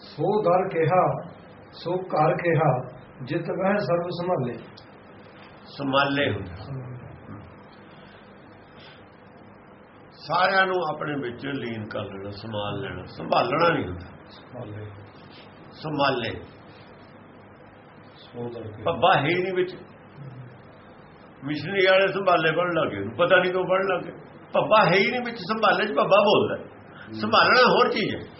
ਸੋ ਦਰ ਕਿਹਾ ਸੋ ਘਰ ਕਿਹਾ ਜਿਤ ਵਹਿ ਸਰਬ ਸੰਭਾਲੇ। ਸੰਭਾਲੇ ਸਾਰਿਆਂ ਨੂੰ ਆਪਣੇ ਵਿੱਚ ਲੀਨ ਕਰ ਲੈਣਾ ਸੰਭਾਲ ਲੈਣਾ। ਸੰਭਾਲਣਾ ਨਹੀਂ ਹੁੰਦਾ। ਸੰਭਾਲੇ। ਸੰਭਾਲੇ। ਸੋ ਦਰ ਕਿਹਾ। ਪੱਬਾ ਹੈ ਨਹੀਂ ਵਿੱਚ। ਮਿਸ਼ਨਰੀ ਵਾਲੇ ਸੰਭਾਲੇ ਪੜਨ ਲੱਗੇ ਪਤਾ ਨਹੀਂ ਕਿਉਂ ਪੜਨ ਲੱਗੇ ਪੱਬਾ ਹੈ ਹੀ ਨਹੀਂ ਵਿੱਚ ਸੰਭਾਲੇ ਚ ਪੱਬਾ ਬੋਲਦਾ। ਸੰਭਾਲਣਾ ਹੋਰ ਚੀਜ਼ ਹੈ।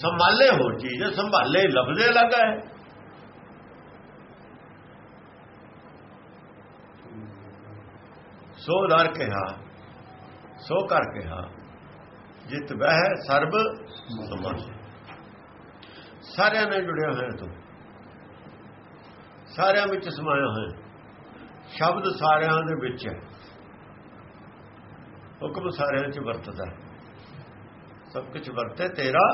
ਸੰਭਾਲੇ ਹੋਰ ਚੀਜ਼ ਹੈ ਸੰਭਾਲੇ ਲਫ਼ਜ਼ੇ ਲੱਗਾ ਹੈ। ਸੋ ਦਰ ਕਿਹਾ, ਸੋ ਕਰ ਕਿਹਾ, ਜਿਤ ਵਹਿ ਸਰਬ ਸੰਭਾਲੇ। ਸਾਰਿਆਂ ਨਾਲ ਜੁੜਿਆ ਹੋਇਆ ਤੂੰ। ਸਾਰਿਆਂ ਵਿੱਚ ਸਮਾਇਆ ਹੋਇਆ। ਸ਼ਬਦ ਸਾਰਿਆਂ ਦੇ ਵਿੱਚ ਹੈ। ਹੁਕਮ ਸਾਰਿਆਂ 'ਚ ਵਰਤਦਾ ਹੈ। ਸਭ ਕੁਝ ਵਰਤੇ ਤੇਰਾ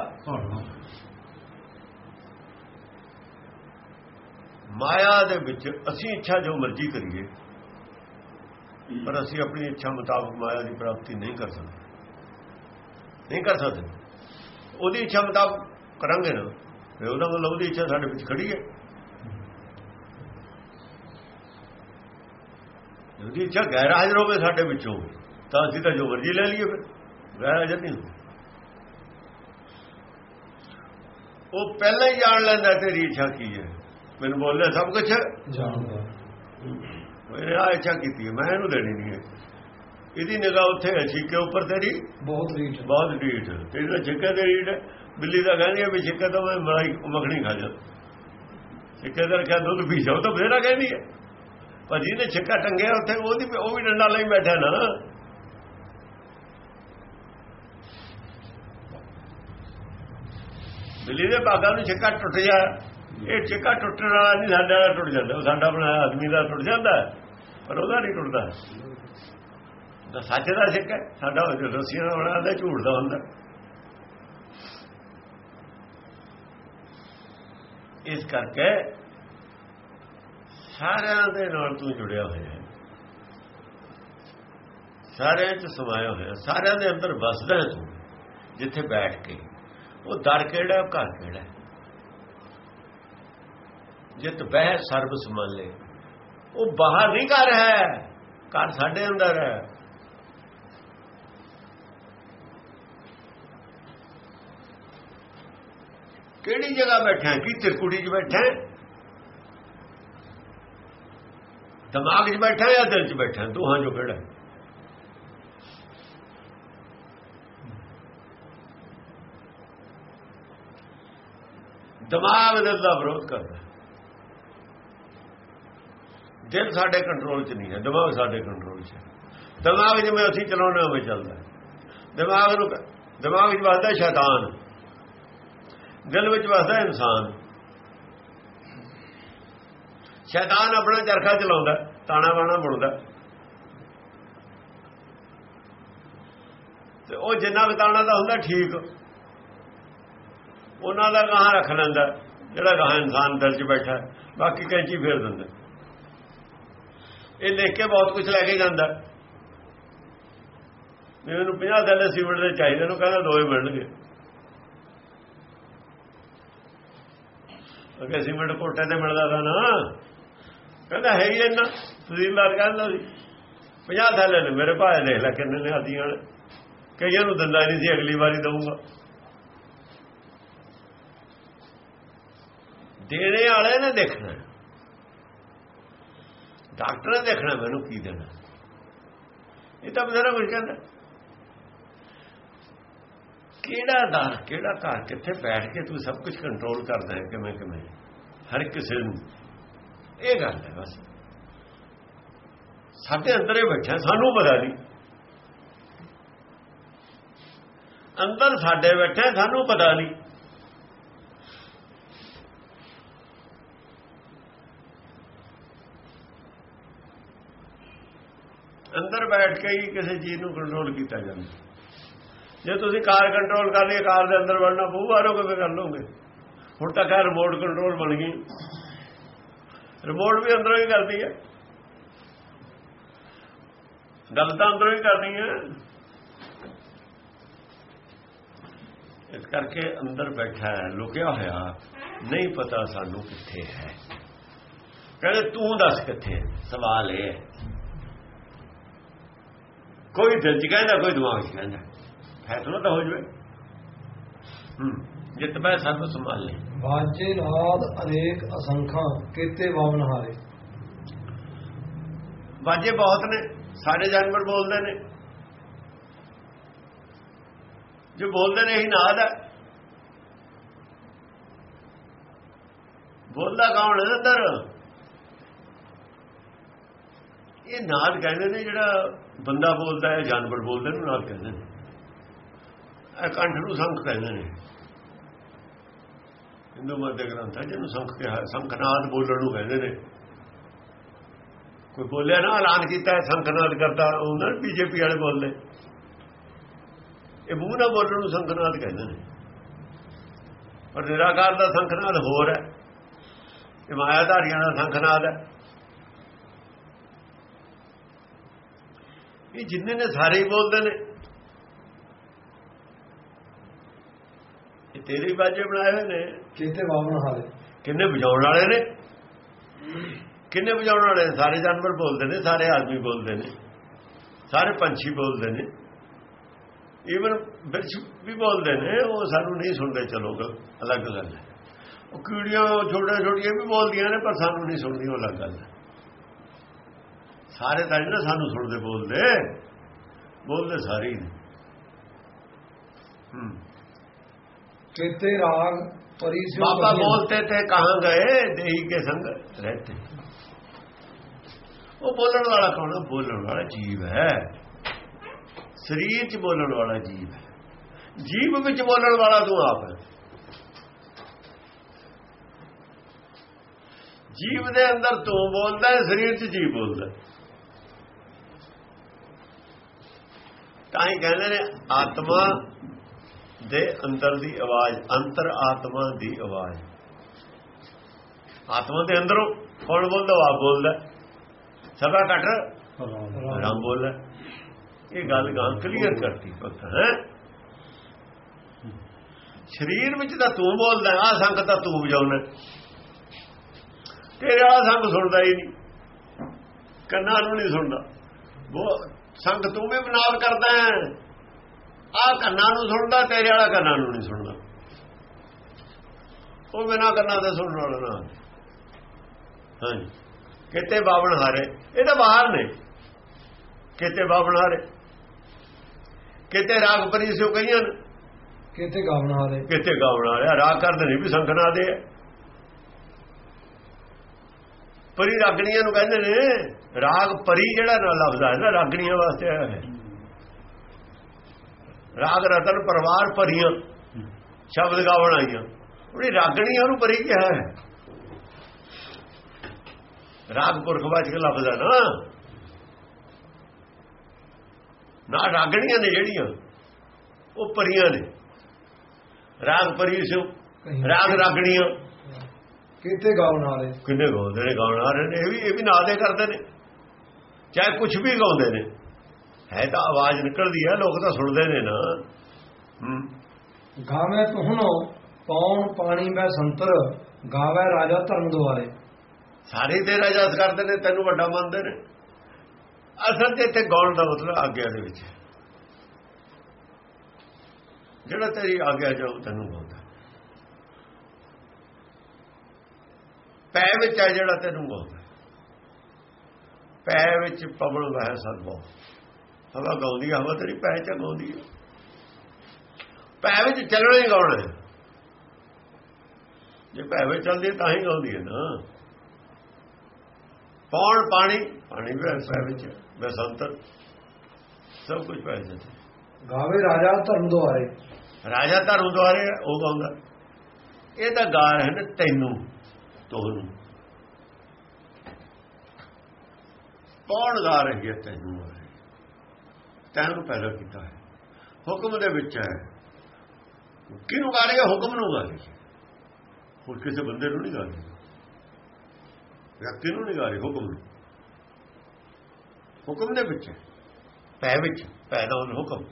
ਮਾਇਆ ਦੇ ਵਿੱਚ ਅਸੀਂ ਇੱਛਾ ਜੋ ਮਰਜ਼ੀ ਕਰੀਏ ਪਰ ਅਸੀਂ ਆਪਣੀ ਇੱਛਾ ਮੁਤਾਬਕ ਮਾਇਆ ਦੀ ਪ੍ਰਾਪਤੀ ਨਹੀਂ ਕਰ ਸਕਦੇ। ਨਹੀਂ ਕਰ ਸਕਦੇ। ਉਹਦੀ ਇੱਛਾ ਮੁਤਾਬਕ ਕਰਾਂਗੇ ਨਾ ਫਿਰ ਉਹਦਾ ਮਤਲਬ ਉਹਦੀ ਇੱਛਾ ਸਾਡੇ ਵਿੱਚ ਖੜੀ ਹੈ। ਉਹਦੀ ਇੱਛਾ ਗੈਰ ਹਾਜ਼ਰ ਹੋਵੇ ਸਾਡੇ ਵਿੱਚੋਂ ਤਾਂ ਅਸੀਂ ਤਾਂ ਜੋ ਮਰਜ਼ੀ ਲੈ ਲਈਏ ਫਿਰ। ਗੈਰ ਹਾਜ਼ਰ ਨਹੀਂ ਹੁੰਦੀ ਉਹ ਪਹਿਲਾਂ ਹੀ ਜਾਣ ਲੈਂਦਾ ਤੇਰੀ ਇੱਛਾ ਕੀ ਹੈ ਮੈਨੂੰ ਬੋਲਿਆ ਸਭ ਕੁਝ ਜਾਣਦਾ। ਮੇਰੇ ਆ ਇੱਛਾ ਕੀਤੀ ਮੈਂ ਇਹਨੂੰ ਦੇਣੀ ਨਹੀਂ ਹੈ। ਇਹਦੀ ਨਿਗਾਹ ਉੱਥੇ ਹੈ ਛਿੱਕੇ ਉੱਪਰ ਤੇਰੀ। ਬਹੁਤ ਰੀਠ ਬਹੁਤ ਢੀਠ ਤੇਰੀ ਤਾਂ ਛਿੱਕੇ ਤੇ ਹੈ। ਬਿੱਲੀ ਦਾ ਕਹਿੰਦੀ ਹੈ ਵੀ ਛਿੱਕੇ ਤੋਂ ਮੈਂ ਮਲਾਈ ਮੱਖਣੀ ਖਾ ਜਾ। ਛਿੱਕੇ ਦਾ ਰੱਖਿਆ ਦੁੱਧ ਪੀ ਜਾਓ ਤਾਂ ਫੇਰਾ ਕਹਿੰਦੀ ਹੈ। ਪਰ ਜਿਹਨੇ ਛਿੱਕਾ ਟੰਗਿਆ ਉੱਥੇ ਉਹਦੀ ਉਹ ਵੀ ਡੰਡਾ ਲਈ ਬੈਠਾ ਨਾ। ਦਿੱਲੀ ਦੇ ਭਾਗਾਂ ਨੂੰ ਛਿੱਕਾ ਟੁੱਟ ਜਾ ਇਹ ਛਿੱਕਾ ਟੁੱਟਣ ਵਾਲਾ ਨਹੀਂ ਸਾਡਾ ਵਾਲਾ ਟੁੱਟ ਜਾਂਦਾ। ਉਹ ਸਾਡਾ ਬਣਾਇਆ ਆਦਮੀ ਦਾ ਟੁੱਟ ਜਾਂਦਾ। ਪਰ ਉਹਦਾ ਨਹੀਂ ਟੁੱਟਦਾ। ਦਾ ਸੱਚ ਦਾ ਛਿੱਕਾ ਹੈ, ਸਾਡਾ ਉਹ ਰੱਸੀਆਂ ਦਾ ਬਣਾਇਆ ਝੂਠ ਦਾ ਹੁੰਦਾ। ਇਸ ਕਰਕੇ ਸਾਰਿਆਂ ਦੇ ਨਾਲ ਤੂੰ ਜੁੜਿਆ ਹੋਇਆ ਹੈ। ਸਾਰਿਆਂ 'ਚ ਸਮਾਇਆ ਹੋਇਆ। ਸਾਰਿਆਂ ਦੇ ਅੰਦਰ ਵਸਦਾ ਤੂੰ ਜਿੱਥੇ ਬੈਠ ਕੇ। ਉਹ ਦਰ ਕਿਹੜਾ ਘਰ ਕਿਹੜਾ ਹੈ? ਜਿਤ ਬਹਿ ਸਰਬ ਸੰਭਾਲੇ ਉਹ ਬਾਹਰ ਨਹੀਂ ਘਰ ਹੈ, ਘਰ ਸਾਡੇ ਅੰਦਰ ਹੈ। ਕਿਹੜੀ ਜਗ੍ਹਾ ਬੈਠਾ ਕੀ ਤਿਰਕੁੜੀ 'ਚ ਬੈਠਾ ਦਿਮਾਗ 'ਚ ਬੈਠਾ ਜਾਂ ਦਿਲ 'ਚ ਬੈਠਾ ਦੋਹਾਂ 'ਚੋਂ ਕਿਹੜਾ ਹੈ ਦਿਮਾਗ ਦਿਲ ਦਾ ਵਿਰੋਧ ਕਰਦਾ ਦਿਲ ਸਾਡੇ ਕੰਟਰੋਲ 'ਚ ਨਹੀਂ ਹੈ, ਦਿਮਾਗ ਸਾਡੇ ਕੰਟਰੋਲ 'ਚ ਹੈ। ਦਿਮਾਗ ਜਿਵੇਂ ਅਸੀਂ ਚਲਾਉਣਾ ਉਵੇਂ ਚੱਲਦਾ ਦਿਮਾਗ ਨੂੰ ਦਿਮਾਗ ਵਿੱਚ ਵਸਦਾ ਸ਼ੈਤਾਨ। ਦਿਲ ਵਿੱਚ ਵਸਦਾ ਇਨਸਾਨ। ਸ਼ੈਤਾਨ ਆਪਣਾ ਚਰਖਾ ਚਲਾਉਂਦਾ ਤਾਣਾ ਬਾਣਾ ਬੁਣਦਾ ਤੇ ਉਹ ਜਿੰਨਾ ਵੀ ਤਾਣਾ ਦਾ ਹੁੰਦਾ, ਠੀਕ। ਉਹਨਾਂ ਦਾ ਗਾਹਾਂ ਰੱਖ ਲੈਂਦਾ, ਜਿਹੜਾ ਗਾਹਾਂ ਇਨਸਾਨ ਦਿਲ 'ਚ ਬੈਠਾ, ਬਾਕੀ ਕੈਂਚੀ ਫੇਰ ਦਿੰਦਾ। ਇਹ ਦੇਖ ਕੇ ਬਹੁਤ ਕੁਝ ਲੈ ਕੇ ਜਾਂਦਾ। ਮੈਨੂੰ 50 ਥੈਲੇ ਸੀਮਿੰਟ ਦੇ ਚਾਹੀਦੇ ਨੂੰ ਕਹਿੰਦਾ ਦੋਏ ਮਿਲਣਗੇ। ਅਗੇ ਸੀਮਿੰਟ ਕੋਟੇ ਤੇ ਮਿਲਦਾ ਤਾਂ ਨਾ। ਕਹਿੰਦਾ ਹੈ ਹੀ ਇੰਨਾ ਤਹਿਸੀਲਦਾਰ ਕਹਿੰਦਾ ਸੀ 50 ਥੈਲੇ ਨੇ ਮੇਰੇ ਭਾਏ, ਦੇਖ ਲੈ ਕਿੰਨੇ ਨੇ ਆਦੀਆਂ ਵਾਲੇ ਕਈਆਂ ਨੂੰ ਦਿੰਦਾ ਨਹੀਂ ਸੀ, ਅਗਲੀ ਵਾਰੀ ਦਊਂਗਾ। ਦੇਣੇ ਵਾਲੇ ਨੇ ਦੇਖਣਾ। ਡਾਕਟਰ ਨੇ ਦੇਖਣਾ ਮੈਨੂੰ ਕੀ ਦੇਣਾ। ਇਹ ਤਾਂ ਬਜ਼ਾਰਾ ਕੁਝ ਕਹਿੰਦਾ। ਕਿਹੜਾ ਦਰ ਕਿਹੜਾ ਘਰ, ਕਿੱਥੇ ਬੈਠ ਕੇ ਤੂੰ ਸਭ ਕੁਝ ਕੰਟਰੋਲ ਕਰਦਾ ਹੈ, ਕਿਵੇਂ ਕਿਵੇਂ। ਹਰ ਕਿਸੇ ਨੂੰ। ਇਹ ਗੱਲ ਹੈ ਬਸ। ਸਾਡੇ ਅੰਦਰ ਹੀ ਬੈਠਾ, ਸਾਨੂੰ ਪਤਾ ਨਹੀਂ। ਅੰਦਰ ਸਾਡੇ ਬੈਠਾ, ਸਾਨੂੰ ਪਤਾ ਨਹੀਂ। ਅੰਦਰ ਬੈਠ ਕੇ ਹੀ ਕਿਸੇ ਚੀਜ਼ ਨੂੰ ਕੰਟਰੋਲ ਕੀਤਾ ਜਾਂਦਾ। ਜੇ ਤੁਸੀਂ ਕਾਰ ਕੰਟਰੋਲ ਕਰ ਲਈ, ਕਾਰ ਦੇ ਅੰਦਰ ਵੜਨਾ ਪਊ ਬਾਹਰੋਂ ਕਿਵੇਂ ਕਰ ਲਓਗੇ। ਹੁਣ ਤਾਂ ਖੈਰ ਰਿਮੋਟ ਕੰਟਰੋਲ ਬਣ ਗਈ। ਰਿਮੋਟ ਵੀ ਅੰਦਰੋਂ ਹੀ ਕਰਦੀ ਹੈ। ਗੱਲ ਤਾਂ ਅੰਦਰੋਂ ਹੀ ਕਰਨੀ ਹੈ। ਇਸ ਕਰਕੇ ਅੰਦਰ ਬੈਠਾ ਹੈ, ਲੁਕਿਆ ਹੋਇਆ, ਨਹੀਂ ਪਤਾ ਸਾਨੂੰ ਕਿੱਥੇ ਹੈ। ਕਹਿੰਦੇ ਤੂੰ ਦੱਸ ਕਿੱਥੇ ਸਵਾਲ ਇਹ ਹੈ। ਕੋਈ ਦਿਲ ਚ ਕਹਿੰਦਾ ਕੋਈ ਦਿਮਾਗ ਚ ਕਹਿੰਦਾ। ਫੈਸਲਾ ਤਾਂ ਹੋ ਜਵੇ। ਹੂੰ ਜਿਤ ਮੈਂ ਸਭ ਸੰਭਾਲ। ਲੈ ਵਾਜੇ ਨਾਦ ਅਨੇਕ ਅਸੰਖਾਂ ਕੀਤੇ ਵਾਵਨ ਹਾਰੇ ਵਾਜੇ ਬਹੁਤ ਨੇ ਸਾਰੇ ਜਾਨਵਰ ਬੋਲਦੇ ਨੇ। ਜੋ ਬੋਲਦੇ ਨੇ ਇਹੀ ਨਾਦ ਹੈ। ਬੋਲਦਾ ਕੌਣ ਹੈ ਅੰਦਰ? ਇਹ ਨਾਦ ਕਹਿੰਦੇ ਨੇ ਜਿਹੜਾ ਬੰਦਾ ਬੋਲਦਾ ਹੈ, ਜਾਨਵਰ ਬੋਲਦੇ ਨੇ, ਨਾਲ ਕਹਿੰਦੇ ਨੇ। ਇਹ ਕੰਠ ਨੂੰ ਸੰਖ ਕਹਿੰਦੇ ਨੇ। ਹਿੰਦੂ ਮਤ ਦੇ ਗ੍ਰੰਥ ਹੈ, ਜਿਹਨੂੰ ਸੰਖ ਕਿਹਾ, ਸੰਖਨਾਦ ਬੋਲਣ ਨੂੰ ਕਹਿੰਦੇ ਨੇ। ਕੋਈ ਬੋਲਿਆ ਨਾ, ਐਲਾਨ ਕੀਤਾ ਸੰਖਨਾਦ ਕਰਦਾ ਉਹਨਾਂ ਬੀਜੇਪੀ ਵਾਲੇ ਬੋਲਦੇ। ਇਹ ਮੂੰਹ ਨਾਲ ਬੋਲਣ ਨੂੰ ਸੰਖਨਾਦ ਕਹਿੰਦੇ ਨੇ। ਪਰ ਨਿਰਾਕਾਰ ਦਾ ਸੰਖਨਾਦ ਹੋਰ ਹੈ। ਇਹ ਮਾਇਆਧਾਰੀਆਂ ਦਾ ਸੰਖਨਾਦ ਹੈ। ਇਹ ਜਿੰਨੇ ਨੇ ਸਾਰੇ ਹੀ ਬੋਲਦੇ ਨੇ। ਇਹ ਤੇਰੇ ਬਾਜੇ ਬਣਾਏ ਹੋਏ ਨੇ। ਕੀਤੇ ਵਾਵਨ ਹਾਰੇ ਕਿੰਨੇ ਵਜਾਉਣ ਵਾਲੇ ਨੇ? ਕਿੰਨੇ ਵਜਾਉਣ ਵਾਲੇ ਨੇ? ਸਾਰੇ ਜਾਨਵਰ ਬੋਲਦੇ ਨੇ ਸਾਰੇ ਆਦਮੀ ਬੋਲਦੇ ਨੇ ਸਾਰੇ ਪੰਛੀ ਬੋਲਦੇ ਨੇ। ਈਵਨ ਬਿਰਛ ਵੀ ਬੋਲਦੇ ਨੇ ਉਹ ਸਾਨੂੰ ਨਹੀਂ ਸੁਣਦੇ ਚਲੋ ਅਲੱਗ ਗੱਲ ਹੈ। ਉਹ ਕੀੜੀਆਂ ਛੋਟੇ ਛੋਟੀਆਂ ਵੀ ਬੋਲਦੀਆਂ ਨੇ ਪਰ ਸਾਨੂੰ ਨਹੀਂ ਸੁਣਦੀਆਂ ਉਹ ਅਲੱਗ ਗੱਲ ਹੈ। ਸਾਰੇ ਤਾਂ ਨਾ ਸਾਨੂੰ ਸੁਣਦੇ ਬੋਲਦੇ ਬੋਲਦੇ ਸਾਰੇ ਹੀ ਹੂੰ। ਕਿਤੇ ਰਾਗ ਪਰਿਸੇ ਬਾਬਾ ਬੋਲਤੇ ਤੇ ਕਹਾਂ ਗਏ ਦੇਹੀ ਕੇ ਸੰਗ ਰਹਤੇ। ਉਹ ਬੋਲਣ ਵਾਲਾ ਕੌਣ ਬੋਲਣ ਵਾਲਾ ਜੀਵ ਹੈ। ਸਰੀਰ 'ਚ ਬੋਲਣ ਵਾਲਾ ਜੀਵ ਹੈ। ਜੀਵ ਵਿੱਚ ਬੋਲਣ ਵਾਲਾ ਤੂੰ ਆਪ ਹੈ। ਜੀਵ ਦੇ ਅੰਦਰ ਤੂੰ ਬੋਲਦਾ ਹੈ ਸਰੀਰ 'ਚ ਜੀਵ ਬੋਲਦਾ ਹੈ। ਤਾਂ ਹੀ ਕਹਿੰਦੇ ਨੇ ਆਤਮਾ ਦੇ ਅੰਦਰ ਦੀ ਆਵਾਜ਼, ਅੰਤਰ ਆਤਮਾ ਦੀ ਆਵਾਜ਼। ਆਤਮਾ ਦੇ ਅੰਦਰੋਂ ਕੌਣ ਬੋਲਦਾ? ਉਹ ਆਪ ਬੋਲਦਾ। ਸਭਾ ਘਟ। ਰਾਮ ਬੋਲਦਾ। ਇਹ ਗੱਲ ਗਾਂ ਕਲੀਅਰ ਕਰਤੀ ਪੱਕਾ ਹੈ? ਸਰੀਰ ਵਿੱਚ ਤਾਂ ਤੂੰ ਬੋਲਦਾ ਆ ਸੰਗ ਤਾਂ ਤੂੰ ਵਜਾਉਣਾ ਤੇਰੇ ਵਾਲਾ ਸੰਗ ਸੁਣਦਾ ਹੀ ਨਹੀਂ। ਕੰਨਾਂ ਨੂੰ ਨਹੀਂ ਸੁਣਦਾ। ਉਹ ਸੰਗ ਤੂੰ ਵੀ ਬਨਾਵ ਕਰਦਾ ਹੈ। ਆ ਕੰਨਾਂ ਨੂੰ ਸੁਣਦਾ ਤੇਰੇ ਵਾਲਾ ਕੰਨਾਂ ਨੂੰ ਨਹੀਂ ਸੁਣਦਾ। ਉਹ ਬਿਨਾ ਕੰਨਾਂ ਦੇ ਸੁਣਨ ਵਾਲਾ ਨਾ। ਹਾਂਜੀ। ਕਿਤੇ ਬਾਵਣ ਹਾਰੇ। ਇਹ ਤਾਂ ਬਾਹਰ ਨੇ। ਕਿਤੇ ਬਾਵਣ ਹਾਰੇ। ਕਿਤੇ ਰਾਗ ਪਰੀ ਸਿਓ ਕਈਆਂ ਕੀਤੇ ਗਾਵਨ ਹਾਰੇ। ਕਿਤੇ ਗਾਵਣ ਵਾਲਿਆ ਰਾਗ ਕਰਦੇ ਨਹੀਂ ਵੀ ਸੰਖਨਾ ਦੇ। ਪਰੀ ਰਾਗਣੀਆਂ ਨੂੰ ਕਹਿੰਦੇ ਨੇ ਰਾਗ ਪਰੀ ਜਿਹੜਾ ਨਾ ਲਫ਼ਜ਼ ਹੈ ਨਾ ਰਾਗਣੀਆਂ ਵਾਸਤੇ ਆਇਆ ਹੈ। ਰਾਗ ਰਤਨ ਪਰਿਵਾਰ ਭਰੀਆਂ ਸ਼ਬਦ ਗਾਵਣ ਆਈਆਂ। ਉਹਨੇ ਰਾਗਣੀਆਂ ਨੂੰ ਪਰੀ ਕਿਹਾ ਹੈ। ਰਾਗ ਪੁਰਖ ਵਾਚਕ ਲਫ਼ਜ਼ ਹੈ ਨਾ। ਨਾ ਰਾਗਣੀਆਂ ਨੇ ਜਿਹੜੀਆਂ ਉਹ ਪਰੀਆਂ ਨੇ। ਰਾਗ ਪਰੀ ਸਿਓ। ਰਾਗ ਰਾਗਣੀਆਂ। ਕੀਤੇ ਗਾਵਨ ਹਾਰੇ ਕਿੰਨੇ ਗਾਉਂਦੇ ਨੇ ਗਾਉਣ ਨੇ ਇਹ ਵੀ ਇਹ ਵੀ ਨਾਦੇ ਕਰਦੇ ਨੇ। ਚਾਹੇ ਕੁਝ ਵੀ ਗਾਉਂਦੇ ਨੇ। ਹੈ ਤਾਂ ਆਵਾਜ਼ ਨਿਕਲਦੀ ਹੈ ਲੋਕ ਤਾਂ ਸੁਣਦੇ ਨੇ ਨਾ। ਗਾਵੇ ਤੁਹਨੋ ਪੌਣ ਪਾਣੀ ਮੈਂ ਸੰਤਰ ਗਾਵੇ ਰਾਜਾ ਧਰਮ ਦੁਆਰੇ। ਸਾਰੇ ਤੇਰਾ ਜਸ ਕਰਦੇ ਨੇ ਤੈਨੂੰ ਵੱਡਾ ਮੰਨਦੇ ਨੇ। ਅਸਲ ਤੇ ਇੱਥੇ ਗਾਉਣ ਦਾ ਮਤਲਬ ਆਗਿਆ ਦੇ ਵਿੱਚ। ਜਿਹੜਾ ਤੇਰੀ ਆਗਿਆ ਜੋ ਤੈਨੂੰ ਗਾਉਂਦਾ। ਪੈ ਵਿੱਚ ਹੈ ਜਿਹੜਾ ਤੈਨੂੰ ਗਾਉਂਦਾ। ਪੈ ਵਿੱਚ ਪਵਨ ਵਹਿ ਸਦਬੋ ਹਵਾ ਗਾਉਂਦੀ ਹੈ, ਹਵਾ ਤੇਰੀ ਪੈ ਚ ਗਾਉਂਦੀ ਹੈ ਪੈ ਵਿੱਚ ਚੱਲਣਾ ਹੀ ਗਾਉਣਾ ਹੈ? ਜੇ ਪੈ ਵਿੱਚ ਚੱਲਦੀ ਹੈ ਤਾਂ ਹੀ ਗਾਉਂਦੀ ਹੈ ਨਾ। ਪੌਣ ਪਾਣੀ? ਪਾਣੀ ਵੀ ਪੈ ਵਿੱਚ ਬਸੰਤ ਸਭ ਕੁਝ ਪੈ ਜਾਂਦਾ ਗਾਵੇ ਰਾਜਾ ਧਰਮ ਦੁਆਰੇ। ਰਾਜਾ ਧਰਮ ਦੁਆਰੇ ਉਹ ਗਾਉਂਦਾ। ਇਹ ਤਾਂ ਗਾ ਰਹੇ ਨੇ ਤੈਨੂੰ ਤੁਹਾਨੂੰ। ਕੌਣ ਗਾ ਰਹੀ ਹੈ? ਤੈਨੂੰ ਤੈਨੂੰ ਪੈਦਾ ਕੀਤਾ ਹੈ। ਹੁਕਮ ਦੇ ਵਿੱਚ ਹੈ। ਕਿਹਨੂੰ ਗਾ ਰਹੀ ਹੈ? ਹੁਕਮ ਨੂੰ ਗਾ ਰਹੀ ਹੈ। ਹੋਰ ਕਿਸੇ ਬੰਦੇ ਨੂੰ ਨਹੀਂ ਗਾ ਰਹੀ। ਵਿਅਕਤੀ ਨੂੰ ਨਹੀਂ ਗਾ ਰਹੀ ਹੁਕਮ ਨੂੰ? ਹੁਕਮ ਦੇ ਵਿੱਚ ਹੈ। ਪੈ ਵਿੱਚ ਪੈਦਾ ਹੋਣ ਹੁਕਮ।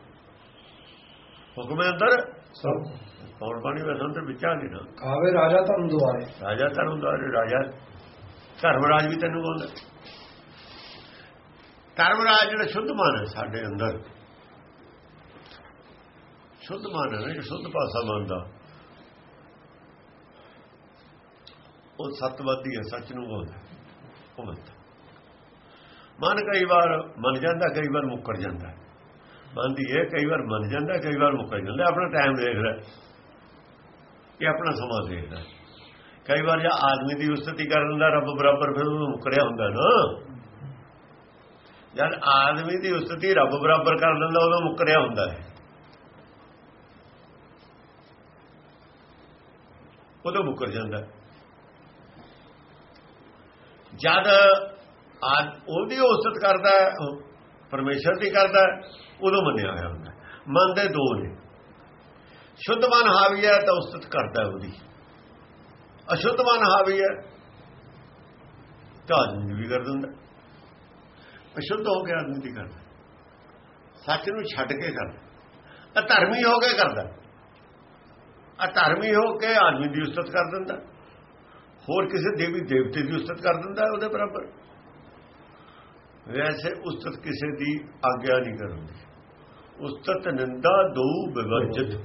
ਹੁਕਮ ਦੇ ਅੰਦਰ? ਸਭ। ਪੌਣ ਪਾਣੀ ਵਸਣ ਤੇ ਵਿੱਚ ਆ ਗਈ ਨਾ। ਕਾਵੇ ਰਾਜਾ ਧਰਮ ਦੁਆਰੇ। ਰਾਜਾ ਧਰਮ ਦਾ ਰਾਜਾ ਧਰਮਰਾਜ ਵੀ ਤੈਨੂੰ ਬੋਲਦਾ ਧਰਮਰਾਜ ਜਿਹੜਾ ਸ਼ੁੱਧ ਮਨ ਹੈ ਸਾਡੇ ਅੰਦਰ। ਸ਼ੁੱਧ ਮਨ ਹੈ ਜਿਹੜਾ ਸ਼ੁੱਧ ਭਾਸ਼ਾ ਮੰਨਦਾ ਉਹ ਸਤਵਾਦੀ ਹੈ, ਸੱਚ ਨੂੰ ਬੋਲਦਾ ਉਹ ਮੰਨਦਾ ਮਨ ਕਈ ਵਾਰ ਮੰਨ ਜਾਂਦਾ, ਕਈ ਵਾਰ ਮੁੱਕਰ ਜਾਂਦਾ ਮਨ ਦੀ ਇਹ ਕਈ ਵਾਰ ਮੰਨ ਜਾਂਦਾ, ਕਈ ਵਾਰ ਮੁੱਕਰ ਜਾਂਦਾ। ਆਪਣਾ ਟਾਈਮ ਦੇਖਦਾ ਇਹ ਆਪਣਾ ਸਮਾਂ ਦੇਖਦਾ ਕਈ ਵਾਰ ਜੇ ਆਦਮੀ ਦੀ ਉਸਤਤੀ ਕਰਨ ਦਾ ਰੱਬ ਬਰਾਬਰ ਫਿਰ ਉਹ ਮੁਕਰਿਆ ਹੁੰਦਾ ਨਾ। ਜਦ ਆਦਮੀ ਦੀ ਉਸਤਤੀ ਰੱਬ ਬਰਾਬਰ ਕਰ ਲੈਂਦਾ ਉਦੋਂ ਮੁੱਕਰਿਆ ਹੁੰਦਾ ਹੈ। ਉਦੋਂ ਮੁੱਕਰ ਜਾਂਦਾ ਜਦ ਉਹਦੀ ਉਸਤਤ ਕਰਦਾ ਪਰਮੇਸ਼ਰ ਦੀ ਕਰਦਾ ਉਦੋਂ ਮੰਨਿਆ ਹੋਇਆ ਹੁੰਦਾ ਮਨ ਦੇ ਦੋ ਨੇ। ਸ਼ੁੱਧ ਮਨ ਹਾਵੀ ਹੈ, ਤਾਂ ਉਸਤਤ ਕਰਦਾ ਉਹਦੀ। ਅਸ਼ੁੱਧ ਮਨ ਹਾਵੀ ਹੈ, ਤਾਂ ਆਦਮੀ ਵੀ ਕਰ ਦਿੰਦਾ ਅਸ਼ੁੱਧ ਹੋ ਕੇ ਆਦਮੀ ਦੀ ਕਰਦਾ। ਸੱਚ ਨੂੰ ਛੱਡ ਕੇ ਕਰਦਾ। ਅਧਰਮੀ ਹੋ ਕੇ ਕਰਦਾ। ਅਧਰਮੀ ਹੋ ਕੇ ਆਦਮੀ ਦੀ ਉਸਤਤ ਕਰ ਦਿੰਦਾ। ਹੋਰ ਕਿਸੇ ਦੇਵੀ ਦੇਵਤੇ ਦੀ ਉਸਤਤ ਕਰ ਦਿੰਦਾ ਉਹਦੇ ਬਰਾਬਰ। ਵੈਸੇ ਉਸਤਤ ਕਿਸੇ ਦੀ ਆਗਿਆ ਨਹੀਂ ਕਰਦੀ ਉਸਤਤ ਨਿੰਦਾ ਦੋ ਵਿਵਰਜਿਤ।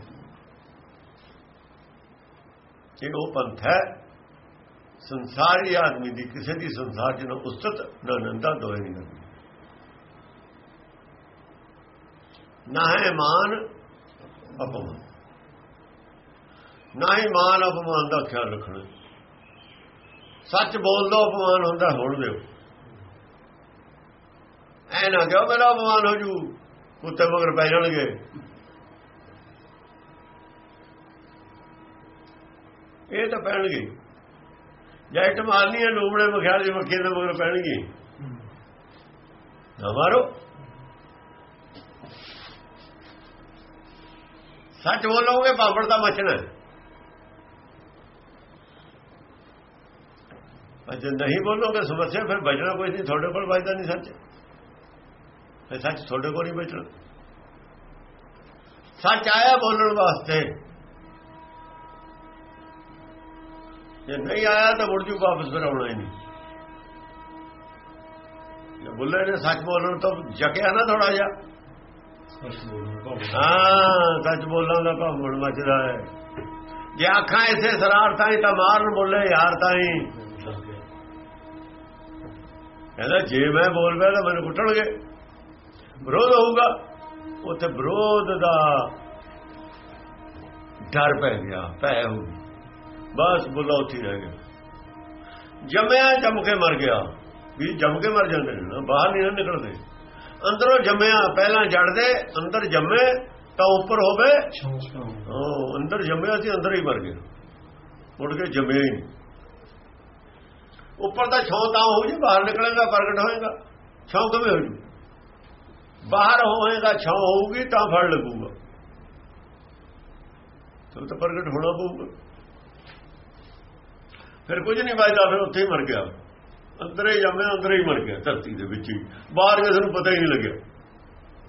ਇਹ ਉਹ ਪੰਥ ਹੈ, ਸੰਸਾਰੀ ਆਦਮੀ ਦੀ ਕਿਸੇ ਦੀ ਸੰਸਾਰ ਚ ਨਾ ਉਸਤਤ, ਨਾ ਨਿੰਦਾ ਦੋਏ ਨਹੀਂ ਕਰਦੀ। ਨਾ ਹੈ ਮਾਨ ਅਪਮਾਨ। ਨਾ ਹੀ ਮਾਨ ਅਪਮਾਨ ਦਾ ਖਿਆਲ ਰੱਖਣਾ। ਸੱਚ ਬੋਲਦਾ ਅਪਮਾਨ ਹੁੰਦਾ, ਹੋਣ ਦਿਓ ਐ ਨਾ ਕਿਉਂ ਮੇਰਾ ਅਪਮਾਨ ਹੋ ਜੂ, ਕੁੱਤੇ ਮਗਰ ਪੈ ਜਾਣਗੇ। ਇਹ ਤਾਂ ਪੈਣਗੇ। ਜੈਟ ਮਾਰਨੀ ਹੈ, ਲੋਬੜੇ ਮਖਿਆਲ ਦੀ ਮੱਖੀ ਦੇ ਮਗਰ ਪੈਣਗੇ। ਨਾ ਮਾਰੋ। ਸੱਚ ਬੋਲੋਗੇ ਪਾਪੜ ਦਾ ਮਚਣਾ ਜੇ ਨਹੀਂ ਬੋਲੋਗੇ, ਸਮੱਸਿਆ, ਫਿਰ ਬਚਣਾ ਕੋਈ ਨਹੀਂ, ਤੁਹਾਡੇ ਕੋਲ ਬਚਦਾ ਨਹੀਂ ਸੱਚ। ਫਿਰ ਸੱਚ ਤੁਹਾਡੇ ਕੋਲ ਹੀ ਬਚਣਾ ਸੱਚ ਆਇਆ ਬੋਲਣ ਵਾਸਤੇ। ਜੇ ਨਹੀਂ ਆਇਆ ਤਾਂ ਮੁੜ ਜੂ ਵਾਪਸ ਫਿਰ ਆਉਣਾ ਹੀ ਨਹੀਂ। ਜੇ ਬੁੱਲੇ ਨੇ ਸੱਚ ਬੋਲਣ ਤੋਂ ਜਕਿਆ ਨਾ ਥੋੜਾ ਜਿਹਾ। ਹਾਂ, ਸੱਚ ਬੋਲਾਂ ਦਾ ਭਾਵਣ ਮਚਦਾ ਹੈ। ਜੇ ਆਖਾਂ ਇਸੇ ਸਰਾਰ ਤਾਂ ਹੀ ਤਾਂ ਮਾਰਨ ਬੋਲੇ ਯਾਰ ਤਾਂ ਹੀ ਕਹਿੰਦਾ, ਜੇ ਮੈਂ ਬੋਲ ਪਿਆ ਤਾਂ ਮੈਨੂੰ ਕੁੱਟਣਗੇ। ਵਿਰੋਧ ਹੋਊਗਾ। ਉੱਥੇ ਵਿਰੋਧ ਦਾ ਡਰ ਪੈ ਗਿਆ, ਭੈ ਹੋ ਬਸ ਬੁੱਲਾ ਉੱਥੇ ਰਹਿ ਗਿਆ। ਜੰਮਿਆ ਜੰਮ ਕੇ ਮਰ ਗਿਆ। ਵੀ ਜੰਮ ਕੇ ਮਰ ਜਾਂਦੇ ਨੇ ਬਾਹਰ ਨਹੀਂ ਨਿਕਲਦੇ। ਅੰਦਰੋਂ ਜੰਮਿਆ, ਪਹਿਲਾਂ ਜੜਦੇ, ਅੰਦਰ ਜੰਮੇ, ਤਾਂ ਉੱਪਰ ਹੋਵੇ। ਉਹ ਅੰਦਰ ਜੰਮਿਆ ਸੀ, ਅੰਦਰ ਹੀ ਮਰ ਗਿਆ। ਮੁੜ ਕੇ ਜੰਮਿਆ ਹੀ ਉੱਪਰ ਦਾ ਛੋਂ ਤਾਂ ਹੋ ਜੀ ਬਾਹਰ ਨਿਕਲੇਗਾ, ਪ੍ਰਗਟ ਹੋਏਗਾ। ਛੋਂ ਕਿਵੇਂ ਹੋ ਜੂ ਬਾਹਰ ਹੋਏਗਾ, ਛਾਂ ਹੋਊਗੀ, ਤਾਂ ਫੜ ਲੱਗੂਗਾ। ਤਾਂ ਤਾਂ ਪ੍ਰਗਟ ਹੋਣਾ ਪਊਗਾ। ਫਿਰ ਕੁਝ ਨਹੀਂ ਬਚਦਾ ਫਿਰ ਉੱਥੇ ਹੀ ਮਰ ਗਿਆ। ਅੰਦਰ ਹੀ ਜੰਮਿਆ, ਅੰਦਰ ਹੀ ਮਰ ਗਿਆ ਧਰਤੀ ਦੇ ਵਿੱਚ ਹੀ। ਬਾਹਰ ਕਿਸੇ ਨੂੰ ਪਤਾ ਹੀ ਨਹੀਂ ਲੱਗਿਆ।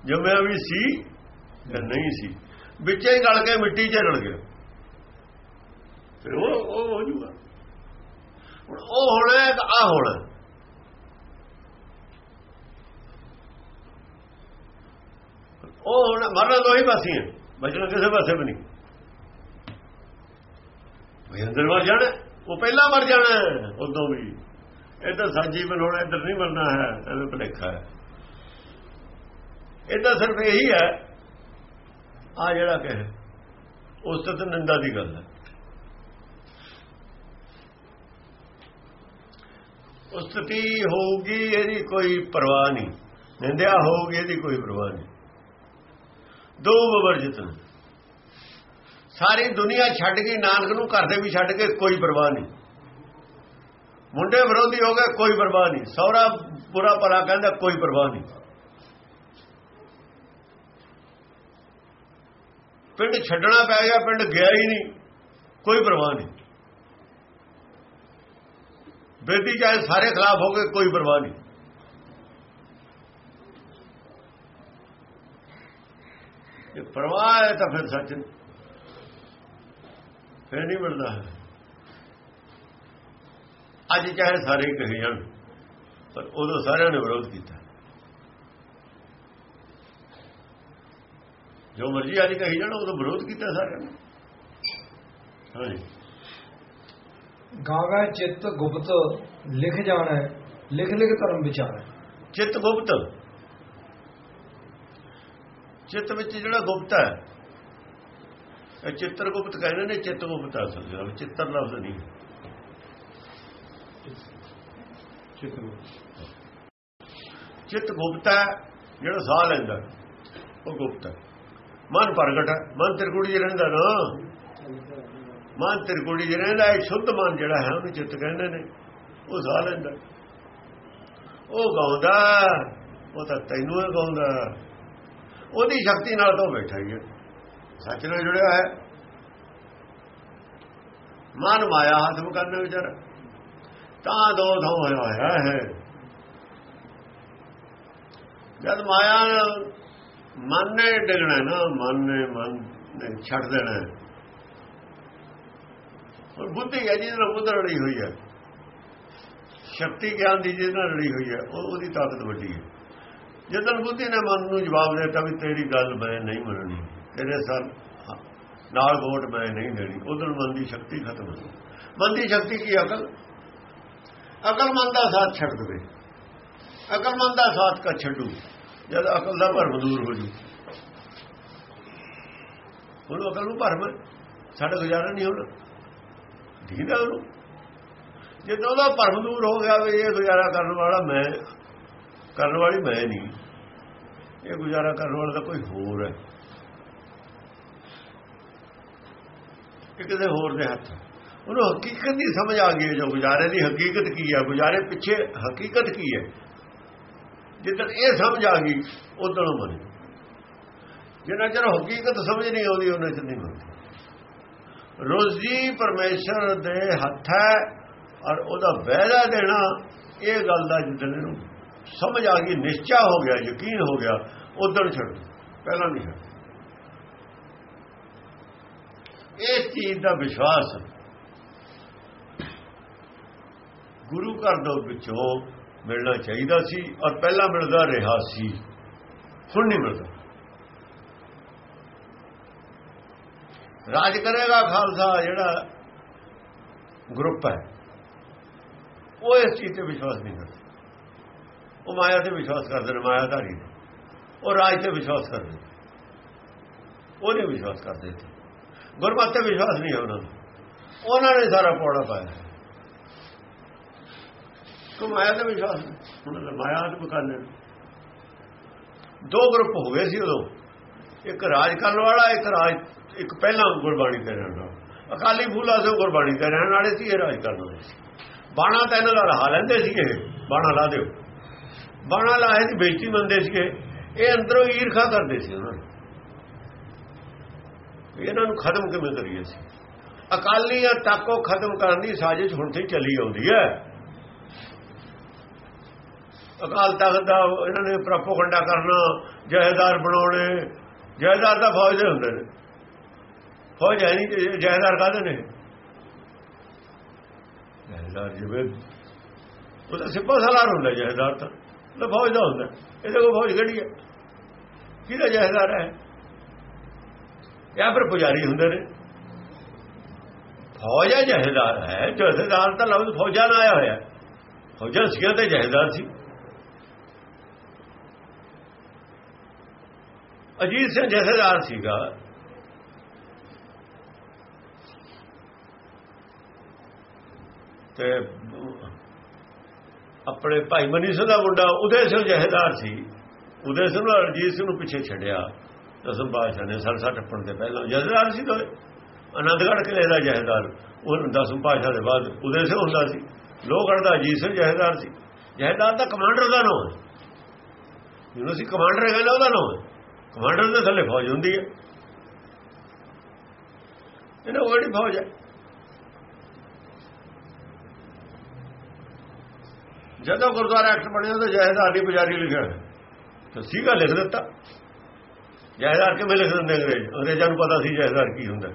ਜੰਮਿਆ ਵੀ ਸੀ ਜਾਂ ਨਹੀਂ ਸੀ। ਵਿੱਚੇ ਹੀ ਗਲ ਕੇ ਮਿੱਟੀ 'ਚ ਰਲ ਗਿਆ। ਫਿਰ ਉਹ ਉਹ ਹੋ ਜੂਗਾ। ਹੁਣ ਉਹ ਹੋਣਾ ਤਾਂ ਆ ਹੋਣਾ ਉਹ ਹੁਣ ਮਰਨਾ ਦੋ ਹੀ ਪਾਸੇ ਹੈ। ਬਚਣਾ ਕਿਸੇ ਪਾਸੇ ਵੀ ਨਹੀਂ। ਵੀ ਅੰਦਰ ਮਰ ਜਾਣਾ ਉਹ ਪਹਿਲਾਂ ਮਰ ਜਾਣਾ ਉਦੋਂ ਵੀ। ਇਹ ਤਾਂ ਸਾਜੀ ਬਣਾਉਣਾ ਇੱਧਰ ਨਹੀਂ ਮਰਨਾ ਹੈ ਐਵੇਂ ਭਲੇਖਾ ਹੈ। ਇਹ ਤਾਂ ਸਿਰਫ ਇਹੀ ਹੈ ਆ ਜਿਹੜਾ ਕਹੇ, ਉਸ ਤੇ ਨਿੰਦਾ ਦੀ ਗੱਲ ਹੈ। ਉਸਤਤੀ ਹੋਊਗੀ, ਇਹਦੀ ਕੋਈ ਪਰਵਾਹ ਨਹੀਂ। ਨਿੰਦਿਆ ਹੋਊਗੀ, ਇਹਦੀ ਕੋਈ ਪਰਵਾਹ ਨਹੀਂ। ਦੋ ਵਰਜਿਤ ਸਾਰੀ ਦੁਨੀਆ ਛੱਡ ਗਈ, ਨਾਨਕ ਨੂੰ ਘਰ ਦੇ ਵੀ ਛੱਡ ਕੇ ਕੋਈ ਪਰਵਾਹ ਨਹੀਂ। ਮੁੰਡੇ ਵਿਰੋਧੀ ਹੋ ਗਏ, ਕੋਈ ਪਰਵਾਹ ਨਹੀਂ। ਸੌਰਾ ਬੁਰਾ ਭਲਾ ਕਹਿੰਦਾ, ਕੋਈ ਪਰਵਾਹ ਨਹੀਂ। ਪਿੰਡ ਛੱਡਣਾ ਪੈ ਗਿਆ, ਪਿੰਡ ਗਿਆ ਹੀ ਨਹੀਂ। ਕੋਈ ਪਰਵਾਹ ਨਹੀਂ। ਬੇਦੀ ਚਾਹੇ ਸਾਰੇ ਖਿਲਾਫ ਹੋ ਗਏ, ਕੋਈ ਪਰਵਾਹ ਨਹੀਂ। ਇਹ ਪਰਵਾਹ ਹੈ ਤਾਂ ਫਿਰ ਸੱਚ ਫਿਰ ਨਹੀਂ ਮਿਲਦਾ ਹੈ। ਅੱਜ ਚਾਹੇ ਸਾਰੇ ਕਹੇ ਜਾਣ ਪਰ ਉਦੋਂ ਸਾਰਿਆਂ ਨੇ ਵਿਰੋਧ ਕੀਤਾ। ਜੋ ਮਰਜ਼ੀ ਅੱਜ ਕਹੀ ਜਾਣ ਉਦੋਂ ਵਿਰੋਧ ਕੀਤਾ ਸਾਰਿਆਂ ਨੇ। ਹਾਂਜੀ। ਗਾਵੇ ਚਿੱਤ ਗੁਪਤ ਲਿਖ ਜਾਣਾ ਲਿਖ ਲਿਖ ਧਰਮ ਵਿਚਾਰ। ਚਿੱਤ ਗੁਪਤ। ਚਿੱਤ ਵਿੱਚ ਜਿਹੜਾ ਗੁਪਤ ਹੈ ਇਹ ਚਿੱਤਰ ਗੁਪਤ ਕਹਿੰਦੇ ਨੇ ਚਿੱਤ ਗੁਪਤ ਅਸਲ ਜਿਹੜਾ ਚਿੱਤਰ ਲਫ਼ਜ਼ ਨਹੀਂ। ਚਿੱਤ ਗੁਪਤ ਹੈ। ਜਿਹੜਾ ਸਾਹ ਲੈਂਦਾ ਉਹ ਗੁਪਤ ਹੈ। ਮਨ ਪ੍ਰਗਟ ਹੈ, ਮਨ ਤ੍ਰਿਕੁੜੀ ਜਿ ਰਹਿੰਦਾ ਨਾ। ਮਨ ਤ੍ਰਿਕੁੜੀ ਜਿ ਰਹਿੰਦਾ, ਇਹ ਸ਼ੁੱਧ ਮਨ ਜਿਹੜਾ ਹੈ, ਉਹਨੂੰ ਚਿੱਤ ਕਹਿੰਦੇ ਨੇ। ਉਹ ਸਾਹ ਲੈਂਦਾ ਉਹ ਗਾਉਂਦਾ ਉਹ ਤਾਂ ਤੈਨੂੰ ਹੀ ਗਾਉਂਦਾ ਉਹਦੀ ਸ਼ਕਤੀ ਨਾਲ ਤਾਂ ਬੈਠਾ ਹੀ ਹੈ। ਸੱਚ ਨਾਲ ਜੁੜਿਆ ਹੈ। ਮਨ ਮਾਇਆ ਹੱਥ ਕਰਨੇ ਵਿਚਾਰਾ ਤਾਂ ਦੋ ਦੋ ਹੋਇਆ ਹੋਇਆ ਹੈ ਜਦ ਮਾਇਆ ਮਨ ਨੇ ਡਿਗਣਾ ਨਾ, ਮਨ ਨੇ ਮਨ ਨੇ ਛੱਡ ਦੇਣਾ। ਔਰ ਬੁੱਧੀ ਹੈ ਜਿਹਦੇ ਨਾਲ ਬੁੱਧ ਰੜੀ ਹੋਈ ਹੈ। ਸ਼ਕਤੀ ਗਿਆਨ ਦੀ ਜਿਹਦੇ ਨਾਲ ਰੜੀ ਹੋਈ ਹੈ, ਉਹ ਉਹਦੀ ਤਾਕਤ ਵੱਡੀ ਹੈ। ਜਦੋਂ ਬੁੱਧੀ ਨੇ ਮਨ ਨੂੰ ਜਵਾਬ ਦਿੱਤਾ ਵੀ ਤੇਰੀ ਗੱਲ ਮੈਂ ਨਹੀਂ ਮੰਨਣੀ, ਤੇਰੇ ਸਰ ਨਾਲ ਵੋਟ ਮੈਂ ਨਹੀਂ ਦੇਣੀ, ਉਦੋਂ ਮਨ ਦੀ ਸ਼ਕਤੀ ਖਤਮ ਹੋ ਗਈ। ਮਨ ਦੀ ਸ਼ਕਤੀ ਕੀ ਅਕਲ? ਅਕਲ ਦਾ ਸਾਥ ਛੱਡ ਦੇਵੇ। ਅਕਲਮੰਦ ਦਾ ਸਾਥ ਕਾ ਛੱਡੂ? ਜਦ ਅਕਲ ਦਾ ਭਰਮ ਦੂਰ ਹੋ ਜੂ। ਉਹਨੂੰ ਅਕਲ ਨੂੰ ਭਰਮ ਸਾਡਾ ਗੁਜ਼ਾਰਾ ਨਹੀਂ ਹੋਣਾ। ਦੀਦਾ ਉਹਨੂੰ। ਜਦੋਂ ਉਹਦਾ ਭਰਮ ਦੂਰ ਹੋ ਗਿਆ ਵੀ ਇਹ ਗੁਜ਼ਾਰਾ ਕਰਨ ਵਾਲਾ ਮੈਂ, ਕਰਨ ਵਾਲੀ ਮੈਂ ਨਹੀਂ। ਇਹ ਗੁਜ਼ਾਰਾ ਕਰਨ ਵਾਲਾ ਤਾਂ ਕੋਈ ਹੋਰ ਹੈ। ਇਹ ਕਿਸੇ ਹੋਰ ਦੇ ਹੱਥ ਉਹਨੂੰ ਹਕੀਕਤ ਦੀ ਸਮਝ ਆ ਗਈ, ਜੋ ਗੁਜ਼ਾਰੇ ਦੀ ਹਕੀਕਤ ਕੀ ਹੈ? ਗੁਜ਼ਾਰੇ ਪਿੱਛੇ ਹਕੀਕਤ ਕੀ ਹੈ? ਜਿੱਦਣ ਇਹ ਸਮਝ ਆ ਗਈ ਉਦੋਂ ਮਨ ਜਿੰਨਾ ਚਿਰ ਹਕੀਕਤ ਸਮਝ ਨਹੀਂ ਆਉਂਦੀ, ਉਹਨਾਂ ਚ ਨਹੀਂ ਮੰਨਦੇ ਰੋਜ਼ੀ ਪਰਮੇਸ਼ਰ ਦੇ ਹੱਥ ਹੈ ਔਰ ਉਹਦਾ ਵੈਦਾ ਦੇਣਾ, ਇਹ ਗੱਲ ਦਾ ਜਿੱਦਣ ਇਹਨੂੰ ਸਮਝ ਆ ਗਈ, ਨਿਸ਼ਚਾ ਹੋ ਗਿਆ, ਯਕੀਨ ਹੋ ਗਿਆ ਉਦੋਂ ਛੱਡ ਪਹਿਲਾਂ ਨਹੀਂ ਛੱਡ ਇਸ ਚੀਜ਼ ਦਾ ਵਿਸ਼ਵਾਸ ਗੁਰੂ ਘਰ ਦੇ ਵਿੱਚੋਂ ਮਿਲਣਾ ਚਾਹੀਦਾ ਸੀ ਔਰ ਪਹਿਲਾਂ ਮਿਲਦਾ ਰਿਹਾ ਸੀ। ਹੁਣ ਨਹੀਂ ਮਿਲਦਾ। ਰਾਜ ਕਰੇਗਾ ਖਾਲਸਾ ਜਿਹੜਾ ਗਰੁੱਪ ਹੈ। ਉਹ ਇਸ ਚੀਜ਼ ਤੇ ਵਿਸ਼ਵਾਸ ਨਹੀਂ ਕਰਦੇ। ਉਹ ਮਾਇਆ ਤੇ ਵਿਸ਼ਵਾਸ ਕਰਦੇ ਨੇ, ਮਾਇਆਧਾਰੀ ਨੇ। ਉਹ ਰਾਜ ਤੇ ਵਿਸ਼ਵਾਸ ਕਰਦੇ ਉਹ ਨਹੀਂ ਵਿਸ਼ਵਾਸ ਕਰਦੇ ਤੇ ਗੁਰਮਤਿ ਤੇ ਵਿਸ਼ਵਾਸ ਨਹੀਂ ਹੈ ਉਹਨਾਂ ਨੂੰ। ਉਹਨਾਂ ਨੇ ਸਾਰਾ ਪੌੜਾ ਪਾਇਆ ਕੋ ਮਾਇਆ ਤੇ ਵਿਸ਼ਵਾਸ ਦਾ ਮਾਇਆ ਤੇ ਬਕਾਨੇ ਦੋ ਗਰੁੱਪ ਹੋ ਗਏ ਸੀ ਉਦੋਂ। ਇੱਕ ਰਾਜ ਕਰਨ ਵਾਲਾ ਇੱਕ ਰਾਜ ਇੱਕ ਪਹਿਲਾਂ ਗੁਰਬਾਣੀ ਤੇ ਰਹਿਣ ਵਾਲਾ। ਅਕਾਲੀ ਫੂਲਾ ਸੇ ਗੁਰਬਾਣੀ ਤੇ ਰਹਿਣ ਵਾਲੇ ਸੀ ਇਹ ਰਾਜ ਕਰਨ ਵਾਲੇ ਸੀ। ਬਾਣਾ ਤਾਂ ਇਹਨਾਂ ਦਾ ਰਹਾ ਲੈਂਦੇ ਸੀ ਇਹ। ਬਾਣਾ ਲਾ ਦਿਓ। ਬਾਣਾ ਲਾਏ ਦੀ ਬੇਇੱਜ਼ਤੀ ਮੰਨਦੇ ਸੀਗੇ। ਇਹ ਅੰਦਰੋਂ ਈਰਖਾ ਕਰਦੇ ਸੀ ਉਹਨਾਂ ਨੂੰ। ਇਹਨਾਂ ਨੂੰ ਖਤਮ ਕਿਵੇਂ ਕਰੀਏ ਸੀ ਅਕਾਲੀਆਂ ਤੱਕੋ ਖਤਮ ਕਰਨ ਦੀ ਸਾਜ਼ਿਸ਼ ਹੁਣ ਤੇ ਚੱਲੀ ਆਉਂਦੀ ਹੈ। ਅਕਾਲ ਤਖਤ ਦਾ ਇਹਨਾਂ ਨੇ ਪ੍ਰੋਪਗੈਂਡਾ ਕਰਨਾ, ਜਹੇਦਾਰ ਬਣਾਉਣੇ। ਜਹੇਦਾਰ ਦਾ ਫੌਜ ਦੇ ਹੁੰਦੇ ਨੇ। ਫੌਜ ਹੈ ਨਹੀਂ ਜਹੇਦਾਰ ਕਾਹਦੇ ਨੇ? ਜਹੇਦਾਰ ਜਿਵੇਂ ਉਹ ਤਾਂ ਸਿੱਪਾ ਸਲਾਰ ਹੁੰਦਾ, ਜਹੇਦਾਰ ਤਾਂ। ਉਹ ਫੌਜ ਦਾ ਹੁੰਦਾ। ਇਹਦੇ ਕੋਲ ਫੌਜ ਕਿਹੜੀ ਹੈ? ਕਿਹਦਾ ਜਹੇਦਾਰ ਹੈ? ਜਾਂ ਫਿਰ ਪੁਜਾਰੀ ਹੁੰਦੇ ਨੇ। ਫੌਜ ਹੈ ਜਹੇਦਾਰ ਹੈ ਜਹੇਦਾਰ ਤਾਂ ਲਫ਼ਜ਼ ਫੌਜਾਂ ਨਾਲ ਆਇਆ ਹੋਇਆ। ਫੌਜਾਂ ਸੀਆਂ ਤੇ ਜਹੇਦਾਰ ਸੀ। ਅਜੀਤ ਸਿੰਘ ਜਥੇਦਾਰ ਸੀਗਾ। ਤੇ ਆਪਣੇ ਭਾਈ ਮਨੀ ਸਿੰਘ ਦਾ ਮੁੰਡਾ ਉਦੇ ਸਿੰਘ ਜਹੇਦਾਰ ਸੀ। ਉਦੇ ਸਿੰਘ ਨੂੰ ਅਜੀਤ ਸਿੰਘ ਨੂੰ ਪਿੱਛੇ ਛੱਡਿਆ। ਦਸਮ ਪਾਸ਼ਾ ਨੇ ਸਰਸਾ ਟੱਪਣ ਦੇ ਪਹਿਲਾਂ ਜਹੇਦਾਰ ਸੀ ਦੋਏ ਆਨੰਦਗੜ੍ਹ ਕਿਲੇ ਦਾ ਜਹੇਦਾਰ ਉਹ ਦਸਮ ਪਾਸ਼ਾ ਦੇ ਬਾਅਦ ਉਦੇ ਸਿੰਘ ਹੁੰਦਾ ਸੀ। ਲੋਹਗੜ੍ਹ ਦਾ ਅਜੀਤ ਸਿੰਘ ਜਹੇਦਾਰ ਸੀ। ਜਹੇਦਾਰ ਦਾ ਕਮਾਂਡਰ ਦਾ ਨਾਮ ਹੈ। ਜਿਹਨੂੰ ਅਸੀਂ ਕਮਾਂਡਰ ਕਹਿੰਦੇ ਉਹਦਾ ਨਾਮ ਹੈ। ਕਮਾਂਡਰ ਦੇ ਥੱਲੇ ਫੌਜ ਹੁੰਦੀ ਹੈ। ਇਹਨਾਂ ਉਹ ਫੌਜ ਹੈ। ਜਦੋਂ ਗੁਰਦੁਆਰਾ ਐਕਟ ਬਣਿਆ ਤਾਂ ਜਹੇਦਾਰ ਦੀ ਪੁਜਾਰੀ ਲਿਖਿਆ। ਤਾਂ ਸੀਗਾ ਲਿਖ ਦਿੱਤਾ। ਜਹੇਦਾਰ ਕਿਵੇਂ ਲਿਖ ਦਿੰਦੇ ਅੰਗਰੇਜ਼? ਅੰਗਰੇਜ਼ਾਂ ਨੂੰ ਪਤਾ ਸੀ ਜਹੇਦਾਰ ਕੀ ਹੁੰਦਾ।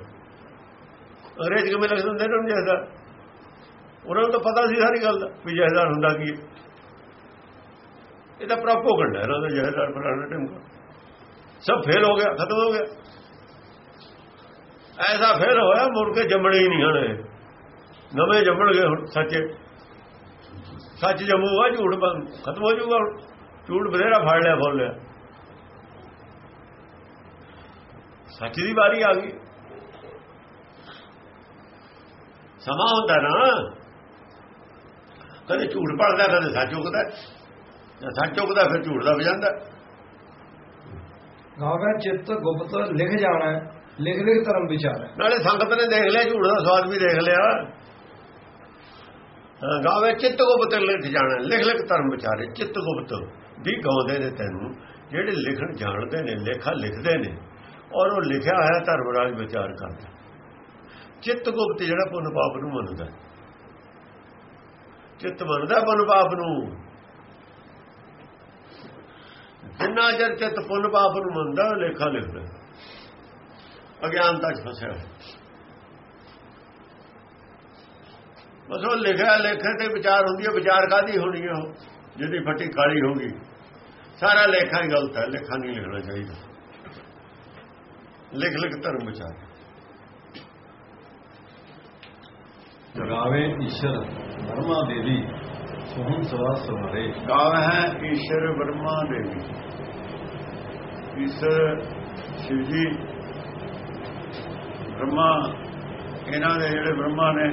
ਅੰਗਰੇਜ਼ ਕਿਵੇਂ ਲਿਖ ਦਿੰਦੇ ਨੇ ਜਹਦਾਰ? ਉਹਨਾਂ ਨੂੰ ਤਾਂ ਪਤਾ ਸੀ ਸਾਰੀ ਗੱਲ ਦਾ ਵੀ ਜਹਦਾਰ ਹੁੰਦਾ ਕੀ ਹੈ। ਇਹ ਤਾਂ ਪ੍ਰੋਪੋਗੰਡਾ ਹੈ ਇਹਨਾਂ ਦਾ ਜਹਦਾਰ ਬਣਾਉਣਾ ਟੰਗਾ ਸਭ ਫੇਲ ਹੋ ਗਿਆ, ਖਤਮ ਹੋ ਗਿਆ। ਐਸਾ ਫੇਲ ਹੋਇਆ, ਮੁੜ ਕੇ ਜੰਮਣੇ ਹੀ ਨਹੀਂ ਹਣੇ। ਨਵੇਂ ਜੰਮਣਗੇ ਹੁਣ, ਸੱਚੇ। ਸੱਚ ਜੰਮੂਗਾ ਝੂਠ ਬੰਦ ਖਤਮ ਹੋ ਜਾਊਗਾ ਹੁਣ। ਝੂਠ ਬਥੇਰਾ ਫੜ ਲਿਆ ਫੜ ਲਿਆ। ਸੱਚ ਦੀ ਵਾਰੀ ਆ ਗਈ। ਸਮਾਂ ਹੁੰਦਾ ਨਾ। ਕਦੇ ਝੂਠ ਪੜਦਾ ਕਦੇ ਸੱਚ ਉਗਦਾ। ਜੇ ਸੱਚ ਉਗਦਾ, ਫਿਰ ਝੂਠ ਦਾ ਵਜਾਂਦਾ ਗਾਵੇ ਚਿੱਤ ਗੁਪਤ ਲਿਖ ਜਾਣਾ ਹੈ, ਲਿਖ ਲਿਖ ਧਰਮ ਵਿਚਾਰ ਨਾਲੇ ਸੰਗਤ ਨੇ ਦੇਖ ਲਿਆ ਝੂਠ ਦਾ ਸਵਾਦ ਵੀ ਦੇਖ ਲਿਆ। ਹਾਂ, ਗਾਵੇ ਚਿੱਤ ਗੁਪਤ ਲਿਖ ਜਾਣਾ ਲਿਖ ਲਿਖ ਧਰਮ ਵਿਚਾਰੇ ਚਿੱਤ ਗੁਪਤ। ਵੀ ਗਾਉਂਦੇ ਨੇ ਤੈਨੂੰ ਜਿਹੜੇ ਲਿਖਣ ਜਾਣਦੇ ਨੇ ਲੇਖਾ ਲਿਖਦੇ ਨੇ ਔਰ ਉਹ ਲਿਖਿਆ ਹੋਇਆ ਧਰਮ ਰਾਜ ਵਿਚਾਰ ਕਰਦਾ। ਚਿੱਤ ਗੁਪਤ ਜਿਹੜਾ ਪੁੰਨ ਪਾਪ ਨੂੰ ਮੰਨਦਾ ਚਿੱਤ ਮੰਨਦਾ ਪੁੰਨ ਪਾਪ ਨੂੰ। ਜਿੰਨਾ ਚਿਰ ਚਿੱਤ ਪੁੰਨ ਪਾਪ ਨੂੰ ਮੰਨਦਾ ਉਹ ਲੇਖਾ ਲਿਖਦਾ। ਅਗਿਆਨਤਾ ਚ ਫਸਿਆ ਬਸ ਉਹ ਲਿਖਿਆ, ਲੇਖੇ ਤੇ ਵਿਚਾਰ ਹੁੰਦੀ ਹੈ, ਵਿਚਾਰ ਕਾਦੀ ਹੋਣੀ ਹੈ ਉਹ? ਜਿਹਦੀ ਫੱਟੀ ਕਾਲੀ ਹੋਗੀ ਸਾਰਾ ਲੇਖਾ ਹੀ ਗਲਤ ਹੈ, ਲੇਖਾ ਨਹੀਂ ਲਿਖਣਾ ਚਾਹੀਦਾ। ਲਿਖ ਲਿਖ ਧਰਮ ਵਿਚਾਰ। ਜਗਾਵੇ ਈਸ਼ਰ, ਬਰਮਾ ਦੇਵੀ। ਸੋਹਣ ਸਵਾ ਸਵਾਰੇ ਗਾਵ ਹੈ ਈਸ਼ਰ ਬ੍ਰਹਮਾ ਦੇਵੀ। ਈਸ਼ਰ ਸ਼ਿਵ ਜੀ ਬ੍ਰਹਮਾ ਇਹਨਾਂ ਦੇ ਜਿਹੜੇ ਬ੍ਰਹਮਾ ਨੇ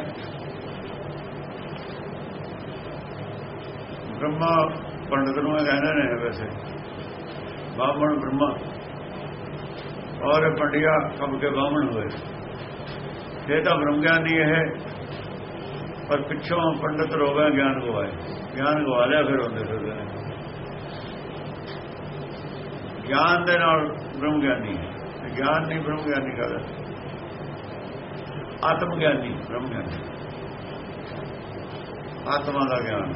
ਬ੍ਰਹਮਾ ਪੰਡਤ ਨੂੰ ਇਹ ਕਹਿੰਦੇ ਨੇ ਵੈਸੇ, ਬਾਹਮਣ ਬ੍ਰਹਮਾ ਔਰ ਪੰਡਿਆ ਕਬ ਕੇ ਬਾਹਮਣ ਹੋਏ। ਇਹ ਤਾਂ ਬ੍ਰਹਮ ਗਿਆਨੀ ਇਹ ਪਰ ਪਿੱਛੋਂ ਪੰਡਤ ਰੋਗਾ ਗਿਆਨ ਗਵਾਏ। ਗਿਆਨ ਗਵਾ ਲਿਆ ਫਿਰ ਹੁੰਦੇ ਫਿਰਦੇ ਨੇ ਗਿਆਨ ਦੇ ਨਾਲ ਬ੍ਰਹਮ ਗਿਆਨੀ ਹੈ। ਤੇ ਗਿਆਨ ਨਹੀਂ ਬ੍ਰਹਮ ਗਿਆਨੀ ਕਰਦਾ ਆਤਮ ਗਿਆਨੀ ਬ੍ਰਹਮ ਗਿਆਨੀ ਆਤਮਾ ਦਾ ਗਿਆਨ।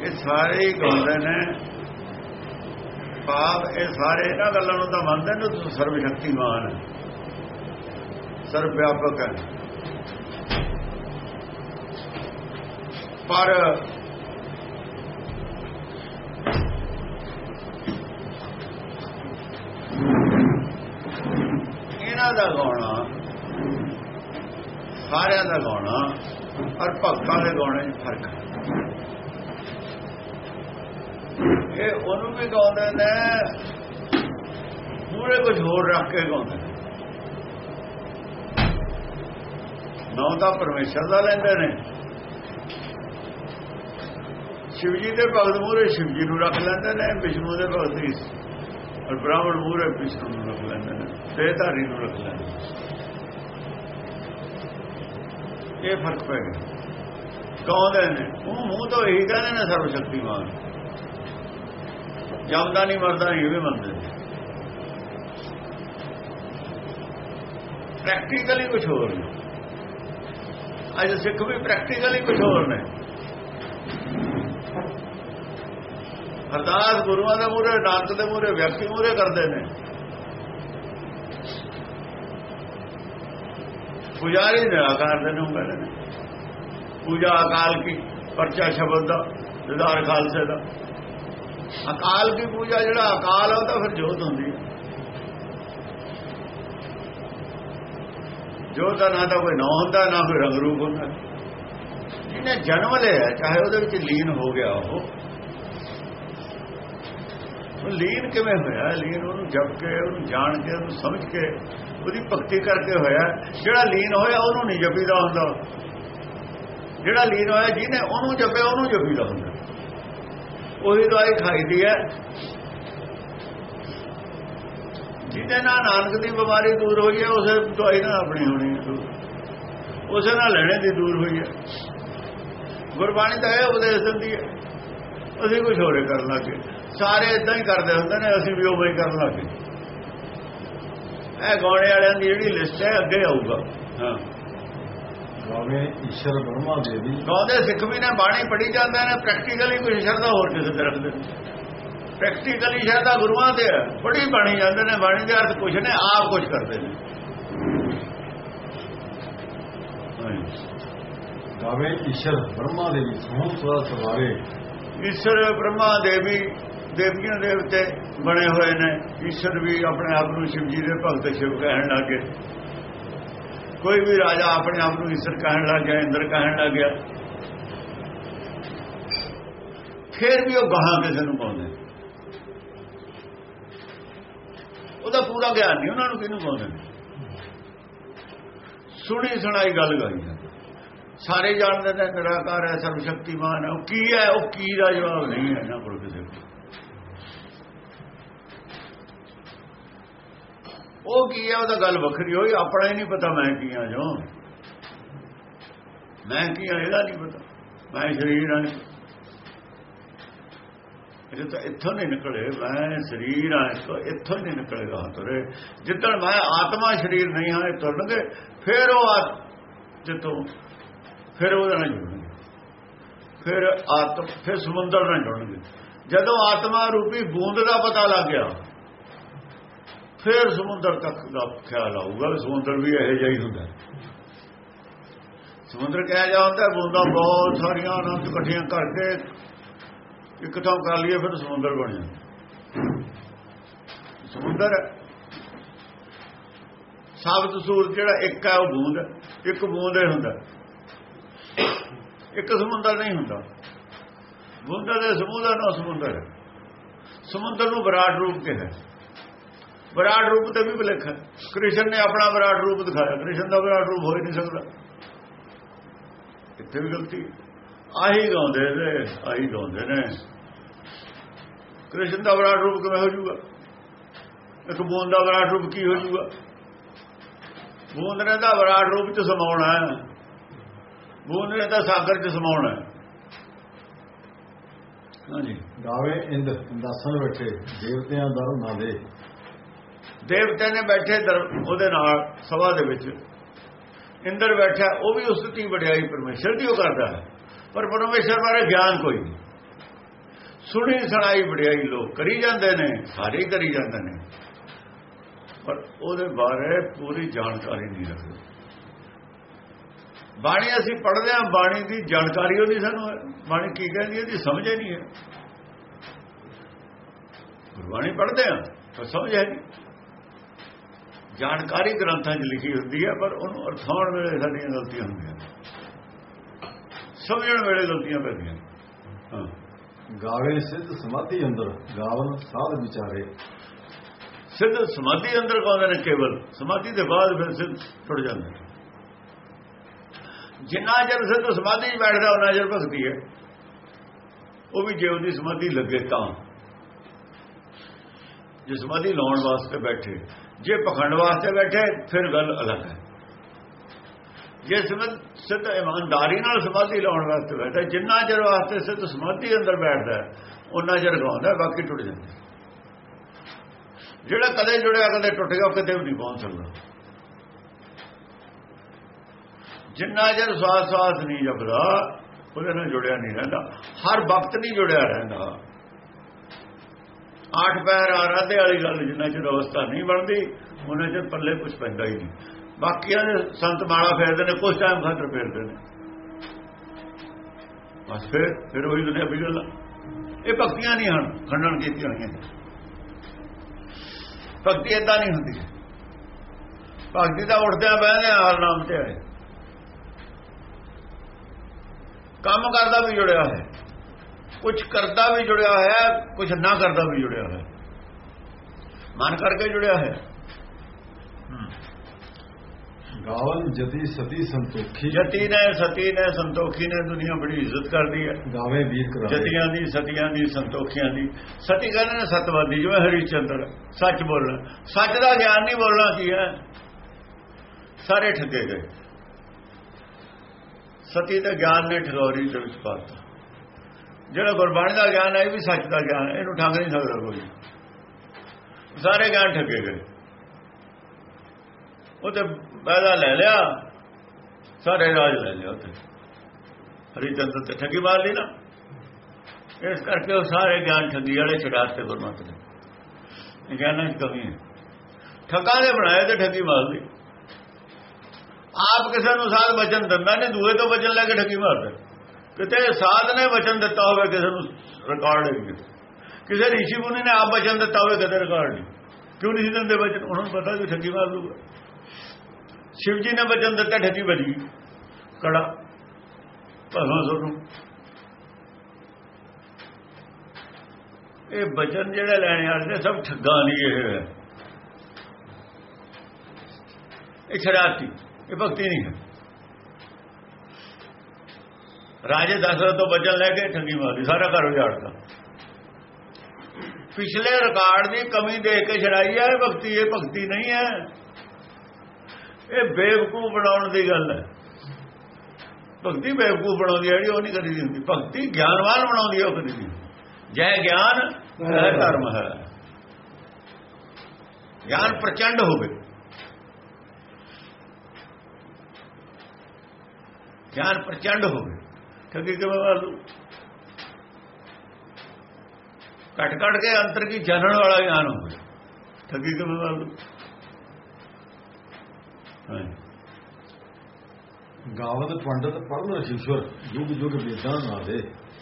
ਇਹ ਸਾਰੇ ਹੀ ਗਾਉਂਦੇ ਨੇ। ਪਾਪ, ਇਹ ਸਾਰੇ ਇਹਨਾਂ ਗੱਲਾਂ ਨੂੰ ਤਾਂ ਮੰਨਦੇ ਨੇ ਤੂੰ ਸਰਵ ਸ਼ਕਤੀਮਾਨ ਹੈ। ਸਰਵ ਵਿਆਪਕ ਹੈ। ਪਰ ਇਹਨਾਂ ਦਾ ਗਾਉਣਾ, ਸਾਰਿਆਂ ਦਾ ਗਾਉਣਾ ਔਰ ਭਗਤਾਂ ਦੇ ਗਾਉਣੇ 'ਚ ਫ਼ਰਕ ਹੈ। ਇਹ ਉਹਨੂੰ ਵੀ ਗਾਉਂਦੇ ਨੇ ਪੂਰੇ ਕੁਝ ਹੋਰ ਰੱਖ ਕੇ ਗਾਉਂਦੇ ਨੇ ਨਾਮ ਤਾਂ ਪਰਮੇਸ਼ਰ ਦਾ ਲੈਂਦੇ ਨੇ। ਸ਼ਿਵ ਜੀ ਦੇ ਭਗਤ ਮੂਰੇ ਸ਼ਿਵ ਜੀ ਨੂੰ ਰੱਖ ਲੈਂਦੇ ਨੇ, ਵਿਸ਼ਨੂੰ ਦੇ ਭਗਤ ਇਸ ਔਰ ਬ੍ਰਾਹਮਣ ਮੂਰੇ ਵਿਸ਼ਨੂੰ ਨੂੰ ਰੱਖ ਲੈਂਦੇ ਨੇ ਦੇਹਧਾਰੀ ਨੂੰ ਰੱਖ ਲੈਂਦੇ ਨੇ। ਇਹ ਫ਼ਰਕ ਪੈ ਗਿਆ। ਕੌਂਦੇ ਨੇ ਉਹ ਮੂੰਹ ਤੋਂ ਇਹੀ ਕਹਿੰਦੇ ਨੇ ਸਰਵ ਸ਼ਕਤੀਮਾਨ ਜਮਦਾ ਨਹੀਂ ਮਰਦਾ ਨਹੀਂ ਇਹ ਵੀ ਮੰਨਦੇ ਨੇ। ਪ੍ਰੈਕਟੀਕਲੀ ਕੁਝ ਹੋਰ ਨੇ। ਅੱਜ ਸਿੱਖ ਵੀ ਪ੍ਰੈਕਟੀਕਲੀ ਕੁਝ ਹੋਰ ਨੇ। ਅਰਦਾਸ ਗੁਰੂਆਂ ਦੇ ਮੂਰੇ ਨਾਨਕ ਦੇ ਮੂਰੇ ਵਿਅਕਤੀ ਮੂਰੇ ਕਰਦੇ ਨੇ। ਪੁਜਾਰੀ ਨਿਰਾਕਾਰ ਦੇ ਨੂੰ ਕਹਿੰਦੇ ਨੇ। ਪੂਜਾ ਅਕਾਲ ਕੀ? ਪਰਚਾ ਸ਼ਬਦ ਦਾ ਦਿਦਾਰ ਖਾਲਸੇ ਦਾ। ਅਕਾਲ ਦੀ ਪੂਜਾ? ਜਿਹੜਾ ਅਕਾਲ ਆ, ਉਹ ਤਾਂ ਫਿਰ ਜੋਤ ਹੁੰਦੀ ਹੈ। ਜੋਤ ਦਾ ਨਾ ਤਾਂ ਕੋਈ ਨਾਂ ਹੁੰਦਾ, ਨਾ ਕੋਈ ਰੰਗ ਰੂਪ ਹੁੰਦਾ। ਜਿਹਨੇ ਜਨਮ ਲਿਆ, ਚਾਹੇ ਉਹਦੇ ਵਿੱਚ ਲੀਨ ਹੋ ਗਿਆ ਉਹ। ਲੀਨ ਕਿਵੇਂ ਹੋਇਆ? ਲੀਨ ਉਹਨੂੰ ਜਪ ਕੇ, ਉਹਨੂੰ ਜਾਣ ਕੇ, ਉਹਨੂੰ ਸਮਝ ਕੇ, ਉਹਦੀ ਭਗਤੀ ਕਰਕੇ ਹੋਇਆ। ਜਿਹੜਾ ਲੀਨ ਹੋਇਆ, ਉਹਨੂੰ ਨਹੀਂ ਜਪੀਦਾ ਹੁੰਦਾ। ਜਿਹੜਾ ਲੀਨ ਹੋਇਆ, ਜਿਹਨੇ ਉਹਨੂੰ ਜਪਿਆ, ਉਹਨੂੰ ਜਪੀਦਾ ਹੁੰਦਾ। ਉਹਦੀ ਦਵਾਈ ਖਾਈਦੀ ਹੈ ਜਿਹਦੇ ਨਾਲ ਨਾਨਕ ਦੀ ਬਿਮਾਰੀ ਦੂਰ ਹੋਈ ਹੈ, ਉਸੇ ਦਵਾਈ ਨਾਲ ਆਪਣੀ ਹੋਣੀ ਹੈ। ਉਸੇ ਨਾਲ ਲੈਣੇ ਦੀ ਦੂਰ ਹੋਈ ਹੈ। ਗੁਰਬਾਣੀ ਤਾਂ ਇਹ ਉਪਦੇਸ਼ ਦਿੰਦੀ ਹੈ। ਅਸੀਂ ਕੁਝ ਹੋਰੇ ਕਰਨ ਲੱਗੇ। ਸਾਰੇ ਇਦਾਂ ਹੀ ਕਰਦੇ ਹੁੰਦੇ ਨੇ ਅਸੀਂ ਵੀ ਉਵੇਂ ਹੀ ਕਰਨ ਲੱਗੇ ਇਹ ਗਾਉਣੇ ਵਾਲਿਆਂ ਦੀ ਜਿਹੜੀ ਲਿਸਟ ਹੈ ਅੱਗੇ ਆਊਗਾ। ਹਾਂ। ਈਸ਼ਰ ਬਰਮਾ ਦੇਵੀ ਗਾਉਂਦੇ ਸਿੱਖ ਵੀ ਨੇ ਬਾਣੀ ਪੜੀ ਜਾਂਦੇ ਨੇ ਪ੍ਰੈਕਟੀਕਲੀ ਕੋਈ ਸ਼ਰਧਾ ਹੋਰ ਕਿਸੇ ਤੇ ਰੱਖਦੇ ਨੇ ਪ੍ਰੈਕਟੀਕਲੀ ਸ਼ਰਧਾ ਗੁਰੂਆਂ ਤੇ ਬੜੀ ਬਾਣੀ ਜਾਂਦੇ ਨੇ ਬਾਣੀ ਦੇ ਅਰਥ ਕੁਝ ਨੇ ਆਪ ਕੁਝ ਕਰਦੇ ਨੇ। ਗਾਵੇ ਈਸ਼ਰ ਬ੍ਰਹਮਾ ਦੇਵੀ ਸਦਾ ਸਵਾਰੇ। ਈਸ਼ਰ ਬ੍ਰਹਮਾ ਦੇਵੀ ਦੇਵੀਆਂ ਦੇਵਤੇ ਬਣੇ ਹੋਏ ਨੇ। ਈਸ਼ਵਰ ਵੀ ਆਪਣੇ ਆਪ ਨੂੰ ਸ਼ਿਵ ਜੀ ਦੇ ਭਗਤ ਸ਼ਿਵ ਕਹਿਣ ਲੱਗੇ ਕੋਈ ਵੀ ਰਾਜਾ ਆਪਣੇ ਆਪ ਨੂੰ ਈਸ਼ਰ ਕਹਿਣ ਲੱਗ ਗਿਆ, ਇੰਦਰ ਕਹਿਣ ਲੱਗ ਗਿਆ। ਫਿਰ ਵੀ ਉਹ ਗਾਹਾਂ ਕਿਸੇ ਨੂੰ ਪਾਉਂਦੇ ਉਹਦਾ ਪੂਰਾ ਗਿਆਨ ਨਹੀਂ, ਉਹਨਾਂ ਨੂੰ ਕਿਹਨੂੰ ਪਾਉਂਦੇ ਨੇ? ਸੁਣੀ ਸੁਣਾਈ ਗੱਲ ਗਾਈ ਸਾਰੇ ਜਾਣਦੇ ਨੇ, ਨਿਰਾਕਾਰ ਹੈ ਸਰਵ ਸ਼ਕਤੀਮਾਨ ਹੈ। ਉਹ ਕੀ ਹੈ, ਉਹ ਕੀ ਦਾ ਜਵਾਬ ਨਹੀਂ ਹੈ ਨਾ ਕੋਲ ਕਿਸੇ ਕੋਲ ਉਹ ਕੀ ਹੈ ਉਹਦਾ ਗੱਲ ਵੱਖਰੀ ਹੋਈ, ਆਪਣਾ ਹੀ ਨਹੀਂ ਪਤਾ ਮੈਂ ਕੀ ਆ ਜੋ ਮੈਂ ਕੀ ਆ ਇਹਦਾ ਨਹੀਂ ਪਤਾ। ਮੈਂ ਸਰੀਰ ਹਾਂ ਇਹ ਤਾਂ ਇੱਥੋਂ ਨਹੀਂ ਨਿਕਲੇ, ਮੈਂ ਸਰੀਰ ਹਾਂ ਇੱਥੋਂ ਹੀ ਨਹੀਂ ਨਿਕਲੇਗਾ ਤੁਰੇ। ਜਿੱਦਣ ਮੈਂ ਆਤਮਾ ਸਰੀਰ ਨਹੀਂ ਹਾਂ ਇਹ ਤੁਰਨਗੇ, ਫਿਰ ਉਹ ਜਿੱਤੋਂ। ਫਿਰ ਉਹਦੇ ਨਾਲ ਜੁੜਨਗੇ। ਫਿਰ ਆਤਮ ਫਿਰ ਸਮੁੰਦਰ ਨਾਲ ਜੁੜਨਗੇ। ਜਦੋਂ ਆਤਮਾ ਰੂਪੀ ਬੂੰਦ ਦਾ ਪਤਾ ਲੱਗ ਗਿਆ ਫਿਰ ਸਮੁੰਦਰ ਤੱਕ ਦਾ ਖਿਆਲ ਆਊਗਾ ਸਮੁੰਦਰ ਵੀ ਇਹੋ ਜਿਹਾ ਹੀ ਹੁੰਦਾ। ਸਮੁੰਦਰ ਕਿਹਾ ਜਾਂਦਾ ਬੂੰਦਾਂ ਬਹੁਤ ਸਾਰੀਆਂ ਅਨੰਤ ਇਕੱਠੀਆਂ ਕਰਕੇ ਇੱਕ ਥਾਂ ਕਰ ਲਈਏ, ਫਿਰ ਸਮੁੰਦਰ ਬਣ ਜਾਂਦਾ। ਸਮੁੰਦਰ ਸਾਬਤ ਸੂਰਜ ਜਿਹੜਾ ਇੱਕ ਹੈ, ਉਹ ਬੂੰਦ ਇੱਕ ਬੂੰਦ ਹੀ ਹੁੰਦਾ। ਇੱਕ ਸਮੁੰਦਰ ਨਹੀਂ ਹੁੰਦਾ। ਬੂੰਦ ਦੇ ਸਮੂਹ ਦਾ ਨਾਮ ਸਮੁੰਦਰ ਹੈ। ਸਮੁੰਦਰ ਨੂੰ ਵਿਰਾਟ ਰੂਪ ਕਿਹਾ ਵਿਰਾਟ ਰੂਪ ਤੇ ਵੀ ਬਲੇਖਾ ਕ੍ਰਿਸ਼ਨ ਨੇ ਆਪਣਾ ਵਿਰਾਟ ਰੂਪ ਦਿਖਾਇਆ। ਕ੍ਰਿਸ਼ਨ ਦਾ ਵਿਰਾਟ ਰੂਪ ਹੋ ਹੀ ਨਹੀਂ ਸਕਦਾ। ਇੱਥੇ ਵੀ ਗਲਤੀ ਆਹੀ ਗਾਉਂਦੇ ਨੇ, ਆਹੀ ਗਾਉਂਦੇ ਨੇ। ਕ੍ਰਿਸ਼ਨ ਦਾ ਵਿਰਾਟ ਰੂਪ ਕਿਵੇਂ ਹੋ ਜਾਊਗਾ? ਇੱਕ ਬੂੰਦ ਦਾ ਵਿਰਾਟ ਰੂਪ ਕੀ ਹੋ ਜਾਊਗਾ? ਬੂੰਦ ਨੇ ਦਾ ਵਿਰਾਟ ਰੂਪ ਚ ਸਮਾਉਣਾ ਹੈ। ਬੂੰਦ ਨੇ ਤਾਂ ਸਾਗਰ ਚ ਸਮਾਉਣਾ ਹੈ। ਹਾਂਜੀ। ਗਾਵੇ ਇੰਦ ਇੰਦਾਸਨ ਬੈਠੇ, ਦੇਵਤਿਆਂ ਦਾ ਨਾ ਦੇ। ਦੇਵਤੇ ਨੇ ਬੈਠੇ ਉਹਦੇ ਨਾਲ, ਸਭਾ ਦੇ ਵਿੱਚ। ਇੰਦਰ ਬੈਠਾ, ਉਹ ਵੀ ਉਸਤੀ ਵਡਿਆਈ ਪਰਮੇਸ਼ਰ ਦੀ ਉਹ ਕਰਦਾ ਹੈ। ਪਰ ਪਰਮੇਸ਼ਰ ਬਾਰੇ ਗਿਆਨ ਕੋਈ ਨਹੀਂ। ਸੁਣੀ ਸੁਣਾਈ ਵਡਿਆਈ ਲੋਕ ਕਰੀ ਜਾਂਦੇ ਨੇ, ਸਾਰੇ ਕਰੀ ਜਾਂਦੇ ਨੇ। ਪਰ ਉਹਦੇ ਬਾਰੇ ਪੂਰੀ ਜਾਣਕਾਰੀ ਨਹੀਂ ਰੱਖਦੇ। ਬਾਣੀ ਅਸੀਂ ਪੜ੍ਹਦੇ ਹਾਂ, ਬਾਣੀ ਦੀ ਜਾਣਕਾਰੀ ਉਹਦੀ ਸਾਨੂੰ ਬਾਣੀ ਕੀ ਕਹਿੰਦੀ ਹੈ ਸਮਝ ਹੀ ਨਹੀਂ ਹੈ। ਗੁਰਬਾਣੀ ਪੜ੍ਹਦੇ ਹਾਂ, ਪਰ ਸਮਝ ਹੈ ਨਹੀਂ। ਜਾਣਕਾਰੀ ਗ੍ਰੰਥਾਂ 'ਚ ਲਿਖੀ ਹੁੰਦੀ ਹੈ ਪਰ ਉਹਨੂੰ ਅਰਥਾਉਣ ਵੇਲੇ ਸਾਡੀਆਂ ਗਲਤੀਆਂ ਹੁੰਦੀਆਂ ਸਮਝਣ ਵੇਲੇ ਗਲਤੀਆਂ ਪੈਂਦੀਆਂ ਹਾਂ। ਗਾਵੇ ਸਿੱਧ ਸਮਾਧੀ ਅੰਦਰ ਗਾਵਨ ਸਾਧ ਵਿਚਾਰੇ। ਸਿੱਧ ਸਮਾਧੀ ਅੰਦਰ ਕਹਿੰਦੇ ਨੇ ਕੇਵਲ ਸਮਾਧੀ ਦੇ ਬਾਅਦ ਫਿਰ ਸਿੱਧ ਟੁੱਟ ਜਾਂਦੇ ਜਿੰਨਾ ਚਿਰ ਸਿੱਧ ਸਮਾਧੀ 'ਚ ਬੈਠਦਾ ਉਹਨਾਂ ਚਿਰ ਭਗਤੀ ਹੈ। ਉਹ ਵੀ ਜੇ ਉਹਦੀ ਸਮਾਧੀ ਲੱਗੇ ਤਾਂ। ਜੇ ਸਮਾਧੀ ਲਾਉਣ ਵਾਸਤੇ ਬੈਠੇ ਜੇ ਪਖੰਡ ਵਾਸਤੇ ਬੈਠੇ, ਫਿਰ ਗੱਲ ਅਲੱਗ ਹੈ। ਜੇ ਸਿੱਧ ਇਮਾਨਦਾਰੀ ਨਾਲ ਸਮਾਧੀ ਲਾਉਣ ਵਾਸਤੇ ਬੈਠਾ, ਜਿੰਨਾ ਚਿਰ ਵਾਸਤੇ ਸਿੱਧ ਸਮਾਧੀ ਅੰਦਰ ਬੈਠਦਾ ਉਹਨਾਂ ਚਿਰ ਗਾਉਂਦਾ, ਬਾਕੀ ਟੁੱਟ ਜਾਂਦਾ ਜਿਹੜਾ ਕਦੇ ਜੁੜਿਆ, ਕਦੇ ਟੁੱਟ ਗਿਆ ਕਿਤੇ ਵੀ ਨਹੀਂ ਪਹੁੰਚ ਸਕਦਾ। ਜਿੰਨਾ ਚਿਰ ਸਵਾਸ ਸਵਾਸ ਨਹੀਂ ਜਪਦਾ, ਉਹਦੇ ਨਾਲ ਜੁੜਿਆ ਨਹੀਂ ਰਹਿੰਦਾ। ਹਰ ਵਕਤ ਨਹੀਂ ਜੁੜਿਆ ਰਹਿੰਦਾ। ਆਠ ਪੈਰ ਆਰਾਧੇ ਵਾਲੀ ਗੱਲ ਜਿੰਨਾ ਚਿਰ ਅਵਸਥਾ ਨਹੀਂ ਬਣਦੀ, ਉਹਨਾਂ ਚਿਰ ਪੱਲੇ ਕੁਝ ਪੈਂਦਾ ਹੀ ਨਹੀਂ। ਬਾਕੀਆਂ ਦੇ ਸੰਤ ਮਾਲਾ ਫੇਰਦੇ ਨੇ ਕੁਝ ਟਾਈਮ ਖਾਤਰ ਫੇਰਦੇ ਨੇ। ਬਸ ਫਿਰ ਫਿਰ ਉਹੀ ਦੁਨੀਆ ਵਿਗੜਦਾ ਇਹ ਭਗਤੀਆਂ ਨਹੀਂ ਹਨ, ਖੰਡਨ ਕੀਤੀਆਂ ਹੋਈਆਂ। ਭਗਤੀ ਇਦਾਂ ਨਹੀਂ ਹੁੰਦੀ। ਭਗਤੀ ਦਾ ਉੱਠਦਿਆਂ ਬਹਿੰਦੇ ਹਾਲ ਨਾਮ ਤੇ ਆਏ। ਕੰਮ ਕਰਦਾ ਵੀ ਜੁੜਿਆ ਹੈ ਕੁਝ ਕਰਦਾ ਵੀ ਜੁੜਿਆ ਹੈ ਕੁਝ ਨਾ ਕਰਦਾ ਵੀ ਜੁੜਿਆ ਹੈ ਮਨ ਕਰਕੇ ਜੁੜਿਆ ਹੈ। ਗਾਵਨ ਜਤੀ ਸਤੀ ਸੰਤੋਖੀ। ਜਤੀ ਨੇ ਸਤੀ ਨੇ ਸੰਤੋਖੀ ਨੇ ਦੁਨੀਆ ਬੜੀ ਇੱਜ਼ਤ ਕਰਦੀ ਹੈ। ਗਾਵੇ ਵੀਰ ਕਰਾ ਜਤੀਆਂ ਦੀ ਸਤੀਆਂ ਦੀ ਸੰਤੋਖੀਆਂ ਦੀ। ਸਤੀ ਕਹਿੰਦੇ ਨੇ ਸਤਵਾਦੀ ਜਿਵੇਂ ਹਰੀ ਚੰਦਰ ਸੱਚ ਬੋਲਣਾ। ਸੱਚ ਦਾ ਗਿਆਨ ਨਹੀਂ ਬੋਲਣਾ ਕੀ ਹੈ? ਸਾਰੇ ਠੱਗੇ ਗਏ। ਸਤੀ ਦਾ ਗਿਆਨ ਨੇ ਠਗੌਰੀ ਦੇ ਵਿੱਚ ਪਾਤਾ। ਜਿਹੜਾ ਗੁਰਬਾਣੀ ਦਾ ਗਿਆਨ ਹੈ ਇਹ ਵੀ ਸੱਚ ਦਾ ਗਿਆਨ ਹੈ, ਇਹਨੂੰ ਠੱਗ ਨਹੀਂ ਸਕਦਾ ਕੋਈ। ਸਾਰੇ ਗਿਆਨ ਠੱਗੇ ਗਏ। ਉਹ ਤੇ ਪੈਦਾ ਲੈ ਲਿਆ, ਸਾਰੇ ਰਾਜ ਲੈ ਲਿਆ ਉੱਥੇ। ਹਰੀ ਚੰਦਰ ਤੇ ਠੱਗੀ ਮਾਰ ਲਈ ਨਾ। ਇਸ ਕਰਕੇ ਉਹ ਸਾਰੇ ਗਿਆਨ ਠੱਗੀ ਵਾਲੇ ਛਡਾਤੇ ਗੁਰਮਤਿ ਨੇ। ਗਿਆਨਾਂ ਦੀ ਕਮੀ ਹੈ। ਠੱਗਾ ਨੇ ਬਣਾਇਆ ਤੇ ਠੱਗੀ ਮਾਰ ਲਈ। ਆਪ ਕਿਸੇ ਨੂੰ ਸਾਧ ਬਚਨ ਦਿੰਦਾ ਨਹੀਂ, ਦੂਏ ਤੋਂ ਬਚਨ ਲੈ ਕੇ ਠੱਗੀ ਮਾਰਦਾ। ਕਿਤੇ ਸਾਧ ਨੇ ਵਚਨ ਦਿੱਤਾ ਹੋਵੇ ਕਿਸੇ ਨੂੰ ਰਿਕਾਰਡ ਨਹੀਂ ਕਿਸੇ ਰਿਸ਼ੀ ਮੁਨੀ ਨੇ ਆਪ ਵਚਨ ਦਿੱਤਾ ਹੋਵੇ ਕਦੇ ਰਿਕਾਰਡ ਨਹੀਂ। ਕਿਉਂ ਨਹੀਂ ਸੀ ਦਿੰਦੇ ਵਚਨ ਉਹਨਾਂ ਨੂੰ ਪਤਾ ਕਿ ਠੱਗੀ ਮਾਰ ਦੂਗਾ। ਸ਼ਿਵ ਜੀ ਨੇ ਵਚਨ ਦਿੱਤਾ, ਠੱਗੀ ਵੱਜ ਕੜਾ ਭਰਮਾ ਤੁਹਾਨੂੰ ਇਹ ਵਚਨ ਜਿਹੜੇ ਲੈਣੇ ਵਾਲੇ ਨੇ, ਸਭ ਠੱਗਾ ਨਹੀਂ ਇਹ। ਹੈ ਇਹ ਸ਼ਰਾਰਤੀ, ਇਹ ਭਗਤੀ ਨਹੀਂ ਹੈ। ਰਾਜੇ ਦਸ਼ਰਥ ਤੋਂ ਬਚਣ ਲੈ ਕੇ ਠੱਗੀ ਮਾਰੀ ਸਾਰਾ ਘਰ ਉਜਾੜਦਾ ਪਿਛਲੇ ਰਿਕਾਰਡ ਦੀ ਕਮੀ ਦੇਖ ਕੇ ਛੜਾਈ ਹੈ ਇਹ ਭਗਤੀ ਇਹ ਭਗਤੀ ਨਹੀਂ ਹੈ। ਇਹ ਬੇਵਕੂਫ ਬਣਾਉਣ ਦੀ ਗੱਲ ਹੈ। ਭਗਤੀ ਬੇਵਕੂਫ ਬਣਾਉਂਦੀ ਹੈ ਜਿਹੜੀ ਉਹ ਨਹੀਂ ਕਰੀ ਹੁੰਦੀ। ਭਗਤੀ ਗਿਆਨਵਾਨ ਬਣਾਉਂਦੀ ਹੈ ਉਹ ਕਰੀ ਦੀ ਜੈ ਗਿਆਨ ਹੈ ਧਰਮ ਹੈ। ਗਿਆਨ ਪ੍ਰਚੰਡ ਹੋਵੇ। ਗਿਆਨ ਪ੍ਰਚੰਡ ਹੋਵੇ। ਠੱਗੀ ਕਿਵੇਂ ਵਾਲੂ ਘਟ ਘਟ ਕੇ ਅੰਤਰ ਕੀ ਜਾਣਨ ਵਾਲਾ ਗਿਆਨ ਹੋਵੇ ਠੱਗੀ ਕਿਵੇਂ ਵਾਲੂ? ਗਾਵਤ ਪੰਡਤ ਪੜਨ ਈਸ਼ਵਰ ਯੁਗ ਯੁਗ ਵੇਦਾਂ ਨਾਦੇ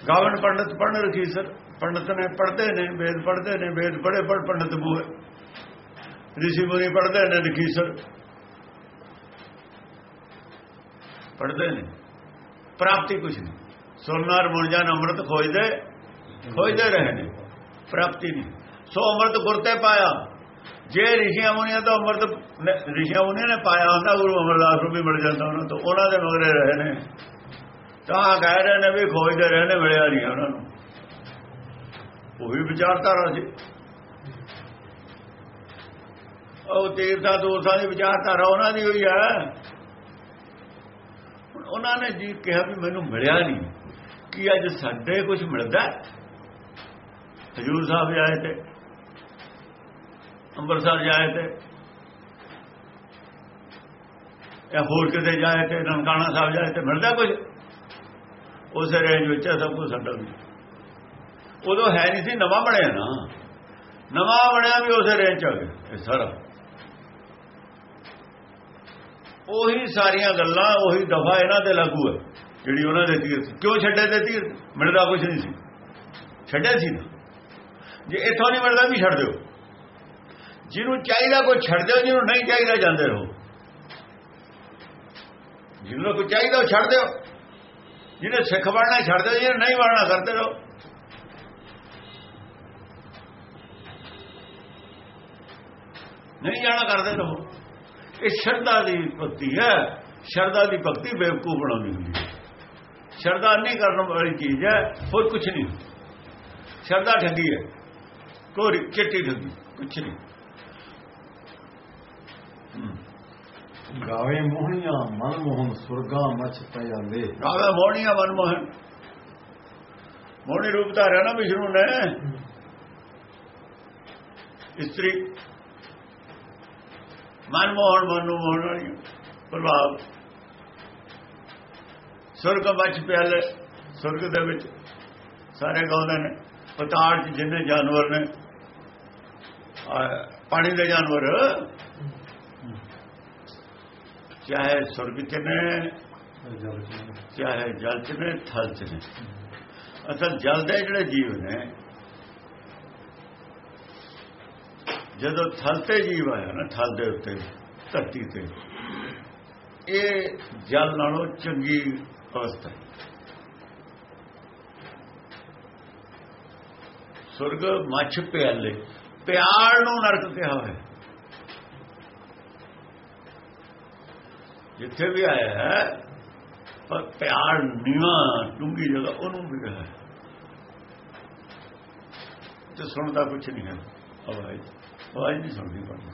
ਗਾਵਨ ਪੰਡਤ ਪੜਨ ਰਖੀ ਸਰ ਪੰਡਤ ਨੇ ਪੜਦੇ ਨੇ ਵੇਦ ਪੜਦੇ ਨੇ ਵੇਦ ਪੜੇ ਪੜ ਪੰਡਤ ਬੂਏ ઋષਿ ਮੁਨੀ ਪੜਦੇ ਨੇ ਸਰ ਪੜਦੇ ਨੇ। ਪ੍ਰਾਪਤੀ ਕੁਛ ਨਹੀਂ। ਸੁਰਨਾਰ ਮੁਰਜਾਨ ਅੰਮ੍ਰਿਤ ਖੋਜਦੇ ਖੋਜਦੇ ਰਹੇ ਨੇ। ਪ੍ਰਾਪਤੀ ਨਹੀਂ। ਸੋ ਅੰਮ੍ਰਿਤ ਗੁਰਤੇ ਪਾਇਆ। ਜੇ ਰਿਸ਼ੀਆਂ ਮੁਨੀਆਂ ਤੋਂ ਅੰਮ੍ਰਿਤ ਰਿਸ਼ੀਆਂ ਮੁਨੀਆਂ ਨੇ ਪਾਇਆ ਹੁੰਦਾ, ਗੁਰੂ ਅਮਰਦਾਸ ਨੂੰ ਵੀ ਮਿਲ ਜਾਂਦਾ ਉਹਨਾਂ ਤੋਂ ਉਹਨਾਂ ਦੇ ਮਗਰੇ ਰਹੇ ਨੇ। ਤਾਂ ਕਹਿ ਰਹੇ ਨੇ ਵੀ ਖੋਜਦੇ ਰਹੇ ਨੇ, ਮਿਲਿਆ ਨਹੀਂ ਉਹਨਾਂ ਨੂੰ। ਉਹ ਵੀ ਵਿਚਾਰਧਾਰਾ ਸੀ। ਉਹ ਤੀਰਥਾ ਦੋਸਾਂ ਦੀ ਵਿਚਾਰਧਾਰਾ ਉਹਨਾਂ ਦੀ ਹੋਈ ਹੈ। ਉਹਨਾਂ ਨੇ ਜੀ ਕਿਹਾ ਵੀ ਮੈਨੂੰ ਮਿਲਿਆ ਨਹੀਂ। ਕਿ ਅੱਜ ਸਾਡੇ ਕੁਝ ਮਿਲਦਾ ਹਜੂਰ ਸਾਹਿਬ ਜਾਏ ਤੇ ਅੰਮ੍ਰਿਤਸਰ ਜਾਏ ਤੇ ਇਹ ਹੋਰ ਕਿਤੇ ਜਾਏ ਤੇ, ਨਨਕਾਣਾ ਸਾਹਿਬ ਜਾਏ ਤੇ ਮਿਲਦਾ ਕੁਝ ਉਸੇ ਰੇਂਜ ਵਿੱਚ ਸਭ ਕੁਝ ਸਾਡਾ ਵੀ। ਉਦੋਂ ਹੈ ਨਹੀਂ ਸੀ, ਨਵਾਂ ਬਣਿਆ ਨਾ। ਨਵਾਂ ਬਣਿਆ ਵੀ ਉਸੇ ਰੇਂਜ ਚ ਆ ਗਿਆ, ਇਹ ਸਾਰਾ। ਉਹੀ ਸਾਰੀਆਂ ਗੱਲਾਂ, ਉਹੀ ਦਫਾ ਇਹਨਾਂ ਤੇ ਲਾਗੂ ਹੈ, ਜਿਹੜੀ ਉਹਨਾਂ ਦੇ ਤੀਰ ਕਿਉਂ ਛੱਡੇ ਤੇ ਤੀਰ? ਮਿਲਦਾ ਕੁਝ ਨਹੀਂ ਸੀ। ਛੱਡਿਆ ਸੀ ਨਾ ਜੇ ਇੱਥੋਂ ਨਹੀਂ ਮਿਲਦਾ ਵੀ ਛੱਡ ਦਿਓ। ਜਿਹਨੂੰ ਚਾਹੀਦਾ ਕੋਈ ਛੱਡ ਦਿਓ, ਜਿਹਨੂੰ ਨਹੀਂ ਚਾਹੀਦਾ ਜਾਂਦੇ ਰਹੋ। ਜਿਹਨੂੰ ਕੋਈ ਚਾਹੀਦਾ ਉਹ ਛੱਡ ਦਿਓ। ਜਿਹਨੇ ਸਿੱਖ ਬਣਨਾ ਛੱਡ ਦਿਓ, ਜਿਹਨੇ ਨਹੀਂ ਬਣਨਾ ਕਰਦੇ ਰਹੋ। ਨਹੀਂ ਜਾਣਾ ਕਰਦੇ ਰਹੋ। ਇਹ ਸ਼ਰਧਾ ਦੀ ਭਗਤੀ ਹੈ। ਸ਼ਰਧਾ ਦੀ ਭਗਤੀ ਬੇਵਕੂਫ ਬਣਾਉਂਦੀ ਹੁੰਦੀ ਹੈ। ਸ਼ਰਧਾ ਨਹੀਂ ਕਰਨ ਵਾਲੀ ਚੀਜ਼ ਹੈ ਹੋਰ ਕੁਝ ਨਹੀਂ। ਸ਼ਰਧਾ ਠੱਗੀ ਹੈ। ਕੋਈ ਚਿੱਟੀ ਠੱਗੀ ਕੁਝ ਨਹੀਂ। ਗਾਵੇ ਮੋਹਣੀਆਂ ਮਨ ਮੋਹਨ ਸੁਰਗਾ ਮਚ ਪੈ ਜਾਂਦੇ। ਗਾਵੇ ਮੋਹਣੀਆਂ ਮਨਮੋਹਨ ਮੋਹਣੀ। ਰੂਪ ਧਾਰਿਆ ਨਾ ਵਿਸ਼ਨੂੰ ਨੇ। ਇਸਤਰੀ ਮਨਮੋਹਨ ਮਨੂ ਮੋਹਣ ਵਾਲੀ ਪ੍ਰਭਾਵ। ਸੁਰਗ ਵਿੱਚ ਪਿਆਲੇ, ਸੁਰਗ ਦੇ ਵਿੱਚ ਸਾਰੇ ਗਾਉਂਦੇ ਨੇ। ਪਤਾੜ ਚ ਜਿੰਨੇ ਜਾਨਵਰ ਨੇ ਪਾਣੀ ਦੇ ਜਾਨਵਰ। ਚਾਹੇ ਸੁਰਗ ਚ ਨੇ, ਚਾਹੇ ਜਲ ਚ ਨੇ, ਥਲ ਚ ਨੇ। ਅਸਲ ਜਲ ਦੇ ਜਿਹੜੇ ਜੀਵ ਨੇ ਜਦੋਂ ਥਲ ਤੇ ਜੀਵ ਆਇਆ ਨਾ, ਥਲ ਦੇ ਉੱਤੇ, ਧਰਤੀ ਤੇ, ਇਹ ਜਲ ਨਾਲੋਂ ਚੰਗੀ ਅਵਸਥਾ ਹੈ। ਸੁਰਗ ਮੱਛ ਪਿਆਲੇ ਪਿਆਰ ਨੂੰ ਨਰਕ ਕਿਹਾ ਹੋਇਆ ਜਿੱਥੇ ਵੀ ਆਇਆ ਹੈ, ਪਰ ਪਿਆਰ ਨੀਵਾ ਡੂੰਗੀ ਜਗ੍ਹਾ, ਉਹਨੂੰ ਵੀ ਕਿਹਾ ਤੇ ਸੁਣਦਾ ਕੁਝ ਨਹੀਂ ਹੈ। ਆਵਾਜ਼। ਆਵਾਜ਼ ਨਹੀਂ ਸੁਣਦੀ ਪੜਦੀ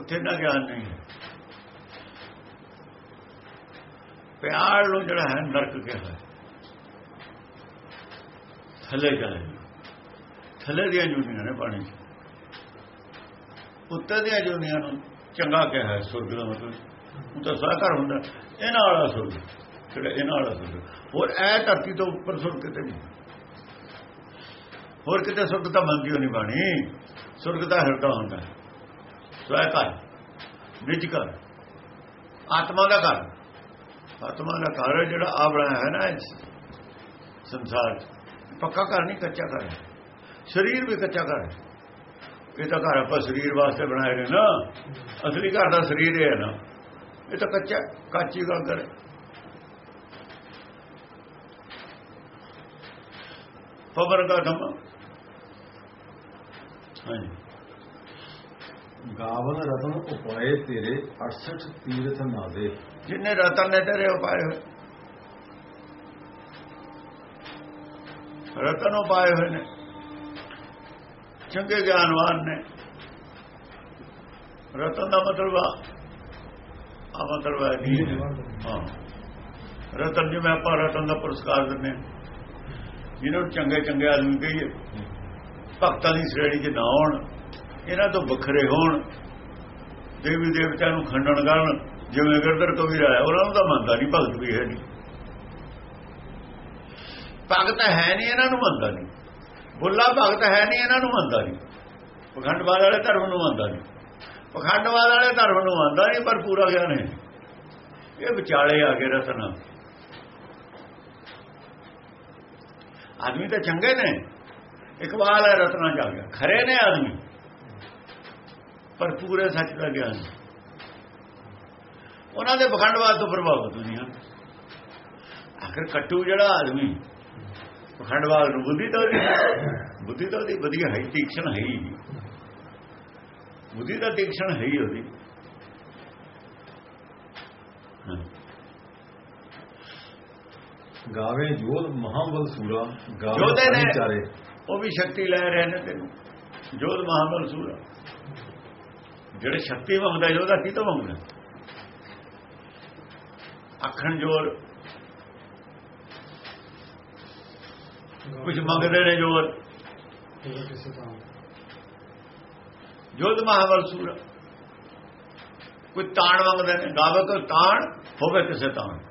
ਉੱਥੇ ਨਾ ਗਿਆਨ ਨਹੀਂ ਹੈ। ਪਿਆਰ ਨੂੰ ਜਿਹੜਾ ਹੈ, ਨਰਕ ਕਿਹਾ ਹੈ। ਥੱਲੇ ਜਾਏ ਥੱਲੇ ਦੀਆਂ ਜੁਨੀਆਂ ਨੇ ਪਾਣੀ ਚ। ਉੱਤੇ ਦੀਆਂ ਜੁਨੀਆਂ ਨੂੰ ਚੰਗਾ ਕਿਹਾ ਹੈ, ਸੁਰਗ ਦਾ ਮਤਲਬ। ਉਹ ਤਾਂ ਸਾਰਾ ਹੁੰਦਾ। ਇਹਨਾਂ ਵਾਲਾ ਸੁਰਗ। ਜਿਹੜਾ ਇਹਨਾਂ ਵਾਲਾ ਸੁਰਗ ਹੋਰ ਇਹ ਧਰਤੀ ਤੋਂ ਉੱਪਰ ਸੁਰਗ ਕਿਤੇ ਨਹੀਂ। ਹੋਰ ਕਿਤੇ ਸੁਰਗ ਤਾਂ ਮੰਗੀ ਨਹੀਂ ਬਾਣੀ। ਸੁਰਗ ਦਾ ਹਿਰਦਾ ਹੁੰਦਾ। ਹੈ ਸਵੈ ਘਰ ਨਿਜ ਘਰ ਆਤਮਾ ਦਾ ਘਰ। ਆਤਮਾ ਦਾ ਘਰ ਜਿਹੜਾ ਆ ਬਣਾਇਆ ਹੈ ਨਾ ਇਸ ਸੰਸਾਰ ਪੱਕਾ ਘਰ ਨਹੀਂ, ਕੱਚਾ ਘਰ ਹੈ। ਸਰੀਰ ਵੀ ਕੱਚਾ ਘਰ ਹੈ। ਇਹ ਤਾਂ ਘਰ ਆਪਾਂ ਸਰੀਰ ਵਾਸਤੇ ਬਣਾਏ ਨੇ ਨਾ। ਅਸਲੀ ਘਰ ਦਾ ਸਰੀਰ ਇਹ ਹੈ ਨਾ। ਇਹ ਤਾਂ ਕੱਚਾ, ਕੱਚੀ ਗੱਲ ਕਰੇ। ਪਵਰ ਦਾ ਧਮ ਹਾਂਜੀ ਗਾਵਨ ਰਤਨ ਉਪਾਏ ਤੇਰੇ 68 ਤੀਰਥ ਨਾਦੇ। ਜਿੰਨੇ ਰਤਨ ਨੇ ਤੇਰੇ ਉਪਾਏ ਹੋਏ। ਰਤਨ ਉਪਾਏ ਹੋਏ ਨੇ। ਚੰਗੇ ਗਿਆਨਵਾਨ ਨੇ। ਰਤਨ ਦਾ ਮਤਲਬ ਆ ਆ ਮਤਲਬ ਹੈ ਜੀ ਹਾਂ। ਰਤਨ ਜਿਵੇਂ ਆਪਾਂ ਰਤਨ ਦਾ ਪੁਰਸਕਾਰ ਦਿੰਦੇ ਹਾਂ। ਜਿਹਨਾਂ ਨੂੰ ਚੰਗੇ ਚੰਗੇ ਆਦਮੀ ਕਹੀਏ। ਭਗਤਾਂ ਦੀ ਸ਼੍ਰੇਣੀ 'ਚ ਨਾ ਆਉਣ, ਇਹਨਾਂ ਤੋਂ ਵੱਖਰੇ ਹੋਣ। ਦੇਵੀ ਦੇਵਤਿਆਂ ਨੂੰ ਖੰਡਨ ਕਰਨ, ਜਿਵੇਂ ਗਿਰਦਰ ਕਬੀਰ ਆਇਆ, ਉਹਨਾਂ ਨੂੰ ਤਾਂ ਮੰਨਦਾ ਨਹੀਂ, ਭਗਤ ਵੀ ਹੈ ਨਹੀਂ। ਭਗਤ ਹੈ ਨਹੀਂ, ਇਹਨਾਂ ਨੂੰ ਮੰਨਦਾ ਨਹੀਂ। ਬੁੱਲਾ ਭਗਤ ਹੈ ਨਹੀਂ, ਇਹਨਾਂ ਨੂੰ ਮੰਨਦਾ ਨਹੀਂ। ਪਖੰਡਵਾਦ ਵਾਲੇ ਧਰਮ ਨੂੰ ਮੰਨਦਾ ਨਹੀਂ। ਪਖੰਡਵਾਦ ਵਾਲੇ ਧਰਮ ਨੂੰ ਮੰਨਦਾ ਨਹੀਂ, ਪਰ ਪੂਰਾ ਗਿਆਨ ਹੈ। ਇਹ ਵਿਚਾਲੇ ਆ ਕੇ ਰਸਨਾ। ਆਦਮੀ ਤਾਂ ਚੰਗੇ ਨੇ ਇਕਬਾਲ ਹੈ ਰਤਨਾ ਜਾ ਗਿਆ ਖਰੇ ਨੇ ਆਦਮੀ ਪਰ ਪੂਰੇ ਸੱਚ ਦਾ ਗਿਆਨ ਉਹਨਾਂ ਦੇ ਪਖੰਡਵਾਦ ਤੋਂ ਪ੍ਰਭਾਵਿਤ ਨਹੀਂ ਹਨ ਆਖਰ ਕੱਟੂ ਜਿਹੜਾ ਆਦਮੀ ਪਖੰਡਵਾਦ ਨੂੰ ਬੁੱਧੀ ਤਾਂ ਉਹਦੀ ਬੁੱਧੀ ਤਾਂ ਉਹਦੀ ਵਧੀਆ ਹੈ ਤੀਕਸ਼ਣ ਹੈ ਹੀ ਬੁੱਧੀ ਦਾ ਤੀਕਸ਼ਣ ਹੈ ਹੀ ਉਹਦੀ ਗਾਵੇ ਜੋਧ ਮਹਾਬਲ ਸੂਰਾ ਗਾਵੇ ਜੋਧੇ ਨੇ। ਪਾਣੀ ਚਾਰੇ ਉਹ ਵੀ ਸ਼ਕਤੀ ਲੈ ਰਹੇ ਨੇ ਤੈਨੂੰ। ਜੋਧ ਮਹਾਬਲ ਸੂਰਾ। ਜਿਹੜੇ ਸ਼ਕਤੀ ਮੰਗਦਾ ਜੋਧਾ ਕੀ ਤੋਂ ਮੰਗਦਾ ਅਖਣ ਜੋਰ। ਕੁਝ ਮੰਗਦੇ ਨੇ ਜੋਰ। ਕਿਸੇ ਤਾਂ ਜੋਧ ਮਹਾਬਲ ਸੂਰਾ। ਕੋਈ ਤਾਣ ਮੰਗਦੇ ਨੇ। ਗਾਵੇ ਕੋ ਤਾਣ ਹੋਵੇ ਕਿਸੇ ਤਾਣ।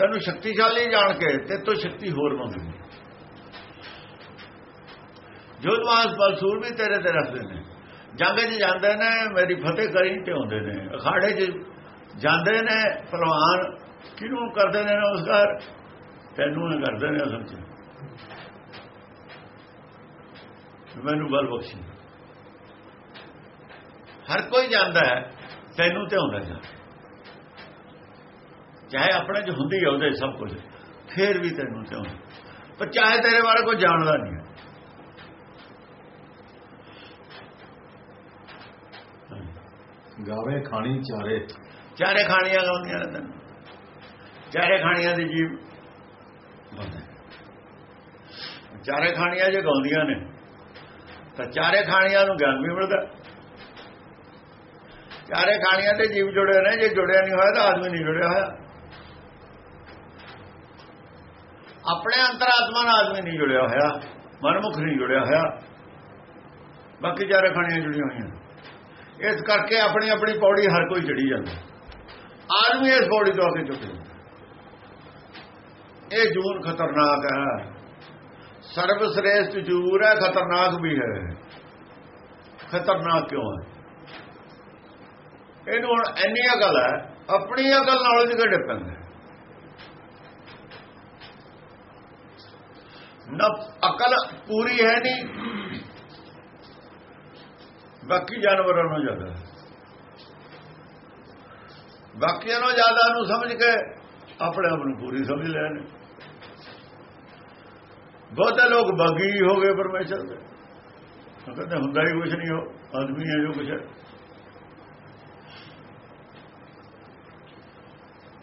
ਤੈਨੂੰ ਸ਼ਕਤੀਸ਼ਾਲੀ ਜਾਣ ਕੇ ਤੇ ਤੋਂ ਸ਼ਕਤੀ ਹੋਰ ਮੰਗਦੀ ਜੋਧ ਬਲਸੂਰ ਵੀ ਤੇਰੇ ਤੇ ਰੱਖਦੇ ਨੇ। ਜੰਗ 'ਚ ਜਾਂਦੇ ਨੇ, ਮੇਰੀ ਫਤਿਹ ਕਰੀ ਤੇ ਨੇ। ਅਖਾੜੇ 'ਚ ਜਾਂਦੇ ਨੇ ਪਹਿਲਵਾਨ ਕਿਹਨੂੰ ਕਰਦੇ ਨੇ ਨਮਸਕਾਰ? ਤੈਨੂੰ ਇਹ ਕਰਦੇ ਨੇ ਅਸਲ 'ਚ। ਮੈਨੂੰ ਬਲ ਬਖਸ਼ੀ। ਹਰ ਕੋਈ ਜਾਂਦਾ ਹੈ, ਤੈਨੂੰ ਤੇ ਹੁੰਦਾ ਜਾ ਚਾਹੇ ਆਪਣੇ ਚ ਹੁੰਦੀ ਹੈ ਉਹਦੇ ਸਭ ਕੁਝ ਫੇਰ ਵੀ ਤੈਨੂੰ ਹੁੰਦਾ ਪਰ ਚਾਹੇ ਤੇਰੇ ਬਾਰੇ ਕੋਈ ਜਾਣਦਾ ਨਹੀਂ ਗਾਵੇ ਖਾਣੀ ਚਾਰੇ। ਚਾਰੇ ਖਾਣੀਆਂ ਗਾਉਂਦੀਆਂ ਨੇ ਤੈਨੂੰ। ਚਾਰੇ ਖਾਣੀਆਂ ਦੀ ਜੀਵ। ਚਾਰੇ ਖਾਣੀਆਂ ਜੇ ਗਾਉਂਦੀਆਂ ਨੇ ਤਾਂ ਚਾਰੇ ਖਾਣੀਆਂ ਨੂੰ ਗਿਆਨ ਵੀ ਮਿਲਦਾ। ਚਾਰੇ ਖਾਣੀਆਂ ਤੇ ਜੀਵ ਜੁੜੇ ਨੇ ਜੇ ਜੁੜਿਆ ਨਹੀਂ ਹੋਇਆ ਤਾਂ ਆਦਮੀ ਨਹੀਂ ਜੁੜਿਆ ਹੋਇਆ। ਆਪਣੇ ਅੰਤਰਾਤਮਾ ਨਾਲ ਆਦਮੀ ਨਹੀਂ ਜੁੜਿਆ ਹੋਇਆ, ਮਨਮੁਖ ਨਹੀਂ ਜੁੜਿਆ ਹੋਇਆ। ਬਾਕੀ ਚਾਰੇ ਖਾਣੀਆਂ ਜੁੜੀਆਂ ਹੋਈਆਂ। ਇਸ ਕਰਕੇ ਆਪਣੀ ਆਪਣੀ ਪੌੜੀ ਹਰ ਕੋਈ ਚੜੀ ਜਾਂਦਾ। ਆਦਮੀ ਇਸ ਪੌੜੀ ਤੋਂ ਆ ਕੇ ਚੁੱਕ ਇਹ ਜੂਨ ਖਤਰਨਾਕ ਹੈ। ਸਰਬ ਸ੍ਰੇਸ਼ਟ ਜੂਰ ਹੈ, ਖਤਰਨਾਕ ਵੀ ਹੈ। ਖਤਰਨਾਕ ਕਿਉਂ ਹੈ? ਇਹਨੂੰ ਹੁਣ ਇੰਨੀ ਅਕਲ ਹੈ ਆਪਣੀ ਅਕਲ ਨਾਲ ਦੀ ਡਿਪੈਂਡ ਹੈ। ਨਾ ਅਕਲ ਪੂਰੀ ਹੈ ਨਹੀਂ। ਬਾਕੀ ਜਾਨਵਰਾਂ ਨੂੰ ਜ਼ਿਆਦਾ। ਬਾਕੀਆਂ ਨੂੰ ਜ਼ਿਆਦਾ ਨੂੰ ਸਮਝ ਕੇ ਆਪਣੇ ਆਪ ਨੂੰ ਪੂਰੀ ਸਮਝ ਲੈਣ। ਬਹੁਤੇ ਲੋਕ ਬਾਗੀ ਹੋ ਗਏ ਪਰਮੇਸ਼ਰ ਦੇ। ਕਹਿੰਦੇ ਹੁੰਦਾ ਹੀ ਕੁਝ ਨਹੀਂ ਹੋ ਆਦਮੀ ਹੈ ਜੋ ਕੁਝ ਹੈ।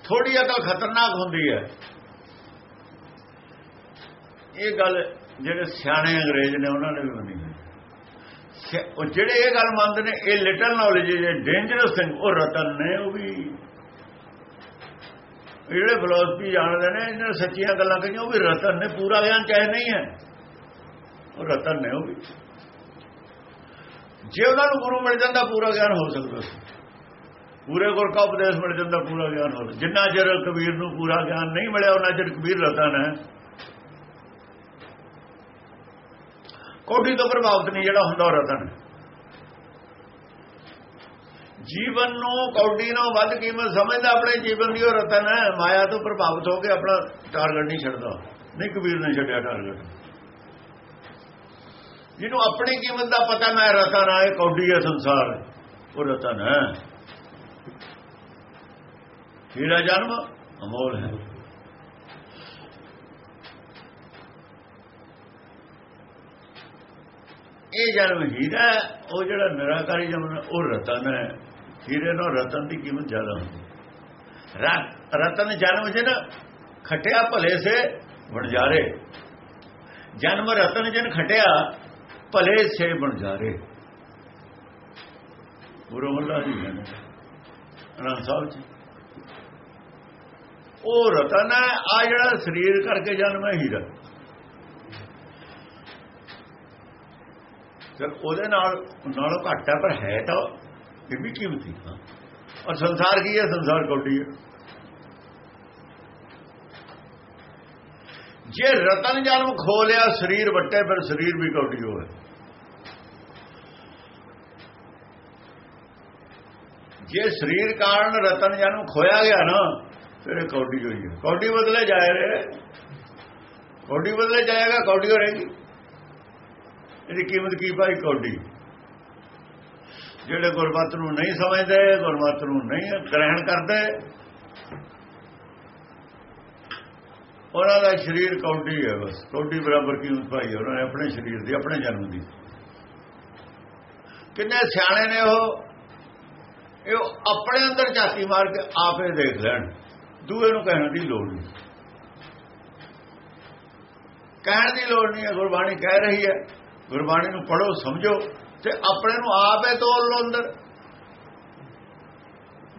ਥੋੜੀ ਅਕਲ ਖਤਰਨਾਕ ਹੁੰਦੀ ਹੈ। ਇਹ ਗੱਲ ਜਿਹੜੇ ਸਿਆਣੇ ਅੰਗਰੇਜ਼ ਨੇ, ਉਹਨਾਂ ਨੇ ਵੀ ਮੰਨੀ ਹੈ ਉਹ ਜਿਹੜੇ ਇਹ ਗੱਲ ਮੰਨਦੇ ਨੇ, ਇਹ little knowledge is dangerous thing ਉਹ ਰਤਨ ਨੇ, ਉਹ ਵੀ। ਜਿਹੜੇ ਫਿਲਾਸਫੀ ਜਾਣਦੇ ਨੇ, ਇਹਨਾਂ ਨੇ ਸੱਚੀਆਂ ਗੱਲਾਂ ਕਹੀਆਂ, ਉਹ ਵੀ ਰਤਨ ਨੇ, ਪੂਰਾ ਗਿਆਨ ਚਾਹੇ ਨਹੀਂ ਹੈ, ਉਹ ਰਤਨ ਨੇ, ਉਹ ਵੀ। ਜੇ ਉਹਨਾਂ ਨੂੰ ਗੁਰੂ ਮਿਲ ਜਾਂਦਾ, ਪੂਰਾ ਗਿਆਨ ਹੋ ਸਕਦਾ ਸੀ। ਪੂਰੇ ਗੁਰ ਕਾ ਉਪਦੇਸ਼ ਮਿਲ ਜਾਂਦਾ, ਪੂਰਾ ਗਿਆਨ ਹੋ ਸਕਦਾ। ਜਿੰਨਾ ਚਿਰ ਕਬੀਰ ਨੂੰ ਪੂਰਾ ਗਿਆਨ ਨਹੀਂ ਮਿਲਿਆ, ਉਹਨਾਂ ਚਿਰ ਕਬੀਰ ਰਤਨ ਹੈ। ਕੋਟੀ ਤੋਂ ਪ੍ਰਭਾਵਿਤ ਨਹੀਂ, ਜਿਹੜਾ ਹੁੰਦਾ ਉਹ ਰਤਨ। ਜੀਵਨ ਨੂੰ ਕੌਡੀ ਨਾਲ ਵੱਧ ਕੀਮਤ ਸਮਝਦਾ ਆਪਣੇ ਜੀਵਨ ਦੀ ਉਹ ਰਤਨ ਹੈ। ਮਾਇਆ ਤੋਂ ਪ੍ਰਭਾਵਿਤ ਹੋ ਕੇ ਆਪਣਾ ਟਾਰਗੇਟ ਨਹੀਂ ਛੱਡਦਾ। ਨਹੀਂ, ਕਬੀਰ ਨੇ ਛੱਡਿਆ ਟਾਰਗੇਟ। ਜਿਹਨੂੰ ਆਪਣੀ ਕੀਮਤ ਦਾ ਪਤਾ ਮੈਂ ਰਤਨ ਆਏ ਕੌਡੀ ਹੈ, ਸੰਸਾਰ। ਉਹ ਰਤਨ ਹੈ। ਹੀਰਾ ਜਨਮ ਅਮੋਲ ਹੈ। ਇਹ ਜਨਮ ਹੀਰਾ ਉਹ ਜਿਹੜਾ ਨਿਰਾਕਾਰੀ ਜਨਮ ਉਹ ਰਤਨ ਹੈ। ਹੀਰੇ ਨਾਲ ਰਤਨ ਦੀ ਕੀਮਤ ਜ਼ਿਆਦਾ ਹੁੰਦੀ ਹੈ। ਰਤਨ ਜਨਮ ਚ ਨਾ ਖਟਿਆ ਭਲੇ ਸੇ ਵਣਜਾਰੇ। ਜਨਮ ਰਤਨ ਜਨ ਖਟਿਆ ਭਲੇ ਸੇ ਵਣਜਾਰੇ। ਗੁਰੂ ਮੱਲਾ ਜੀ ਨੇ ਅਨੰਦ ਸਾਹਿਬ ਜੀ, ਉਹ ਰਤਨ ਹੈ, ਆ ਜਿਹੜਾ ਸਰੀਰ ਕਰਕੇ ਜਨਮ ਹੈ ਹੀਰਾ। ਜਦ ਉਹਦੇ ਨਾਲ ਨਾਲੋਂ ਘੱਟ ਹੈ ਪਰ ਹੈ ਤਾਂ ਇਹ ਵੀ ਕੀਮਤੀ ਹਾਂ ਔਰ ਸੰਸਾਰ ਕੀ ਹੈ? ਸੰਸਾਰ ਕੌਡੀ ਹੈ। ਜੇ ਰਤਨ ਜਨਮ ਖੋ ਲਿਆ ਸਰੀਰ ਵੱਟੇ, ਫਿਰ ਸਰੀਰ ਵੀ ਕੌਡੀ ਹੋਵੇ। ਜੇ ਸਰੀਰ ਕਾਰਨ ਰਤਨ ਜਨਮ ਖੋਇਆ ਗਿਆ ਨਾ, ਫਿਰ ਇਹ ਕੌਡੀ ਹੋਈ ਹੈ। ਕੌਡੀ ਬਦਲੇ ਜਾਏ ਰੇ ਕੌਡੀ ਬਦਲੇ ਜਾਏਗਾ, ਕੌਡੀ ਹੋ ਰਹੇਗੀ ਇਹਦੀ ਕੀਮਤ ਕੀ ਭਾਈ ਕੌਡੀ ਜਿਹੜੇ ਗੁਰਮਤ ਨੂੰ ਨਹੀਂ ਸਮਝਦੇ, ਗੁਰਮਤ ਨੂੰ ਨਹੀਂ ਗ੍ਰਹਿਣ ਕਰਦੇ। ਉਹਨਾਂ ਦਾ ਸਰੀਰ ਕੌਡੀ ਹੈ ਬਸ। ਕੌਡੀ ਬਰਾਬਰ ਕੀਮਤ ਪਾਈ ਉਹਨਾਂ ਨੇ ਆਪਣੇ ਸਰੀਰ ਦੀ, ਆਪਣੇ ਜਨਮ ਦੀ। ਕਿੰਨੇ ਸਿਆਣੇ ਨੇ ਉਹ? ਇਹ ਆਪਣੇ ਅੰਦਰ ਝਾਤੀ ਮਾਰ ਕੇ ਆਪੇ ਦੇਖ ਲੈਣ। ਦੂਏ ਨੂੰ ਕਹਿਣ ਦੀ ਲੋੜ ਨਹੀਂ। ਕਹਿਣ ਦੀ ਲੋੜ ਨਹੀਂ ਹੈ, ਗੁਰਬਾਣੀ ਕਹਿ ਰਹੀ ਹੈ। ਗੁਰਬਾਣੀ ਨੂੰ ਪੜੋ ਸਮਝੋ ਤੇ ਆਪਣੇ ਨੂੰ ਆਪੇ ਤੋਲ ਲੋ ਅੰਦਰ।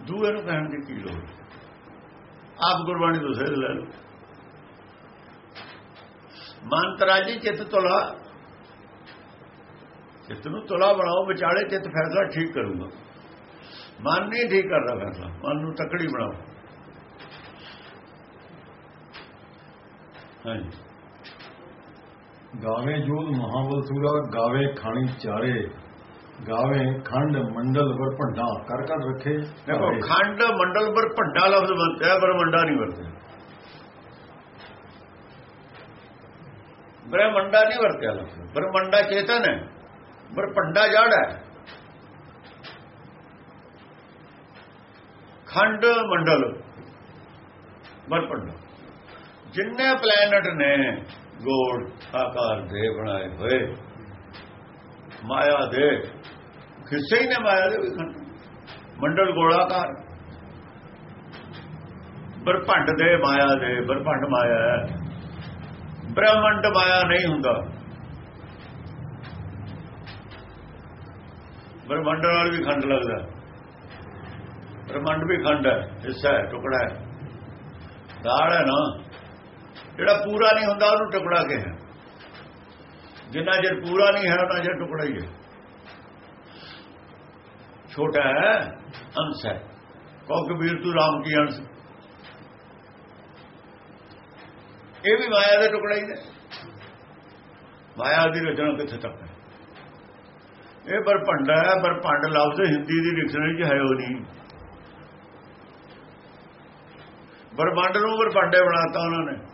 ਦੂਏ ਨੂੰ ਕਹਿਣ ਦੀ ਕੀ ਲੋੜ? ਆਪ ਗੁਰਬਾਣੀ ਤੋਂ ਸੇਧ ਲੈ ਲਓ। ਮੰਤਰਾਜੀ ਚਿੱਤ ਤੁਲਾ। ਚਿੱਤ ਨੂੰ ਤੁਲਾ ਬਣਾਓ, ਵਿਚਾਲੇ ਚਿੱਤ ਫੈਸਲਾ ਠੀਕ ਕਰੂਗਾ। ਮਨ ਨਹੀਂ ਠੀਕ ਕਰਦਾ ਫੈਸਲਾ, ਮਨ ਨੂੰ ਤਕੜੀ ਬਣਾਓ। ਹਾਂਜੀ। ਗਾਵੇ ਜੋਤ ਮਹਾਬਲ ਸੂਰਾ ਗਾਵੇ ਖਾਣੀ ਚਾਰੇ ਗਾਵੇ ਖੰਡ ਮੰਡਲ ਵਰ ਭੰਡਾ ਕਰ ਕਰ ਰੱਖੇ। ਦੇਖੋ। ਖੰਡ ਮੰਡਲ ਪਰ ਭੱਡਾ ਲਫ਼ਜ਼ ਵਰਤਿਆ ਪਰ ਮੰਡਾ ਨਹੀਂ ਵਰਤਿਆ। ਬ੍ਰਹਮੰਡਾ ਨਹੀਂ ਵਰਤਿਆ ਲਫ਼ਜ਼। ਬ੍ਰਹਮੰਡਾ ਚੇਤਨ ਹੈ ਪਰ ਭੰਡਾ ਜੜ ਹੈ। ਖੰਡ ਮੰਡਲ ਪਰ ਭੰਡਾ। ਜਿੰਨੇ ਪਲੈਨਟ ਨੇ ਗੋਲ ਆਕਾਰ ਦੇ ਬਣਾਏ ਹੋਏ। ਮਾਇਆ ਦੇ। ਹਿੱਸੇ ਹੀ ਨੇ ਮਾਇਆ ਦੇ ਵੀ ਮੰਡਲ ਗੋਲਾਕਾਰ। ਬਰਭੰਡ ਦੇ ਮਾਇਆ ਦੇ, ਬ੍ਰਹਮੰਡ ਮਾਇਆ ਹੈ। ਬ੍ਰਹਮੰਡ ਮਾਇਆ ਨਹੀਂ ਹੁੰਦਾ। ਬ੍ਰਹਮੰਡ ਨਾਲ ਵੀ ਖੰਡ ਲੱਗਦਾ ਬ੍ਰਹਮੰਡ ਵੀ ਖੰਡ ਹੈ, ਹਿੱਸਾ ਹੈ, ਟੁਕੜਾ ਹੈ। ਦਾੜ ਹੈ ਨਾ। ਜਿਹੜਾ ਪੂਰਾ ਨਹੀਂ ਹੁੰਦਾ, ਉਹਨੂੰ ਟੁਕੜਾ ਕਿਹਾ। ਜਿੰਨਾ ਚਿਰ ਪੂਰਾ ਨਹੀਂ ਹੈ ਉਹਨਾਂ ਚਿਰ ਟੁਕੜਾ ਹੀ ਹੈ। ਛੋਟਾ ਹੈ, ਅੰਸ਼ ਹੈ। ਕਹੋ ਕਬੀਰ, ਤੂੰ ਰਾਮ ਕੀ ਅੰਸ਼? ਇਹ ਵੀ ਮਾਇਆ ਦੇ ਟੁਕੜਾ ਹੀ ਨੇ। ਮਾਇਆ ਦੀ ਰਚਨਾ ਕਿੱਥੇ ਤੱਕ ਹੈ? ਇਹ ਬਰਪੰਡਾ ਹੈ ਬਰਪੰਡ ਲਫ਼ਜ਼ ਹਿੰਦੀ ਦੀ ਡਿਕਸ਼ਨਰੀ 'ਚ ਹੈ ਉਹ ਨਹੀਂ। ਬਰਪੰਡ ਨੂੰ ਬਰਪੰਡੇ ਬਣਾਤਾ ਉਹਨਾਂ ਨੇ।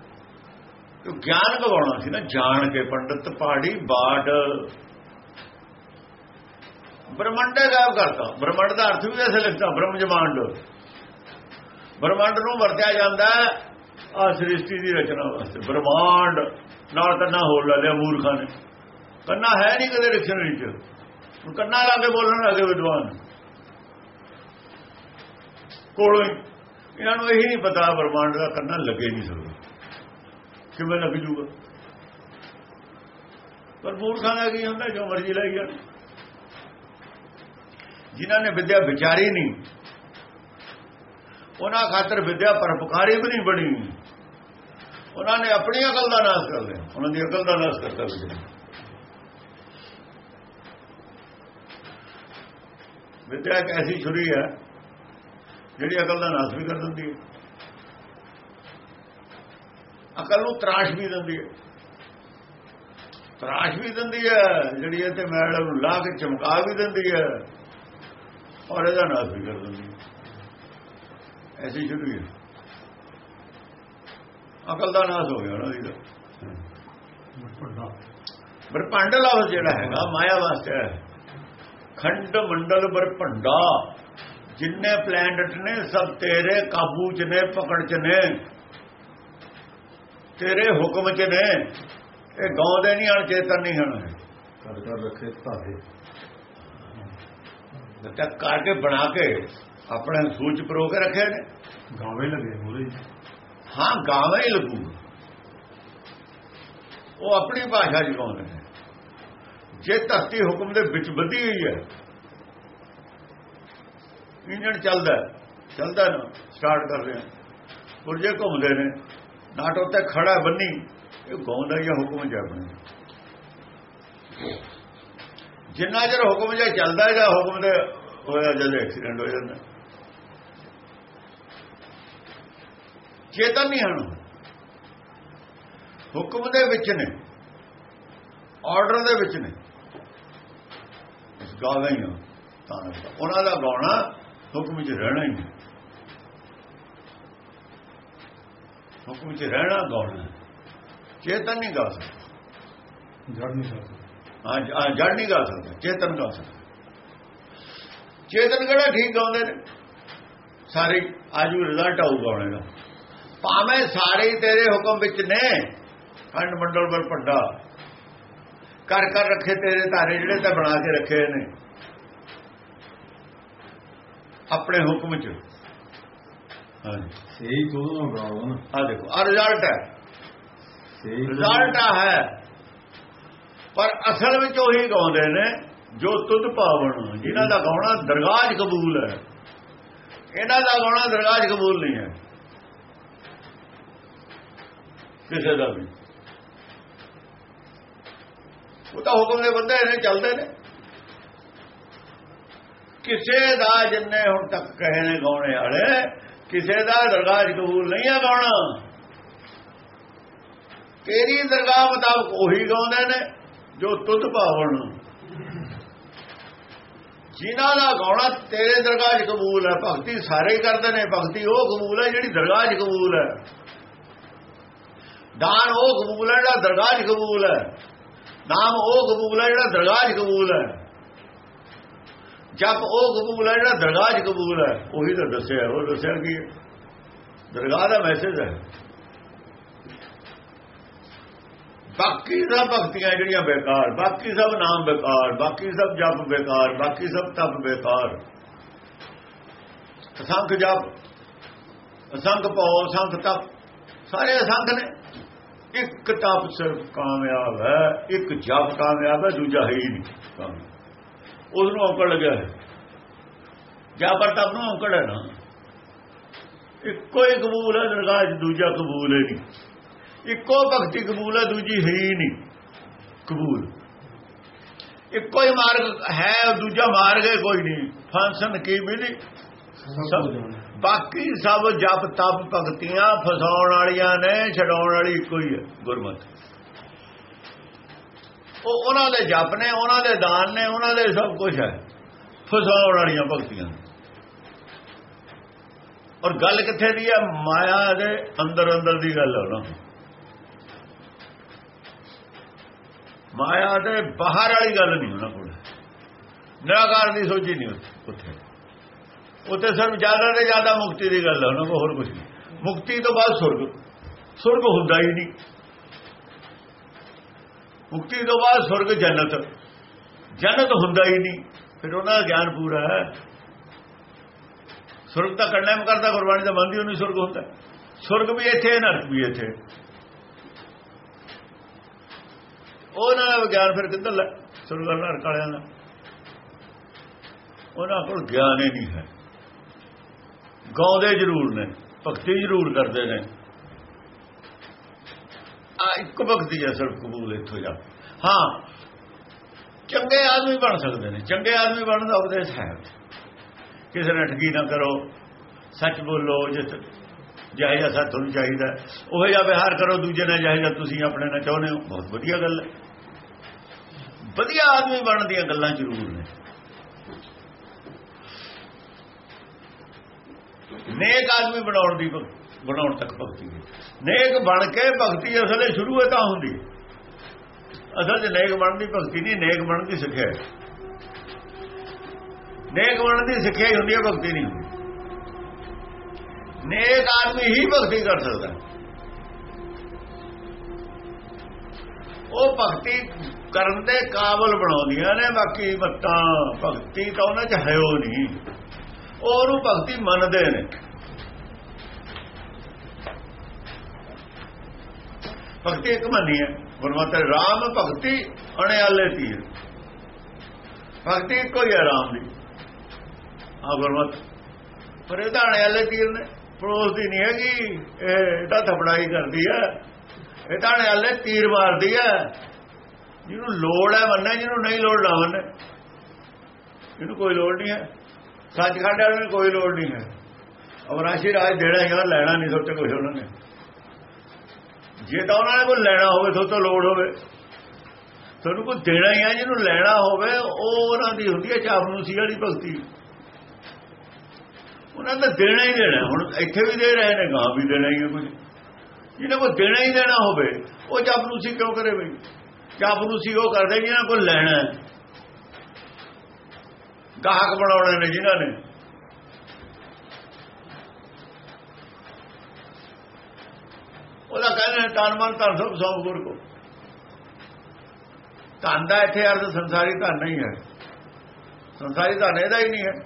ਗਿਆਨ ਗਵਾਉਣਾ ਸੀ ਨਾ, ਜਾਣ ਕੇ ਪੰਡਤ ਪਹਾੜੀ ਬਾੜ। ਬ੍ਰਹਮੰਡ ਗਾਇਬ ਕਰਤਾ। ਬ੍ਰਹਮੰਡ ਦਾ ਅਰਥ ਵੀ ਐਸੇ ਲਿਖਦਾ ਬ੍ਰਹਮ ਜਮਾਂਡ। ਬ੍ਰਹਮੰਡ ਨੂੰ ਵਰਤਿਆ ਜਾਂਦਾ ਆ ਸ੍ਰਿਸ਼ਟੀ ਦੀ ਰਚਨਾ ਵਾਸਤੇ। ਬ੍ਰਹਮੰਡ, ਨਾਲ ਕੰਨਾ ਹੋਰ ਲਾ ਲਿਆ ਮੂਰਖਾਂ ਨੇ। ਕੰਨਾ ਹੈ ਨਹੀਂ ਕਦੇ ਡਿਕਸ਼ਨਰੀ ਚ ਹੁਣ ਕੰਨਾ ਲਾ ਕੇ ਬੋਲਣ ਲੱਗੇ ਵਿਦਵਾਨ। ਕੋਲੋਂ ਹੀ। ਇਹਨਾਂ ਨੂੰ ਇਹੀ ਨਹੀਂ ਪਤਾ ਬ੍ਰਹਮੰਡ ਦਾ ਕੰਨਾ ਲੱਗੇ ਨਹੀਂ ਸਕਦਾ। ਕਿਵੇਂ ਲੱਗ ਜੂਗਾ। ਪਰ ਮੂਰਖਾਂ ਦਾ ਕੀ ਹੁੰਦਾ, ਜੋ ਮਰਜ਼ੀ ਲਾਈ ਜਾਣ ਜਿਨ੍ਹਾਂ ਨੇ ਵਿਦਿਆ ਵਿਚਾਰੀ ਨਹੀਂ, ਉਹਨਾਂ ਖਾਤਰ ਵਿਦਿਆ ਪਰਪਕਾਰੀ ਵੀ ਨਹੀਂ ਬਣੀ। ਉਹਨਾਂ ਨੇ ਆਪਣੀ ਅਕਲ ਦਾ ਨਾਸ਼ ਕਰ ਲਿਆ। ਉਹਨਾਂ ਦੀ ਅਕਲ ਦਾ ਨਾਸ਼ ਕਰਤਾ ਵਿਦਿਆ ਵਿਦਿਆ ਇੱਕ ਐਸੀ ਛੁਰੀ ਹੈ, ਜਿਹੜੀ ਅਕਲ ਦਾ ਨਾਸ਼ ਵੀ ਕਰ ਦਿੰਦੀ ਹੈ। ਅਕਲ ਨੂੰ ਤਰਾਸ਼ ਵੀ ਦਿੰਦੀ ਹੈ। ਤਰਾਸ਼ ਵੀ ਦਿੰਦੀ ਹੈ ਜਿਹੜੀ ਇਹ ਤੇ ਮੈਲ ਨੂੰ ਲਾ ਕੇ ਚਮਕਾ ਵੀ ਦਿੰਦੀ ਹੈ ਔਰ ਇਹਦਾ ਨਾਸ ਵੀ ਕਰ ਦਿੰਦੀ ਹੈ। ਐਸੀ ਸ਼ੁਰੂ ਹੈ। ਅਕਲ ਦਾ ਨਾਸ ਹੋ ਗਿਆ ਉਹਨਾਂ ਦੀ ਬਰਪੰਡ। ਲਫ਼ਜ਼ ਜਿਹੜਾ ਹੈਗਾ ਮਾਇਆ ਵਾਸਤੇ ਖੰਡ ਮੰਡਲ ਬਰਪੰਡਾ। ਜਿੰਨੇ ਪਲੈਨਟ ਨੇ ਸਭ ਤੇਰੇ ਕਾਬੂ ਚ ਨੇ ਪਕੜ ਚ ਨੇ। ਤੇਰੇ ਹੁਕਮ ਚ ਨੇ। ਇਹ ਗਾਉਂਦੇ ਨਹੀਂ ਹਣ ਚੇਤਨ ਨਹੀਂ ਹਨ। ਕਰ ਕਰ ਰੱਖੇ ਧਾਰੇ ਤਾਂ ਕਰਕੇ ਬਣਾ ਕੇ ਆਪਣੇ ਸੂਚ ਪਰੋ ਕੇ ਰੱਖੇ ਨੇ। ਗਾਵੇ ਲਗੇ ਮੂਰੇ ਹਾਂ। ਗਾਵੇਂ ਹੀ ਲੱਗੂ। ਉਹ ਆਪਣੀ ਭਾਸ਼ਾ ਚ ਗਾਉਂਦੇ ਨੇ। ਜੇ ਧਰਤੀ ਹੁਕਮ ਦੇ ਵਿੱਚ ਬੱਧੀ ਹੋਈ ਹੈ ਇੰਜਣ ਚੱਲਦਾ ਚੱਲਦਾ ਨਾ ਸਟਾਰਟ ਕਰ ਰਿਹਾ ਪੁਰਜੇ ਘੁੰਮਦੇ ਨੇ। ਨਾਟ ਉੱਤੇ ਖੜਾ ਬੰਨੀ। ਇਹ ਗਾਉਂਦਾ ਜਾਂ ਹੁਕਮ ਚ ਆਪਣੇ ਜਿੰਨਾ ਚਿਰ ਹੁਕਮ ਜੇ ਚੱਲਦਾ ਜਾਂ ਹੁਕਮ ਦੇ ਹੋਇਆ ਜਦ ਐਕਸੀਡੈਂਟ ਹੋ ਜਾਂਦਾ। ਚੇਤਨ ਨਹੀਂ ਹਨ। ਹੁਕਮ ਦੇ ਵਿੱਚ ਨੇ। ਆਰਡਰ ਦੇ ਵਿੱਚ ਨੇ। ਇਸ ਗਾਉਂਦਾ ਹੀ ਤਾਂ ਉਹਨਾਂ ਦਾ ਗਾਉਣਾ ਹੁਕਮ 'ਚ ਰਹਿਣਾ ਹੀ ਹੁਕਮ 'ਚ ਰਹਿਣਾ ਗਾਉਣਾ ਚੇਤਨ ਨਹੀਂ ਗਾ ਸਕਦਾ। ਜੜ ਨਹੀਂ ਸਕਦਾ। ਹਾਂ ਜੜ ਨਹੀਂ ਗਾ ਸਕਦਾ ਚੇਤਨ ਗਾ ਸਕਦਾ। ਚੇਤਨ ਕਿਹੜਾ ਠੀਕ ਗਾਉਂਦੇ ਨੇ? ਸਾਰੇ ਆਜੂ ਰਿਜ਼ਲਟ ਆਊ ਗਾਉਣੇ ਦਾ ਭਾਵੇਂ ਸਾਰੇ ਤੇਰੇ ਹੁਕਮ ਵਿੱਚ ਨੇ ਖੰਡ ਮੰਡਲ ਬਲ ਪੱਡਾ ਕਰ ਕਰ ਰੱਖੇ ਤੇਰੇ ਧਾਰੇ ਜਿਹੜੇ ਤਾਂ ਬਣਾ ਕੇ ਰੱਖੇ ਨੇ। ਆਪਣੇ ਹੁਕਮ ਚ। ਸਹੀ ਤੋਂ ਗਾਉਂ ਨਾ ਆ ਦੇਖੋ ਆ ਰਿਜ਼ਲਟ ਹੈ। ਸਹੀ ਰਿਜ਼ਲਟ ਆ ਹੈ। ਪਰ ਅਸਲ ਵਿੱਚ ਉਹੀ ਗਾਉਂਦੇ ਨੇ ਜੋ ਤੁਧ ਪਾਵਣ ਜਿਨ੍ਹਾਂ ਦਾ ਗਾਉਣਾ ਦਰਗਾਹ 'ਚ ਕਬੂਲ ਹੈ। ਇਹਨਾਂ ਦਾ ਗਾਉਣਾ ਦਰਗਾਹ 'ਚ ਕਬੂਲ ਨਹੀਂ ਹੈ। ਕਿਸੇ ਦਾ ਵੀ। ਉਹ ਤਾਂ ਹੁਕਮ ਦੇ ਬੰਦੇ ਨੇ ਚੱਲਦੇ ਨੇ। ਕਿਸੇ ਦਾ ਜਿੰਨੇ ਹੁਣ ਤੱਕ ਕਹੇ ਨੇ ਗਾਉਣੇ ਵਾਲੇ ਕਿਸੇ ਦਾ ਦਰਗਾਹ 'ਚ ਕਬੂਲ ਨਹੀਂ ਹੈ ਗਾਉਣਾ ਤੇਰੀ ਦਰਗਾਹ ਮੁਤਾਬਕ ਉਹੀ ਗਾਉਂਦੇ ਨੇ ਜੋ ਤੁਧ ਭਾਵਣ ਜਿਨ੍ਹਾਂ ਦਾ ਗਾਉਣਾ ਤੇਰੇ ਦਰਗਾਹ 'ਚ ਕਬੂਲ ਹੈ, ਭਗਤੀ ਸਾਰੇ ਕਰਦੇ ਨੇ, ਭਗਤੀ ਉਹ ਕਬੂਲ ਹੈ ਜਿਹੜੀ ਦਰਗਾਹ 'ਚ ਕਬੂਲ ਹੈ। ਦਾਨ ਉਹ ਕਬੂਲ ਹੈ ਜਿਹੜਾ ਦਰਗਾਹ 'ਚ ਕਬੂਲ ਹੈ। ਨਾਮ ਉਹ ਕਬੂਲ ਹੈ ਜਿਹੜਾ ਦਰਗਾਹ 'ਚ ਕਬੂਲ ਹੈ। ਜਪ ਉਹ ਕਬੂਲ ਹੈ, ਜਿਹੜਾ ਦਰਗਾਹ 'ਚ ਕਬੂਲ ਹੈ, ਉਹੀ ਤਾਂ ਦੱਸਿਆ ਉਹ ਦੱਸਿਆ ਕੀ ਦਰਗਾਹ ਦਾ ਮੈਸੇਜ ਹੈ। ਬਾਕੀ ਸਭ ਭਗਤੀਆਂ ਜਿਹੜੀਆਂ ਬੇਕਾਰ, ਬਾਕੀ ਸਭ ਨਾਮ ਬੇਕਾਰ, ਬਾਕੀ ਸਭ ਜਪ ਬੇਕਾਰ, ਬਾਕੀ ਸਭ ਤਪ ਬੇਕਾਰ। ਅਸੰਖ ਜਪ, ਅਸੰਖ ਪਾਉ ਅਸੰਖ ਤਪ, ਸਾਰੇ ਅਸੰਖ ਨੇ। ਇੱਕ ਤਪ ਸਿਰਫ ਕਾਮਯਾਬ ਹੈ, ਇੱਕ ਜਪ ਕਾਮਯਾਬ ਹੈ, ਦੂਜਾ ਹੈ ਹੀ ਨਹੀਂ। ਕਾਮਯਾਬ। ਉਸ ਨੂੰ ਔਕੜ ਲੱਗਿਆ ਹੈ ਜਪ ਪਰ ਤਪ ਨੂੰ ਔਕੜ ਹੈ ਨਾ। ਇੱਕੋ ਹੀ ਕਬੂਲ ਹੈ ਦਰਗਾਹ 'ਚ ਦੂਜਾ ਕਬੂਲ ਹੈ ਨਹੀਂ। ਇੱਕੋ ਭਗਤੀ ਕਬੂਲ ਹੈ ਦੂਜੀ ਹੈ ਹੀ ਨਹੀਂ। ਕਬੂਲ। ਇੱਕੋ ਹੀ ਮਾਰਗ ਹੈ ਦੂਜਾ ਮਾਰਗ ਹੈ ਕੋਈ ਨਹੀਂ। ਫੰਕਸ਼ਨ ਕੀ ਮਿਲੀ? ਬਾਕੀ ਸਭ ਜਪ ਤਪ ਭਗਤੀਆਂ ਫਸਾਉਣ ਵਾਲੀਆਂ ਨੇ ਛਡਾਉਣ ਵਾਲੀ ਇੱਕੋ ਹੀ ਹੈ ਗੁਰਮਤਿ। ਉਹ ਉਹਨਾਂ ਦੇ ਜਪ ਨੇ, ਉਹਨਾਂ ਦੇ ਦਾਨ ਨੇ, ਉਹਨਾਂ ਦੇ ਸਭ ਕੁਝ ਹੈ। ਫਸਾਉਣ ਵਾਲੀਆਂ ਭਗਤੀਆਂ। ਔਰ ਗੱਲ ਕਿੱਥੇ ਦੀ ਹੈ? ਮਾਇਆ ਦੇ ਅੰਦਰ ਅੰਦਰ ਦੀ ਗੱਲ ਹੈ ਨਾ ਮਾਇਆ ਦੇ ਬਾਹਰ ਵਾਲੀ ਗੱਲ ਨਹੀਂ ਉਹਨਾਂ ਕੋਲ। ਨਿਰਾਕਾਰ ਦੀ ਸੋਚੀ ਨਹੀਂ ਉੱਥੇ ਉੱਥੇ। ਸਿਰਫ ਜ਼ਿਆਦਾ ਤੇ ਜ਼ਿਆਦਾ ਮੁਕਤੀ ਦੀ ਗੱਲ ਹੈ, ਉਹਨਾਂ ਕੋਲ ਹੋਰ ਕੁਝ ਨਹੀਂ। ਮੁਕਤੀ ਤੋਂ ਬਾਅਦ ਸੁਰਗ। ਸੁਰਗ ਹੁੰਦਾ ਹੀ ਨਹੀਂ। ਮੁਕਤੀ ਤੋਂ ਬਾਅਦ ਸੁਰਗ ਜੰਨਤ। ਜੰਨਤ ਹੁੰਦਾ ਹੀ ਨਹੀਂ, ਫਿਰ ਉਹਨਾਂ ਦਾ ਗਿਆਨ ਪੂਰਾ ਹੈ। ਸੁਰਗ ਤਾਂ ਕੰਡੈਮ ਕਰਦਾ ਗੁਰਬਾਣੀ ਦਾ ਮੰਨਦੀ ਉਹਨੂੰ ਸੁਰਗ ਹੁੰਦਾ। ਸੁਰਗ ਵੀ ਇੱਥੇ, ਨਰਕ ਵੀ ਇੱਥੇ। ਉਹਨਾਂ ਦਾ ਗਿਆਨ ਫਿਰ ਕਿੱਧਰ ਲੈ? ਸੁਰਗ ਨਰਕ ਵਾਲਿਆਂ ਦਾ। ਉਹਨਾਂ ਕੋਲ ਗਿਆਨ ਹੀ ਨਹੀਂ ਹੈ। ਗਾਉਂਦੇ ਜ਼ਰੂਰ ਨੇ, ਭਗਤੀ ਜ਼ਰੂਰ ਕਰਦੇ ਨੇ। ਆ ਇੱਕ ਭਗਤੀ ਹੈ ਸਿਰਫ ਕਬੂਲ ਇੱਥੋਂ ਜਾ ਹਾਂ, ਚੰਗੇ ਆਦਮੀ ਬਣ ਸਕਦੇ ਨੇ। ਚੰਗੇ ਆਦਮੀ ਬਣਨ ਦਾ ਉਪਦੇਸ਼ ਹੈ ਕਿਸੇ ਨੇ ਠਗੀ ਨਾ ਕਰੋ। ਸੱਚ ਬੋਲੋ ਜਿਸ ਜਿਹੋ ਜਿਹਾ ਸੱਚ ਤੁਹਾਨੂੰ ਚਾਹੀਦਾ ਉਹ ਜਿਹਾ ਵਿਹਾਰ ਕਰੋ, ਦੂਜੇ ਨਾਲ ਜਿਹੋ ਜਿਹਾ ਤੁਸੀਂ ਆਪਣੇ ਨਾਲ ਚਾਹੁੰਦੇ ਹੋ। ਬਹੁਤ ਵਧੀਆ ਗੱਲ ਹੈ। ਵਧੀਆ ਆਦਮੀ ਬਣਨ ਦੀਆਂ ਗੱਲਾਂ ਜ਼ਰੂਰ ਨੇ। ਨੇਕ ਆਦਮੀ ਬਣਾਉਣ ਦੀ ਬਣਾਉਣ ਤੱਕ ਭਗਤੀ ਨੇਕ ਬਣ ਕੇ ਭਗਤੀ ਅਸਲੇ ਸ਼ੁਰੂ ਹੈ ਤਾਂ ਹੁੰਦੀ। ਅਸਲ 'ਚ ਨੇਕ ਬਣਨ ਦੀ ਭਗਤੀ ਨਹੀਂ, ਨੇਕ ਬਣਨ ਦੀ ਸਿੱਖਿਆ। ਨੇਕ ਬਣਨ ਦੀ ਸਿੱਖਿਆ ਹੀ ਹੁੰਦੀ ਹੈ, ਭਗਤੀ ਨਹੀਂ ਹੁੰਦੀ। ਨੇਕ ਆਦਮੀ ਹੀ ਭਗਤੀ ਕਰ ਸਕਦਾ ਉਹ ਭਗਤੀ ਕਰਨ ਦੇ ਕਾਬਲ ਬਣਾਉਂਦੀਆਂ ਨੇ, ਬਾਕੀ ਮੱਤਾਂ ਭਗਤੀ ਤਾਂ ਉਹਨਾਂ 'ਚ ਹੈ ਉਹ ਨਹੀਂ। ਉਹ ਉਹਨੂੰ ਭਗਤੀ ਮੰਨਦੇ ਨੇ। ਭਗਤੀ ਇੱਕ ਮੰਨੀ ਹੈ। ਗੁਰਮਤਿ ਰਾਮ ਭਗਤੀ ਅਣਿਆਲੇ ਤੀਰ ਭਗਤੀ ਕੋਈ ਹੈ ਰਾਮ ਦੀ। ਆ ਗੁਰਮਤਿ। ਪਰ ਇਹਦਾ ਅਣਿਆਲੇ ਤੀਰ ਨੇ। ਪੜੋਸ ਦੀ ਨਹੀਂ ਹੈਗੀ। ਇਹ ਤਾਂ ਥਪੜਾਈ ਕਰਦੀ ਹੈ। ਇਹ ਤਾਂ ਅਣਿਆਲੇ ਤੀਰ ਮਾਰਦੀ ਹੈ। ਜਿਹਨੂੰ ਲੋੜ ਹੈ ਮੰਨੇ, ਜਿਹਨੂੰ ਨਹੀਂ ਲੋੜ ਨਾ ਮੰਨੇ। ਇਹਨੂੰ ਕੋਈ ਲੋੜ ਨਹੀਂ ਹੈ। ਸੱਚਖੰਡ ਵਾਲਿਆਂ ਨੂੰ ਕੋਈ ਲੋੜ ਨਹੀਂ ਹੈ। ਅਵਰਾਸ਼ੀ ਰਾਜ ਦੇਣਾ ਹੀ ਲੈਣਾ ਨਹੀਂ, ਸੋਚੇ ਕੁਝ ਉਹਨਾਂ ਨੇ। ਜੇ ਤਾਂ ਉਹਨਾਂ ਨੇ ਕੋਈ ਲੈਣਾ ਹੋਵੇ, ਸੋ ਤੋਂ ਲੋੜ ਹੋਵੇ। ਤੁਹਾਨੂੰ ਕੋਈ ਦੇਣਾ ਹੀ ਆ, ਜਿਹਨੂੰ ਲੈਣਾ ਹੋਵੇ, ਉਹ ਉਹਨਾਂ ਦੀ ਹੁੰਦੀ ਹੈ ਚਾਪਲੂਸੀ ਵਾਲੀ ਭਗਤੀ। ਉਹਨਾਂ ਦਾ ਦੇਣਾ ਹੀ ਦੇਣਾ। ਹੁਣ ਇੱਥੇ ਵੀ ਦੇ ਰਹੇ ਨੇ ਗਾਂ ਵੀ ਦੇਣਾ ਹੀ ਹੈ ਕੁਝ। ਜਿਹਨੇ ਕੋਈ ਦੇਣਾ ਹੀ ਦੇਣਾ ਹੋਵੇ, ਉਹ ਚਾਪਲੂਸੀ ਕਿਉਂ ਕਰੇ ਬਈ? ਚਾਪਲੂਸੀ ਉਹ ਕਰਦੇ ਜਿਹਨਾਂ ਕੋਲ ਲੈਣਾ ਹੈ। ਗਾਹਕ ਬਣਾਉਣੇ ਨੇ ਜਿਨ੍ਹਾਂ ਨੇ। ਉਹਦਾ ਕਹਿੰਦੇ ਤਨ ਮਨ ਧਨ ਸਭ ਸੌਂਪ ਗੁਰ ਕੋ। ਧਨ ਦਾ ਇੱਥੇ ਅਰਥ ਸੰਸਾਰੀ ਧਨ ਨਹੀਂ ਹੈ। ਸੰਸਾਰੀ ਧਨ ਇਹਦਾ ਹੀ ਨਹੀਂ ਹੈ।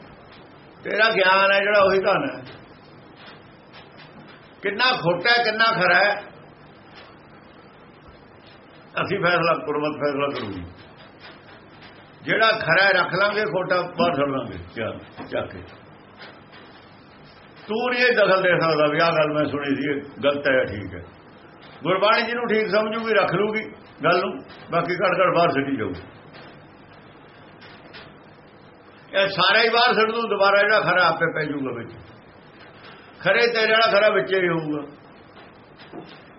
ਤੇਰਾ ਗਿਆਨ ਹੈ ਜਿਹੜਾ ਉਹੀ ਧਨ ਹੈ। ਕਿੰਨਾ ਖੋਟਾ ਹੈ, ਕਿੰਨਾ ਖਰਾ ਹੈ। ਅਸੀਂ ਫੈਸਲਾ, ਗੁਰਮਤ ਫੈਸਲਾ ਕਰੂਗੀ। ਜਿਹੜਾ ਖਰਾ ਰੱਖ ਲਾਂਗੇ, ਖੋਟਾ ਬਾਹਰ ਛੱਡ ਲਾਂਗੇ। ਚੱਲ ਜਾ ਕੇ। ਤੂੰ ਨਹੀਂ ਇਹ ਦਖਲ ਦੇ ਸਕਦਾ ਵੀ ਆਹ ਗੱਲ ਮੈਂ ਸੁਣੀ ਸੀ, ਇਹ ਗਲਤ ਹੈ ਜਾਂ ਠੀਕ ਹੈ। ਗੁਰਬਾਣੀ ਜਿਹਨੂੰ ਠੀਕ ਸਮਝੂਗੀ, ਰੱਖ ਲੂਗੀ ਗੱਲ ਨੂੰ, ਬਾਕੀ ਕੱਢ ਕੱਢ ਬਾਹਰ ਛੱਡੀ ਜਾਊ ਇਹ ਸਾਰਾ ਹੀ ਬਾਹਰ ਛੱਡ ਦੂੰ ਦੁਬਾਰਾ ਜਿਹੜਾ ਖਰਾ ਆਪੇ ਪੈ ਜਾਊਗਾ ਵਿੱਚ। ਖਰੇ ਤੇ ਜਿਹੜਾ ਖਰਾ ਵਿੱਚ ਹੀ ਹੋਊਗਾ।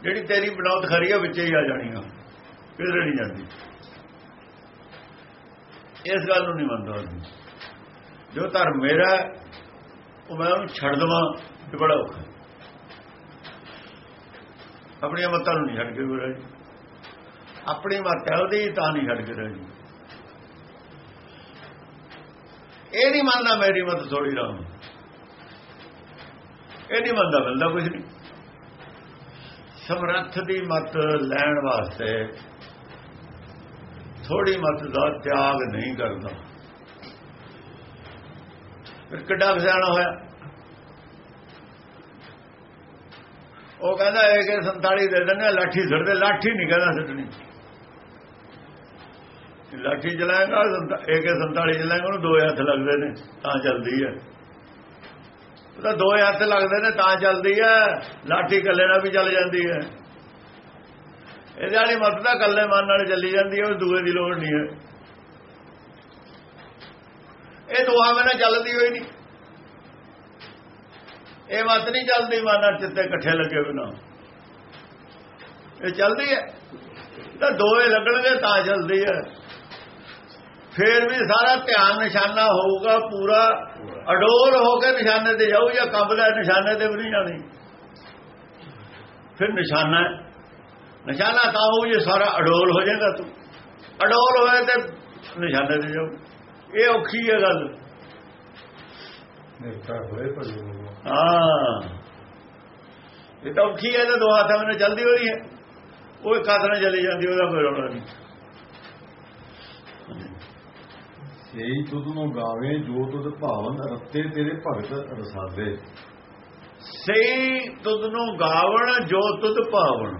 ਜਿਹੜੀ ਤੇਰੀ ਬਣਾਉਤ ਖਰੀ ਆ, ਵਿੱਚ ਹੀ ਆ ਜਾਣੀ ਆ। ਕਿਧਰੇ ਨਹੀਂ ਜਾਂਦੀ। ਇਸ ਗੱਲ ਨੂੰ ਨਹੀਂ ਮੰਨਦਾ ਜੋ ਧਰਮ ਮੇਰਾ ਉਹ ਮੈਂ ਉਹਨੂੰ ਛੱਡ ਦਵਾਂ ਤੇ ਬੜਾ ਔਖਾ ਆਪਣੀਆਂ ਮੱਤਾਂ ਨੂੰ ਨਹੀਂ ਛੱਡ ਕੇ ਕੋਈ ਰਾਜੀ ਆਪਣੀ ਮੱਤ ਹੈ ਉਹਦੀ ਤਾਂ ਨਹੀਂ ਛੱਡ ਕੇ ਰਾਜੀ ਇਹ ਨਹੀਂ ਮੰਨਦਾ ਮੇਰੀ ਮੱਤ ਥੋੜੀ ਰਾਮ ਇਹ ਨਹੀਂ ਮੰਨਦਾ ਮਿਲਦਾ ਕੁਝ ਨਹੀਂ। ਸਮਰੱਥ ਦੀ ਮੱਤ ਲੈਣ ਵਾਸਤੇ ਥੋੜੀ ਮੱਤ ਦਾ ਤਿਆਗ ਨਹੀਂ ਕਰਦਾ। ਫਿਰ ਕਿੱਡਾ ਖਜ਼ਾਨਾ ਹੋਇਆ? ਉਹ ਕਹਿੰਦਾ ਇਹ ਕਿ 47 ਦੇ ਦਿੰਦੇ ਲਾਠੀ ਛੱਡਦੇ ਲਾਠੀ ਨਹੀਂ ਕਹਿੰਦਾ ਛੱਡਣੀ ਲਾਠੀ ਚਲਾਏਗਾ ਇਹ ਕਿ 47 ਚਲਾਏਗਾ ਉਹਨੂੰ ਦੋ ਹੱਥ ਲੱਗਦੇ ਨੇ, ਤਾਂ ਚੱਲਦੀ ਹੈ ਉਹਦਾ ਦੋ ਹੱਥ ਲੱਗਦੇ ਨੇ, ਤਾਂ ਚੱਲਦੀ ਹੈ ਲਾਠੀ ਇਕੱਲੇ ਨਾਲ ਵੀ ਚੱਲ ਜਾਂਦੀ ਹੈ ਇਹ ਵਾਲੀ ਮਤ ਤਾਂ ਇਕੱਲੇ ਮਨ ਨਾਲ ਚੱਲੀ ਜਾਂਦੀ ਹੈ ਉਹ ਦੂਏ ਦੀ ਲੋੜ ਨਹੀਂ ਹੈ ਇਹ ਦੋਹਾਂ ਨਾਲ ਚੱਲਦੀ ਹੋਈ ਨਹੀਂ। ਇਹ ਮਤ ਨਹੀਂ ਚੱਲਦੀ ਮਨ ਨਾਲ ਚਿੱਤੇ ਇਕੱਠੇ ਲੱਗੇ ਬਿਨਾ ਇਹ ਚੱਲਦੀ ਹੈ। ਤਾਂ ਦੋਏ ਲੱਗਣਗੇ ਤਾਂ ਚੱਲਦੀ ਹੈ। ਫੇਰ ਵੀ ਸਾਰਾ ਧਿਆਨ ਨਿਸ਼ਾਨਾ ਹੋਊਗਾ, ਪੂਰਾ ਅਡੋਲ ਹੋ ਕੇ ਨਿਸ਼ਾਨੇ ਤੇ ਜਾਊ ਜਾਂ ਕਬਲਾ ਨਿਸ਼ਾਨੇ ਤੇ ਵੀ ਨਹੀਂ ਜਾਣੀ। ਫਿਰ ਨਿਸ਼ਾਨਾ ਨਿਸ਼ਾਨਾ ਤਾਂ ਹੋਊ ਜੇ ਸਾਰਾ ਅਡੋਲ ਹੋ ਜਾਏਗਾ ਤੂੰ। ਅਡੋਲ ਹੋਏ ਤੇ ਨਿਸ਼ਾਨੇ ਤੇ ਜਾਊ। ਇਹ ਔਖੀ ਹੈ ਗੱਲ। ਨਿਰਤਾ ਹੋਏ ਭਜੋ ਹਾਂ। ਇਹ ਤਾਂ ਔਖੀ ਹੈ ਤਾਂ ਦੋ ਹੱਥਾਂ ਨਾਲ ਜਲਦੀ ਹੋ ਰਹੀ ਹੈ। ਉਹ ਇੱਕ ਹੱਥ ਨਾਲ ਚਲੀ ਜਾਂਦੀ ਉਹਦਾ ਕੋਈ ਰੌਲਾ ਨਹੀਂ। ਸੇਈ ਤੁਧ ਨੂੰ ਗਾਵੇ ਜੋ ਤੁਧ ਭਾਵਨ ਰੱਤੇ ਤੇਰੇ ਭਗਤ ਰਸਾਦੇ। ਸਹੀ ਤੁਧ ਨੂੰ ਗਾਵਣ ਜੋ ਤੁਧ ਭਾਵਣ।